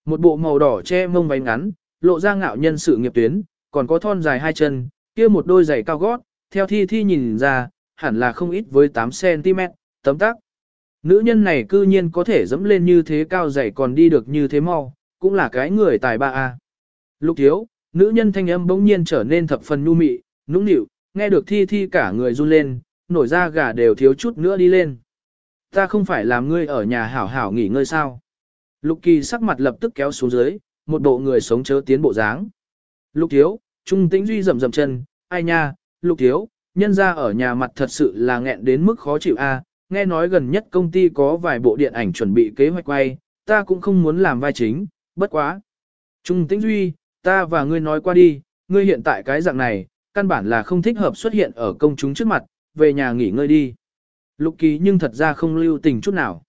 Speaker 1: Một bộ màu đỏ che mông váy ngắn, lộ ra ngạo nhân sự nghiệp tuyến, còn có thon dài hai chân, kia một đôi giày cao gót, theo thi thi nhìn ra, hẳn là không ít với 8cm, tấm tắc. Nữ nhân này cư nhiên có thể dẫm lên như thế cao dày còn đi được như thế mau, cũng là cái người tài ba a. Lúc thiếu, nữ nhân thanh âm bỗng nhiên trở nên thập phần nhu mị, nũng nịu, nghe được thi thi cả người run lên, nổi da gà đều thiếu chút nữa đi lên. Ta không phải làm ngươi ở nhà hảo hảo nghỉ ngơi sao. Lục kỳ sắc mặt lập tức kéo xuống dưới, một bộ người sống chớ tiến bộ dáng. Lục thiếu, trung tĩnh duy rầm rầm chân, ai nha, lục thiếu, nhân ra ở nhà mặt thật sự là nghẹn đến mức khó chịu a nghe nói gần nhất công ty có vài bộ điện ảnh chuẩn bị kế hoạch quay, ta cũng không muốn làm vai chính, bất quá. Trung tĩnh duy, ta và ngươi nói qua đi, ngươi hiện tại cái dạng này, căn bản là không thích hợp xuất hiện ở công chúng trước mặt, về nhà nghỉ ngơi đi. Lục kỳ nhưng thật ra không lưu tình chút nào.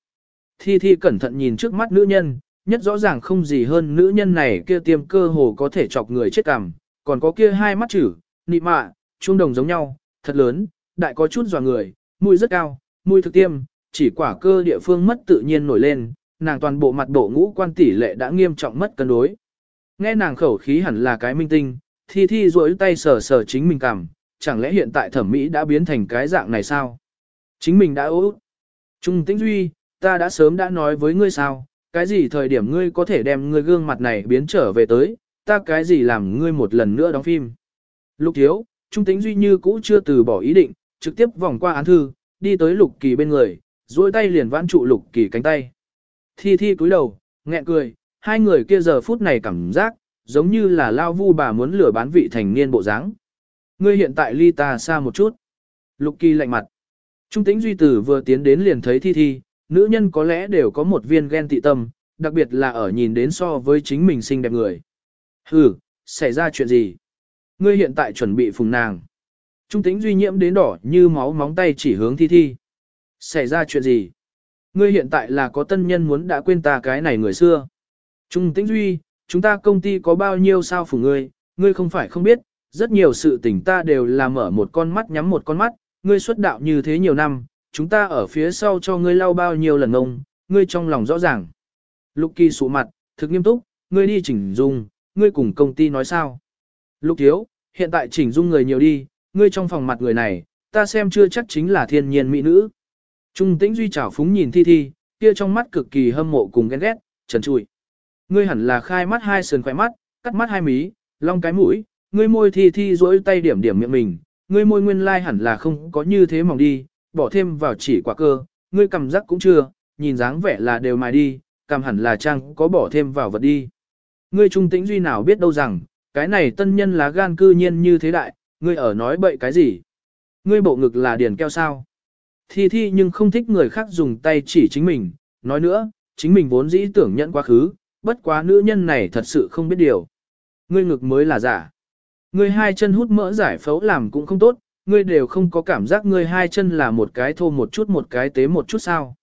Speaker 1: Thi Thi cẩn thận nhìn trước mắt nữ nhân, nhất rõ ràng không gì hơn nữ nhân này kia tiêm cơ hồ có thể chọc người chết cằm, còn có kia hai mắt chữ, nị mạ, trung đồng giống nhau, thật lớn, đại có chút dò người, mùi rất cao, mùi thực tiêm, chỉ quả cơ địa phương mất tự nhiên nổi lên, nàng toàn bộ mặt bộ ngũ quan tỷ lệ đã nghiêm trọng mất cân đối. Nghe nàng khẩu khí hẳn là cái minh tinh, thi thi duỗi tay sờ sờ chính mình cảm, chẳng lẽ hiện tại thẩm mỹ đã biến thành cái dạng này sao? Chính mình đã ố. Trung tĩnh duy, ta đã sớm đã nói với ngươi sao, cái gì thời điểm ngươi có thể đem ngươi gương mặt này biến trở về tới, ta cái gì làm ngươi một lần nữa đóng phim. Lục thiếu, trung tĩnh duy như cũ chưa từ bỏ ý định, trực tiếp vòng qua án thư, đi tới lục kỳ bên người, duỗi tay liền vãn trụ lục kỳ cánh tay. Thi thi cúi đầu, nghẹn cười, hai người kia giờ phút này cảm giác, giống như là lao vu bà muốn lừa bán vị thành niên bộ dáng. Ngươi hiện tại ly ta xa một chút. Lục kỳ lạnh mặt. Trung tĩnh duy tử vừa tiến đến liền thấy thi thi, nữ nhân có lẽ đều có một viên ghen tị tâm, đặc biệt là ở nhìn đến so với chính mình xinh đẹp người. Hừ, xảy ra chuyện gì? Ngươi hiện tại chuẩn bị phùng nàng. Trung tĩnh duy nhiễm đến đỏ như máu móng tay chỉ hướng thi thi. Xảy ra chuyện gì? Ngươi hiện tại là có tân nhân muốn đã quên ta cái này người xưa. Trung tĩnh duy, chúng ta công ty có bao nhiêu sao phủ ngươi, ngươi không phải không biết, rất nhiều sự tình ta đều là mở một con mắt nhắm một con mắt, ngươi xuất đạo như thế nhiều năm, chúng ta ở phía sau cho ngươi lau bao nhiêu lần ngông, ngươi trong lòng rõ ràng. Lục kỳ sụ mặt, thực nghiêm túc, ngươi đi chỉnh dung, ngươi cùng công ty nói sao. Lục thiếu, hiện tại chỉnh dung người nhiều đi, ngươi trong phòng mặt người này, ta xem chưa chắc chính là thiên nhiên mỹ nữ. Trung tĩnh duy trào phúng nhìn thi thi, kia trong mắt cực kỳ hâm mộ cùng ghen ghét, trần trụi. Ngươi hẳn là khai mắt hai sườn khỏe mắt, cắt mắt hai mí, long cái mũi, ngươi môi thi thi rỗi tay điểm điểm miệng mình, ngươi môi nguyên lai hẳn là không có như thế mỏng đi, bỏ thêm vào chỉ quả cơ, ngươi cầm rắc cũng chưa, nhìn dáng vẻ là đều mài đi, cầm hẳn là trang có bỏ thêm vào vật đi. Ngươi trung tĩnh duy nào biết đâu rằng, cái này tân nhân lá gan cư nhiên như thế đại, ngươi ở nói bậy cái gì? Ngươi bộ ngực là điền keo sao? Thi thi nhưng không thích người khác dùng tay chỉ chính mình, nói nữa, chính mình vốn dĩ tưởng nhận quá khứ, bất quá nữ nhân này thật sự không biết điều. Ngươi ngực mới là giả. Ngươi hai chân hút mỡ giải phẫu làm cũng không tốt, ngươi đều không có cảm giác ngươi hai chân là một cái thô một chút một cái tế một chút sao.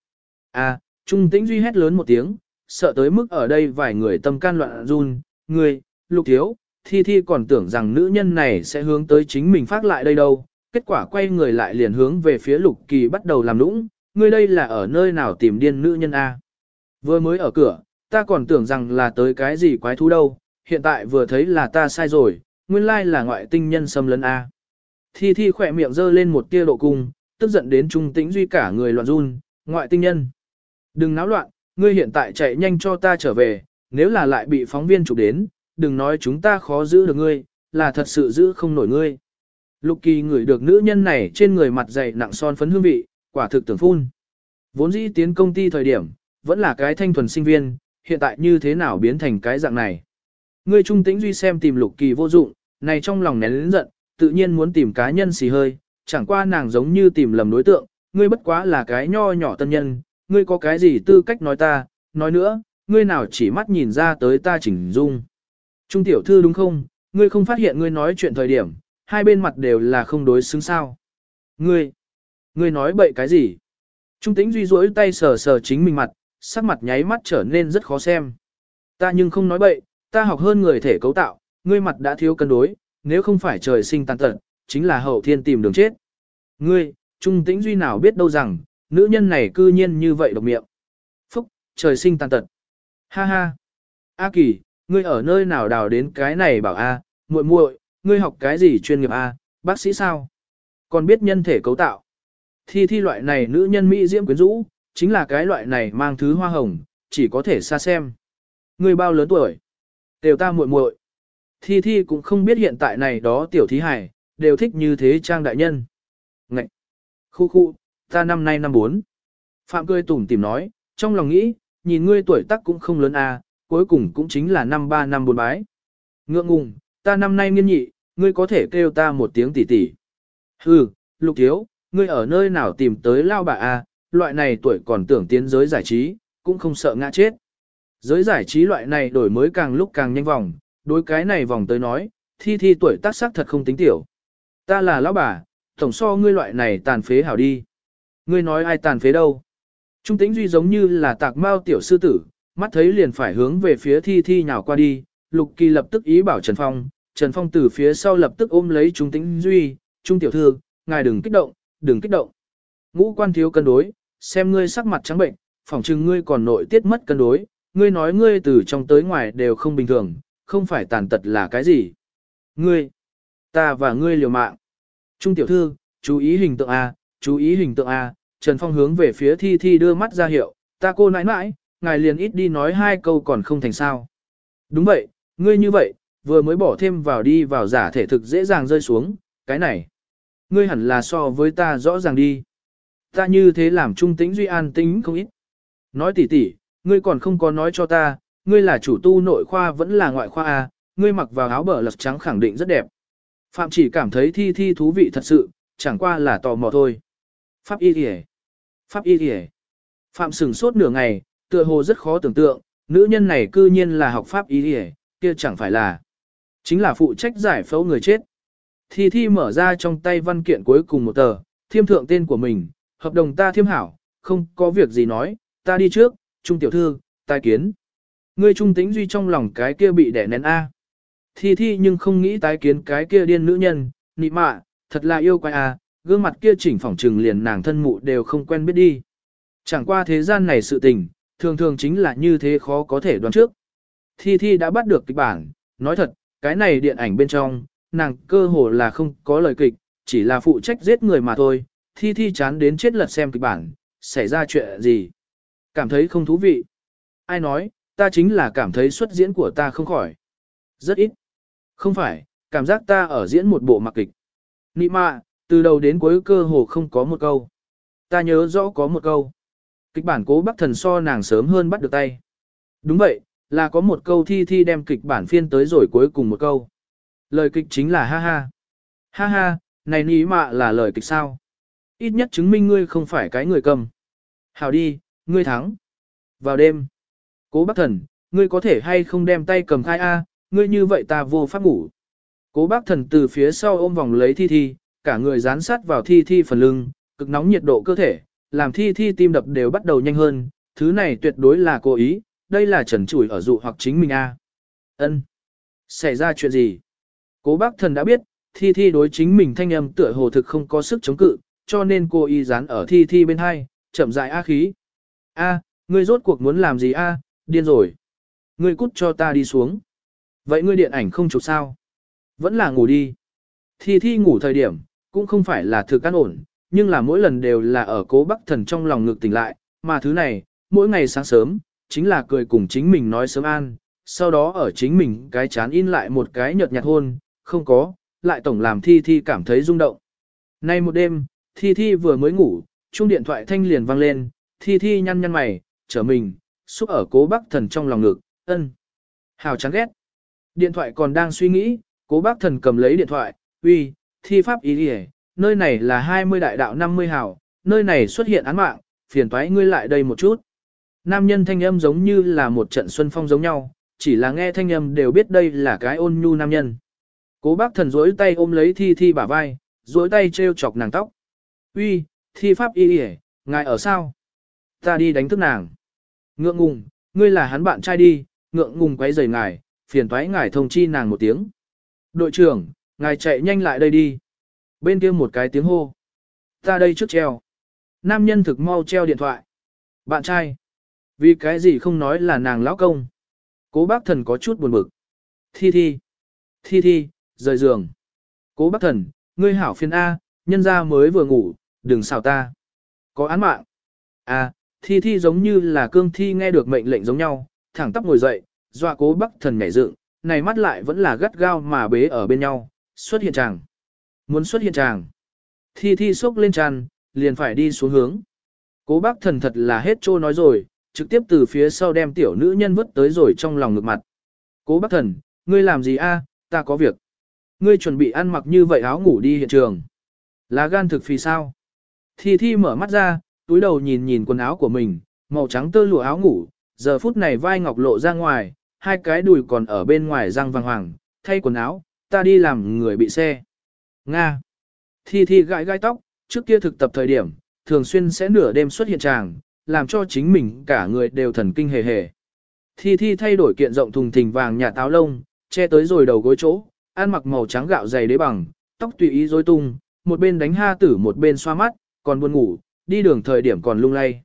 Speaker 1: À, Trung Tĩnh Duy hét lớn một tiếng, sợ tới mức ở đây vài người tâm can loạn run, ngươi, lục thiếu, thi thi còn tưởng rằng nữ nhân này sẽ hướng tới chính mình phát lại đây đâu, kết quả quay người lại liền hướng về phía lục kỳ bắt đầu làm nũng, ngươi đây là ở nơi nào tìm điên nữ nhân A. Vừa mới ở cửa, ta còn tưởng rằng là tới cái gì quái thú đâu, hiện tại vừa thấy là ta sai rồi, nguyên lai là ngoại tinh nhân xâm lấn A. Thi Thi khỏe miệng giơ lên một tia độ cung, tức giận đến trung tĩnh duy cả người loạn run, ngoại tinh nhân. Đừng náo loạn, ngươi hiện tại chạy nhanh cho ta trở về, nếu là lại bị phóng viên chụp đến, đừng nói chúng ta khó giữ được ngươi, là thật sự giữ không nổi ngươi. Lục kỳ ngửi được nữ nhân này trên người mặt dày nặng son phấn hương vị, quả thực tưởng phun. Vốn dĩ tiến công ty thời điểm, vẫn là cái thanh thuần sinh viên, hiện tại như thế nào biến thành cái dạng này. Ngươi trung tĩnh duy xem tìm lục kỳ vô dụng, này trong lòng nén lớn giận, tự nhiên muốn tìm cá nhân xì hơi, chẳng qua nàng giống như tìm lầm đối tượng, ngươi bất quá là cái nho nhỏ tân nhân, ngươi có cái gì tư cách nói ta, nói nữa, ngươi nào chỉ mắt nhìn ra tới ta chỉnh dung. Trung tiểu thư đúng không, ngươi không phát hiện ngươi nói chuyện thời điểm, hai bên mặt đều là không đối xứng sao. Ngươi, ngươi nói bậy cái gì? Trung tĩnh duy rỗi tay sờ sờ chính mình mặt, sắc mặt nháy mắt trở nên rất khó xem. Ta nhưng không nói bậy, ta học hơn người thể cấu tạo, ngươi mặt đã thiếu cân đối, nếu không phải trời sinh tàn tật, chính là hậu thiên tìm đường chết. Ngươi, Trung tĩnh duy nào biết đâu rằng, nữ nhân này cư nhiên như vậy độc miệng. Phúc, trời sinh tàn tật. Ha ha. A kỳ, ngươi ở nơi nào đào đến cái này bảo A, muội muội, ngươi học cái gì chuyên nghiệp A, bác sĩ sao? Còn biết nhân thể cấu tạo. Thi thi loại này nữ nhân Mỹ diễm quyến rũ, chính là cái loại này mang thứ hoa hồng, chỉ có thể xa xem. Ngươi bao lớn tuổi? Đều ta muội muội. Thi thi cũng không biết hiện tại này đó tiểu thí hải, đều thích như thế trang đại nhân. Ngậy! Khu khu, ta năm nay năm bốn. Phạm cười tủm tìm nói, trong lòng nghĩ, nhìn ngươi tuổi tác cũng không lớn à, cuối cùng cũng chính là năm ba năm bốn bái. Ngượng ngùng, ta năm nay nghiên nhị, ngươi có thể kêu ta một tiếng tỷ tỷ. Hừ, lục thiếu, ngươi ở nơi nào tìm tới lao bà à, loại này tuổi còn tưởng tiến giới giải trí, cũng không sợ ngã chết. Giới giải trí loại này đổi mới càng lúc càng nhanh vòng, đối cái này vòng tới nói, thi thi tuổi tác sắc thật không tính tiểu. Ta là lão bà, tổng so ngươi loại này tàn phế hảo đi. Ngươi nói ai tàn phế đâu? Trung tĩnh duy giống như là tạc mao tiểu sư tử, mắt thấy liền phải hướng về phía thi thi nhào qua đi, lục kỳ lập tức ý bảo Trần Phong, Trần Phong từ phía sau lập tức ôm lấy Trung tĩnh duy, Trung tiểu thư, ngài đừng kích động, đừng kích động. Ngũ quan thiếu cân đối, xem ngươi sắc mặt trắng bệnh, phỏng chừng ngươi còn nội tiết mất cân đối, ngươi nói ngươi từ trong tới ngoài đều không bình thường, không phải tàn tật là cái gì. Ngươi, ta và ngươi liều mạng. Trung tiểu thư, chú ý hình tượng A, chú ý hình tượng A, Trần Phong hướng về phía Thi Thi đưa mắt ra hiệu, ta cô nãi nãi, ngài liền ít đi nói hai câu còn không thành sao. Đúng vậy, ngươi như vậy, vừa mới bỏ thêm vào đi vào giả thể thực dễ dàng rơi xuống, cái này. Ngươi hẳn là so với ta rõ ràng đi. Ta như thế làm trung tĩnh duy an tính không ít. Nói tỉ tỉ, ngươi còn không có nói cho ta, ngươi là chủ tu nội khoa vẫn là ngoại khoa à? ngươi mặc vào áo bờ lật trắng khẳng định rất đẹp. Phạm chỉ cảm thấy thi thi thú vị thật sự, chẳng qua là tò mò thôi. Pháp y kìa. Pháp y kìa. Phạm sừng sốt nửa ngày, tựa hồ rất khó tưởng tượng, nữ nhân này cư nhiên là học pháp ý địa, kia chẳng phải là. Chính là phụ trách giải phẫu người chết. Thi thi mở ra trong tay văn kiện cuối cùng một tờ, thiêm thượng tên của mình, hợp đồng ta thiêm hảo, không có việc gì nói, ta đi trước, trung tiểu thư, tai kiến. Ngươi trung tính duy trong lòng cái kia bị đẻ nén A. Thi thi nhưng không nghĩ tái kiến cái kia điên nữ nhân, nị mạ, thật là yêu quái A, gương mặt kia chỉnh phỏng trừng liền nàng thân mụ đều không quen biết đi. Chẳng qua thế gian này sự tình, thường thường chính là như thế khó có thể đoán trước. Thi Thi đã bắt được kịch bản, nói thật, cái này điện ảnh bên trong, nàng cơ hồ là không có lời kịch, chỉ là phụ trách giết người mà thôi. Thi Thi chán đến chết lật xem kịch bản, xảy ra chuyện gì. Cảm thấy không thú vị. Ai nói, ta chính là cảm thấy xuất diễn của ta không khỏi. Rất ít. Không phải, cảm giác ta ở diễn một bộ mặc kịch. Nị mạ, từ đầu đến cuối cơ hồ không có một câu. Ta nhớ rõ có một câu. Kịch bản cố bác thần so nàng sớm hơn bắt được tay. Đúng vậy, là có một câu thi thi đem kịch bản phiên tới rồi cuối cùng một câu. Lời kịch chính là ha ha. Ha ha, này ní mạ là lời kịch sao. Ít nhất chứng minh ngươi không phải cái người cầm. Hào đi, ngươi thắng. Vào đêm. Cố bác thần, ngươi có thể hay không đem tay cầm khai A, ngươi như vậy ta vô pháp ngủ. Cố bác thần từ phía sau ôm vòng lấy thi thi, cả người dán sát vào thi thi phần lưng, cực nóng nhiệt độ cơ thể, làm thi thi tim đập đều bắt đầu nhanh hơn, thứ này tuyệt đối là cố ý, đây là trần chủi ở dụ hoặc chính mình a. Ân, Xảy ra chuyện gì? Cố bác thần đã biết, thi thi đối chính mình thanh âm tựa hồ thực không có sức chống cự, cho nên cô y dán ở thi thi bên hai, chậm dại a khí. A, ngươi rốt cuộc muốn làm gì a? điên rồi. Ngươi cút cho ta đi xuống. Vậy ngươi điện ảnh không chụp sao? Vẫn là ngủ đi. Thi thi ngủ thời điểm, cũng không phải là thực an ổn, nhưng là mỗi lần đều là ở cố bắc thần trong lòng ngực tỉnh lại, mà thứ này, mỗi ngày sáng sớm, chính là cười cùng chính mình nói sớm an, sau đó ở chính mình cái chán in lại một cái nhợt nhạt hôn, không có, lại tổng làm Thi Thi cảm thấy rung động. Nay một đêm, Thi Thi vừa mới ngủ, chuông điện thoại thanh liền vang lên, Thi Thi nhăn nhăn mày, trở mình, xúc ở cố bác thần trong lòng ngực, ân. Hào chán ghét. Điện thoại còn đang suy nghĩ, cố bác thần cầm lấy điện thoại, uy, thi pháp ý đi nơi này là 20 đại đạo 50 hào, nơi này xuất hiện án mạng, phiền toái ngươi lại đây một chút. Nam nhân thanh âm giống như là một trận xuân phong giống nhau, chỉ là nghe thanh âm đều biết đây là cái ôn nhu nam nhân. Cố bác thần rỗi tay ôm lấy thi thi bả vai, rỗi tay trêu chọc nàng tóc. Uy, thi pháp y y ngài ở sao? Ta đi đánh thức nàng. Ngượng ngùng, ngươi là hắn bạn trai đi, ngượng ngùng quấy rầy ngài, phiền toái ngài thông chi nàng một tiếng. Đội trưởng, ngài chạy nhanh lại đây đi. Bên kia một cái tiếng hô. Ta đây trước treo. Nam nhân thực mau treo điện thoại. Bạn trai. Vì cái gì không nói là nàng lão công. Cố bác thần có chút buồn bực. Thi thi. Thi thi, rời giường. Cố bác thần, ngươi hảo phiên A, nhân ra mới vừa ngủ, đừng xào ta. Có án mạng. À, thi thi giống như là cương thi nghe được mệnh lệnh giống nhau, thẳng tắp ngồi dậy, dọa cố bác thần nhảy dựng, này mắt lại vẫn là gắt gao mà bế ở bên nhau, xuất hiện chàng. Muốn xuất hiện chàng. Thi thi sốc lên tràn, liền phải đi xuống hướng. Cố bác thần thật là hết trô nói rồi, trực tiếp từ phía sau đem tiểu nữ nhân vứt tới rồi trong lòng ngực mặt. Cố bác thần, ngươi làm gì a? ta có việc. Ngươi chuẩn bị ăn mặc như vậy áo ngủ đi hiện trường. Lá gan thực phì sao? Thi thi mở mắt ra, túi đầu nhìn nhìn quần áo của mình, màu trắng tơ lụa áo ngủ, giờ phút này vai ngọc lộ ra ngoài, hai cái đùi còn ở bên ngoài răng vàng hoàng, thay quần áo, ta đi làm người bị xe. Nga. Thi Thi gãi gai tóc, trước kia thực tập thời điểm, thường xuyên sẽ nửa đêm xuất hiện tràng, làm cho chính mình cả người đều thần kinh hề hề. Thi Thi thay đổi kiện rộng thùng thình vàng nhà táo lông, che tới rồi đầu gối chỗ, ăn mặc màu trắng gạo dày đế bằng, tóc tùy ý rối tung, một bên đánh ha tử một bên xoa mắt, còn buồn ngủ, đi đường thời điểm còn lung lay.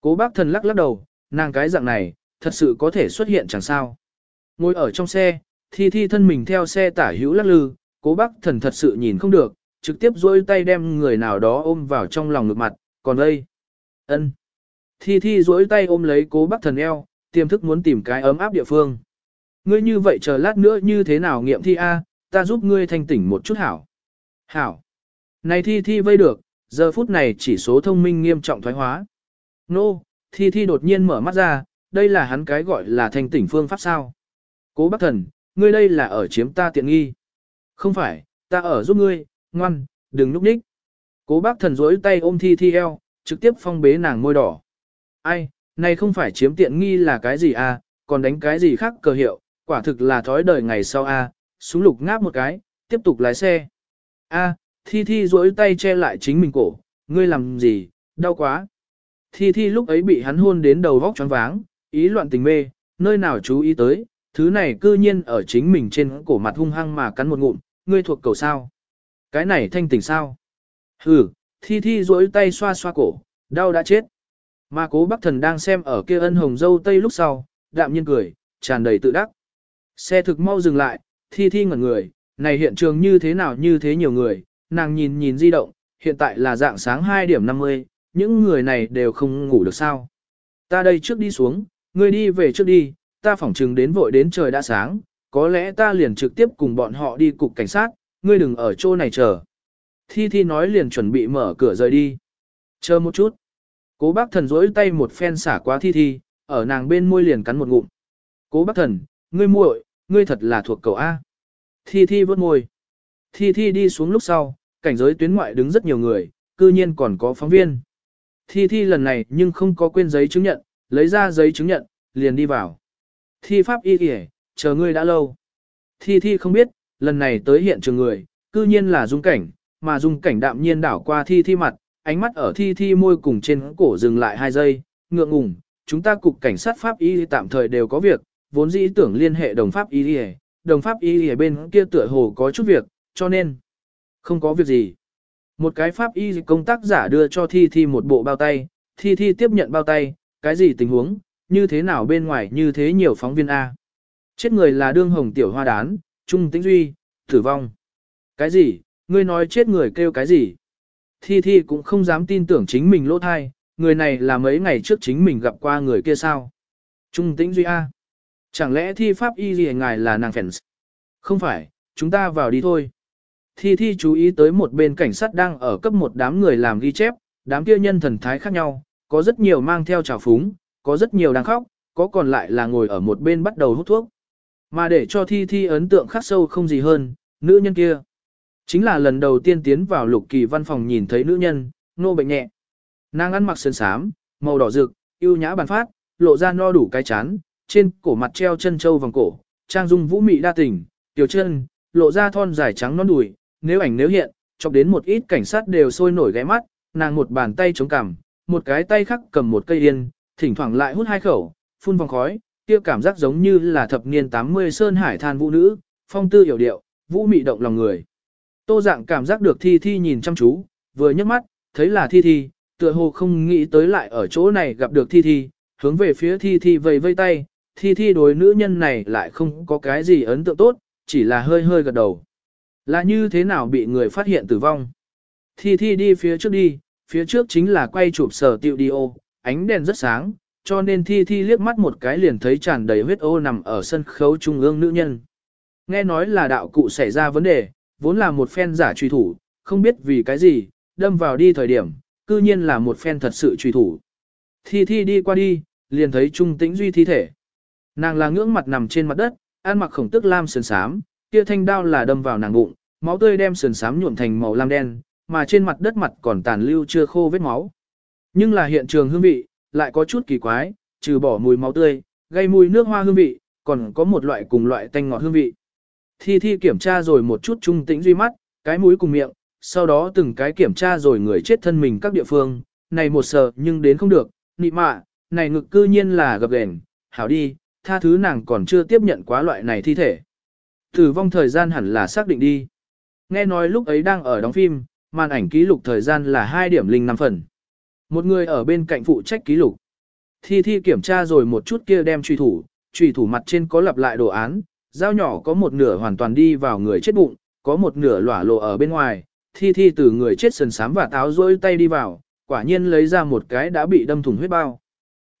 Speaker 1: Cố bác thần lắc lắc đầu, nàng cái dạng này, thật sự có thể xuất hiện chẳng sao. Ngồi ở trong xe, thi thi thân mình theo xe tả hữu lắc lư, cố bác thần thật sự nhìn không được, trực tiếp dôi tay đem người nào đó ôm vào trong lòng ngực mặt, còn đây. ân Thi thi dối tay ôm lấy cố bác thần eo, tiềm thức muốn tìm cái ấm áp địa phương. Ngươi như vậy chờ lát nữa như thế nào nghiệm thi A, ta giúp ngươi thanh tỉnh một chút hảo. Hảo. Này thi thi vây được, giờ phút này chỉ số thông minh nghiêm trọng thoái hóa. Nô, no, thi thi đột nhiên mở mắt ra, đây là hắn cái gọi là thanh tỉnh phương pháp sao. Cố bác thần, ngươi đây là ở chiếm ta tiện nghi. Không phải, ta ở giúp ngươi, ngoan, đừng núp đích. Cố bác thần rỗi tay ôm thi thi eo, trực tiếp phong bế nàng môi đỏ. Ai, này không phải chiếm tiện nghi là cái gì à, còn đánh cái gì khác cờ hiệu, quả thực là thói đời ngày sau à, súng lục ngáp một cái, tiếp tục lái xe. A, thi thi rỗi tay che lại chính mình cổ, ngươi làm gì, đau quá. Thi thi lúc ấy bị hắn hôn đến đầu vóc choáng váng, ý loạn tình mê, nơi nào chú ý tới, thứ này cư nhiên ở chính mình trên cổ mặt hung hăng mà cắn một ngụm, ngươi thuộc cầu sao. Cái này thanh tỉnh sao? Hừ, thi thi duỗi tay xoa xoa cổ, đau đã chết. Mà cố bác thần đang xem ở kia ân hồng dâu tây lúc sau, đạm nhiên cười, tràn đầy tự đắc. Xe thực mau dừng lại, thi thi ngẩn người, này hiện trường như thế nào như thế nhiều người, nàng nhìn nhìn di động, hiện tại là dạng sáng 2 điểm 50, những người này đều không ngủ được sao. Ta đây trước đi xuống, ngươi đi về trước đi, ta phỏng chừng đến vội đến trời đã sáng, có lẽ ta liền trực tiếp cùng bọn họ đi cục cảnh sát, ngươi đừng ở chỗ này chờ. Thi Thi nói liền chuẩn bị mở cửa rời đi. Chờ một chút. Cố bác thần rỗi tay một phen xả quá Thi Thi, ở nàng bên môi liền cắn một ngụm. Cố bác thần, ngươi muội, ngươi thật là thuộc cầu A. Thi Thi vớt môi. Thi Thi đi xuống lúc sau, cảnh giới tuyến ngoại đứng rất nhiều người, cư nhiên còn có phóng viên. Thi Thi lần này nhưng không có quên giấy chứng nhận, lấy ra giấy chứng nhận, liền đi vào. Thi pháp y kìa, chờ ngươi đã lâu. Thi Thi không biết, lần này tới hiện trường người, cư nhiên là dung cảnh, mà dung cảnh đạm nhiên đảo qua Thi Thi mặt, ánh mắt ở Thi Thi môi cùng trên cổ dừng lại hai giây, ngượng ngùng, chúng ta cục cảnh sát pháp y tạm thời đều có việc, vốn dĩ tưởng liên hệ đồng pháp y đồng pháp y ở bên kia tựa hồ có chút việc, cho nên không có việc gì. Một cái pháp y công tác giả đưa cho Thi Thi một bộ bao tay, Thi Thi tiếp nhận bao tay, cái gì tình huống, như thế nào bên ngoài như thế nhiều phóng viên A. Chết người là đương hồng tiểu hoa đán, trung tĩnh duy, tử vong. Cái gì, ngươi nói chết người kêu cái gì? Thi Thi cũng không dám tin tưởng chính mình lỗ thai, người này là mấy ngày trước chính mình gặp qua người kia sao. Trung tĩnh duy A. Chẳng lẽ thi pháp y gì ngài là nàng phèn Không phải, chúng ta vào đi thôi. Thi thi chú ý tới một bên cảnh sát đang ở cấp một đám người làm ghi chép, đám kia nhân thần thái khác nhau, có rất nhiều mang theo trào phúng, có rất nhiều đang khóc, có còn lại là ngồi ở một bên bắt đầu hút thuốc. Mà để cho thi thi ấn tượng khắc sâu không gì hơn, nữ nhân kia. Chính là lần đầu tiên tiến vào lục kỳ văn phòng nhìn thấy nữ nhân, nô bệnh nhẹ. Nàng ăn mặc sơn sám, màu đỏ rực, yêu nhã bàn phát, lộ ra no đủ cái chán, trên cổ mặt treo chân châu vòng cổ, trang dung vũ mị đa tình, tiểu chân, lộ ra thon dài trắng non đùi, nếu ảnh nếu hiện, chọc đến một ít cảnh sát đều sôi nổi ghé mắt, nàng một bàn tay chống cằm, một cái tay khác cầm một cây yên, thỉnh thoảng lại hút hai khẩu, phun vòng khói, kia cảm giác giống như là thập niên 80 sơn hải than vũ nữ, phong tư hiểu điệu, vũ mị động lòng người. Tô dạng cảm giác được thi thi nhìn chăm chú, vừa nhấc mắt, thấy là thi thi, tựa hồ không nghĩ tới lại ở chỗ này gặp được thi thi, hướng về phía thi thi vây vây tay, thi thi đối nữ nhân này lại không có cái gì ấn tượng tốt, chỉ là hơi hơi gật đầu. Là như thế nào bị người phát hiện tử vong? Thi thi đi phía trước đi, phía trước chính là quay chụp sở tiệu đi ô, ánh đèn rất sáng, cho nên thi thi liếc mắt một cái liền thấy tràn đầy huyết ô nằm ở sân khấu trung ương nữ nhân. Nghe nói là đạo cụ xảy ra vấn đề, vốn là một phen giả truy thủ, không biết vì cái gì, đâm vào đi thời điểm, cư nhiên là một phen thật sự truy thủ. Thi thi đi qua đi, liền thấy trung tĩnh duy thi thể. Nàng là ngưỡng mặt nằm trên mặt đất, ăn mặc khổng tức lam sườn sám, kia thanh đao là đâm vào nàng bụng, máu tươi đem sườn sám nhuộm thành màu lam đen, mà trên mặt đất mặt còn tàn lưu chưa khô vết máu. Nhưng là hiện trường hương vị, lại có chút kỳ quái, trừ bỏ mùi máu tươi, gây mùi nước hoa hương vị, còn có một loại cùng loại tanh ngọt hương vị. Thi Thi kiểm tra rồi một chút trung tĩnh duy mắt, cái mũi cùng miệng, sau đó từng cái kiểm tra rồi người chết thân mình các địa phương, này một sờ nhưng đến không được, nị mạ, này ngực cư nhiên là gập ghềnh, hảo đi, tha thứ nàng còn chưa tiếp nhận quá loại này thi thể. Tử vong thời gian hẳn là xác định đi. Nghe nói lúc ấy đang ở đóng phim, màn ảnh ký lục thời gian là 2 điểm linh 5 phần. Một người ở bên cạnh phụ trách ký lục. Thi thi kiểm tra rồi một chút kia đem truy thủ, truy thủ mặt trên có lặp lại đồ án, dao nhỏ có một nửa hoàn toàn đi vào người chết bụng, có một nửa lỏa lộ ở bên ngoài, thi thi từ người chết sần sám và táo rôi tay đi vào, quả nhiên lấy ra một cái đã bị đâm thủng huyết bao.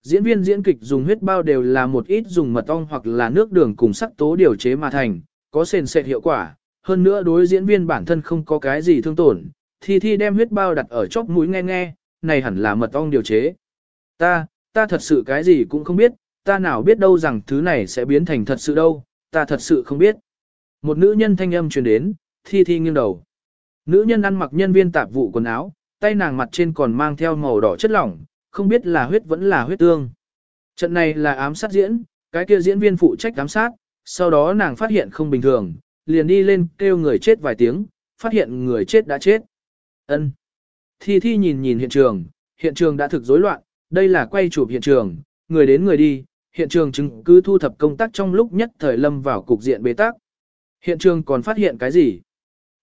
Speaker 1: Diễn viên diễn kịch dùng huyết bao đều là một ít dùng mật ong hoặc là nước đường cùng sắc tố điều chế mà thành, có sền sệt hiệu quả, hơn nữa đối diễn viên bản thân không có cái gì thương tổn, thi thi đem huyết bao đặt ở chóp mũi nghe nghe, này hẳn là mật ong điều chế. Ta, ta thật sự cái gì cũng không biết, ta nào biết đâu rằng thứ này sẽ biến thành thật sự đâu, ta thật sự không biết. Một nữ nhân thanh âm truyền đến, thi thi nghiêng đầu. Nữ nhân ăn mặc nhân viên tạp vụ quần áo, tay nàng mặt trên còn mang theo màu đỏ chất lỏng, không biết là huyết vẫn là huyết tương. Trận này là ám sát diễn, cái kia diễn viên phụ trách ám sát, sau đó nàng phát hiện không bình thường, liền đi lên kêu người chết vài tiếng, phát hiện người chết đã chết. Ân. Thi Thi nhìn nhìn hiện trường, hiện trường đã thực rối loạn, đây là quay chụp hiện trường, người đến người đi, hiện trường chứng cứ thu thập công tác trong lúc nhất thời lâm vào cục diện bế tắc. Hiện trường còn phát hiện cái gì?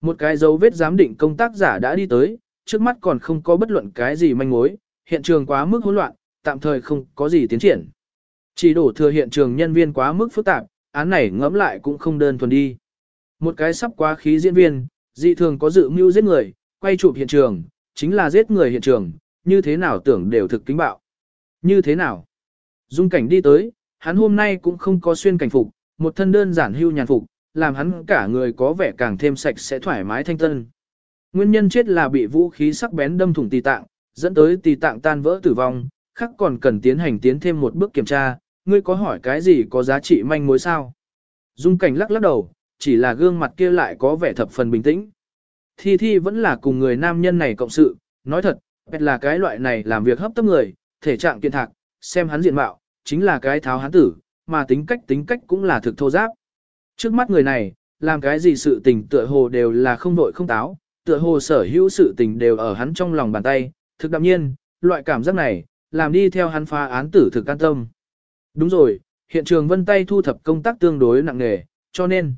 Speaker 1: Một cái dấu vết giám định công tác giả đã đi tới, trước mắt còn không có bất luận cái gì manh mối, hiện trường quá mức hỗn loạn, tạm thời không có gì tiến triển. Chỉ đổ thừa hiện trường nhân viên quá mức phức tạp, án này ngẫm lại cũng không đơn thuần đi. Một cái sắp quá khí diễn viên, dị thường có dự mưu giết người, quay chụp hiện trường, chính là giết người hiện trường, như thế nào tưởng đều thực kính bạo. Như thế nào? Dung cảnh đi tới, hắn hôm nay cũng không có xuyên cảnh phục, một thân đơn giản hưu nhàn phục, làm hắn cả người có vẻ càng thêm sạch sẽ thoải mái thanh tân. Nguyên nhân chết là bị vũ khí sắc bén đâm thủng tỳ tạng, dẫn tới tỳ tạng tan vỡ tử vong, khắc còn cần tiến hành tiến thêm một bước kiểm tra, ngươi có hỏi cái gì có giá trị manh mối sao? Dung cảnh lắc lắc đầu, chỉ là gương mặt kia lại có vẻ thập phần bình tĩnh. Thi Thi vẫn là cùng người nam nhân này cộng sự, nói thật, bẹt là cái loại này làm việc hấp tấp người, thể trạng kiện thạc, xem hắn diện mạo, chính là cái tháo hắn tử, mà tính cách tính cách cũng là thực thô giáp. Trước mắt người này, làm cái gì sự tình tựa hồ đều là không đội không táo, tựa hồ sở hữu sự tình đều ở hắn trong lòng bàn tay, thực đạm nhiên, loại cảm giác này, làm đi theo hắn phá án tử thực an tâm. Đúng rồi, hiện trường vân tay thu thập công tác tương đối nặng nề, cho nên